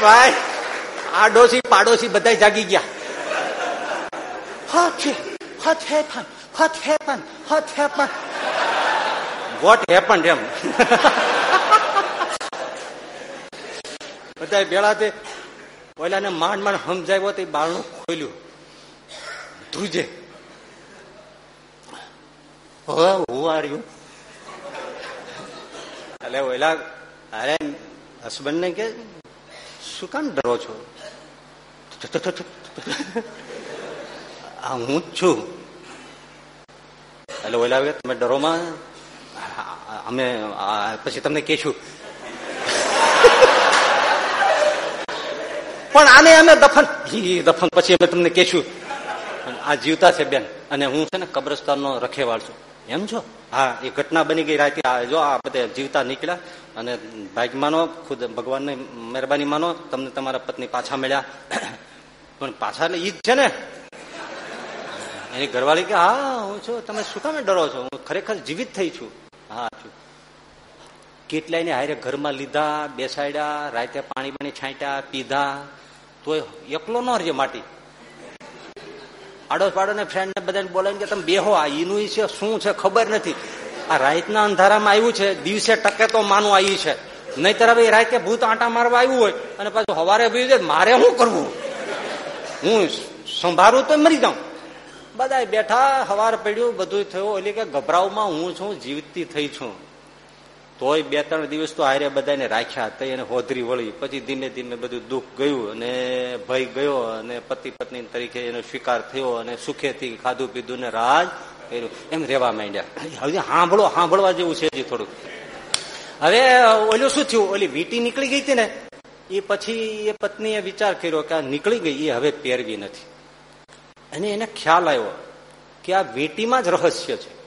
ભાઈ આડોશી પાડોશી બધા જાગી ગયા હા છે what happened? What happened? What happened? What happened એમ બધા ભેળા તે ઓલાને માંડ માંડ સમજાવ્યો તો બારણું ખોલ્યું. ધ્રુજે. હું આર્યું? એટલે ઓલા, અરે હસબન્ડ ને કે, શું કામ ડરો છો? આ હું જ છું. એટલે ઓલા, તમે ડરોમાં? અમે પછી તમને કહેશું. પણ આને અમે દફન દફન પછી અમે તમને કહેશું આ જીવતા છે બેન, અને હું છે ને કબ્રસ્તાન નો રખેવાળ છું. એમ છો? હા, એ ઘટના બની ગઈ રાતે. જો આ બધે જીવતા નીકળ્યા, અને ભાગ્ય માનો, ખુદ ભગવાનની મહેરબાની માનો, તમને તમારા પત્ની પાછા મળ્યા. પણ પાછા એટલે ઈ જ છે ને. એની ઘરવાળી કે, હા, હું છું. તમે શું કામે ડરો છો? હું ખરેખર જીવિત થઈ છું. હા, છું. કેટલાય ને હારે ઘરમાં લીધા, બેસાડ્યા, રાતે પાણી પાણી છાંટ્યા, પીધા. તોય એકલો ન રહે માટી. આડોશ પાડો ને ફ્રેન્ડ ને બધાને બોલાવીને કે, તમે બેહો, આ ઈનું છે, શું છે ખબર નથી. આ રાતના અંધારામાં આવ્યું છે, દિવસે ટકે તો માનું આવ્યું છે. નહીતર હવે રાતે ભૂત આંટા મારવા આવ્યું હોય, અને પાછું હવારે ભી છે, મારે શું કરવું? હું સંભાળું તો મરી જાઉં. બધા બેઠા, હવાર પડ્યું બધું થયું, એટલે કે ગભરાવમાં હું છું, જીવતી થઈ છું. તોય બે ત્રણ દિવસ તો હારે બધાને રાખ્યા તો એને હોધરી વળી. પછી ધીમે ધીમે બધું દુઃખ ગયું અને ભય ગયો અને પતિ પત્ની તરીકે એનો સ્વીકાર થયો અને સુખેથી ખાધું પીધું ને રાજ કર્યું. એમ રેવા માંડ્યા. હવે સાંભળો સાંભળવા જેવું છે હજી થોડુંક. હવે ઓલું શું થયું? ઓલી વીટી નીકળી ગઈ હતી ને? એ પછી એ પત્નીએ વિચાર કર્યો કે આ નીકળી ગઈ એ હવે પહેરવી નથી. અને એને ખ્યાલ આવ્યો કે આ વીંટીમાં જ રહસ્ય છે.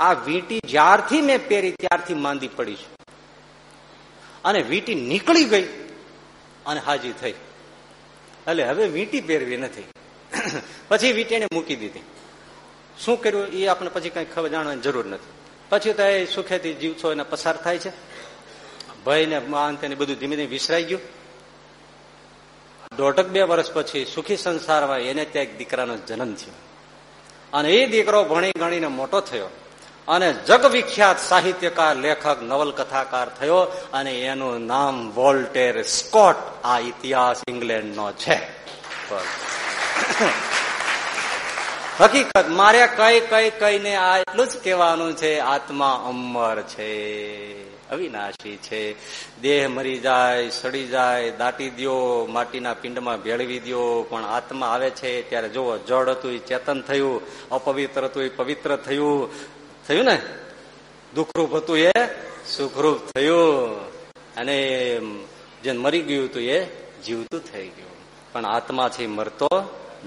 આ વીંટી જ્યારથી મેં પહેરી ત્યારથી માંદી પડી છે. અને વીંટી નીકળી ગઈ અને હાજી થઈ. એટલે હવે વીંટી પહેરવી નથી. પછી વીંટી એને મૂકી દીધી. શું કર્યું? એ આપણે પછી કઈ ખબર જાણવાની જરૂર નથી. પછી તો એ સુખેથી જીવછો એને પસાર થાય છે. ભય ને અંત બધું ધીમે ધીમે વિસરાઈ ગયું. દોઢક બે વર્ષ પછી સુખી સંસારમાં એને ત્યાં એક દીકરાનો જન્મ થયો. અને એ દીકરો ભણી ગણીને મોટો થયો. અને જગવિખ્યાત સાહિત્યકાર, લેખક, નવલકથાકાર થયો અને એનું નામ વોલ્ટેર સ્કોટ. આ ઇતિહાસ ઇંગ્લેન્ડનો છે. હકીકત, મારે કઈ કઈ, કઈને આ એટલું જ કહેવાનું છે, આત્મા અમર છે, અવિનાશી છે. દેહ મરી જાય, સડી જાય, દાટી દો માટીના પિંડમાં ભેળવી દો પણ આત્મા આવે છે. ત્યારે જુઓ જડ હતું ચેતન થયું, અપવિત્ર હતું પવિત્ર થયું. થયું ને? દુઃખરૂપ હતું એ, સુખરૂપ થયું. અને જે મરી ગયું હતું એ જીવતું થઈ ગયું. પણ આત્મા છે મરતો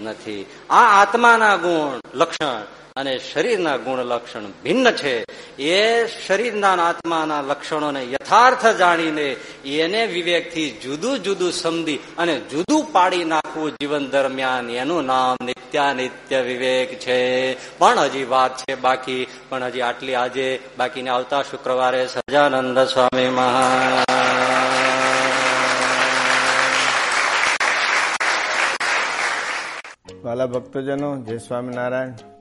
નથી. આ આત્માના ગુણ, લક્ષણ અને શરીરના ગુણ લક્ષણ ભિન્ન છે. એ શરીરના આત્માના લક્ષણોને યથાર્થ જાણીને એને વિવેકથી જુદું જુદું સમજી અને જુદું પાડી નાખવું જીવન દરમિયાન એનું નામ નિત્યાનિત્ય વિવેક છે. પણ હજી વાત છે બાકી, પણ હજી આટલી આજે બાકીને આવતા શુક્રવારે સજાનંદ સ્વામી મહા વાલા ભક્તજનો, જય સ્વામિનારાયણ.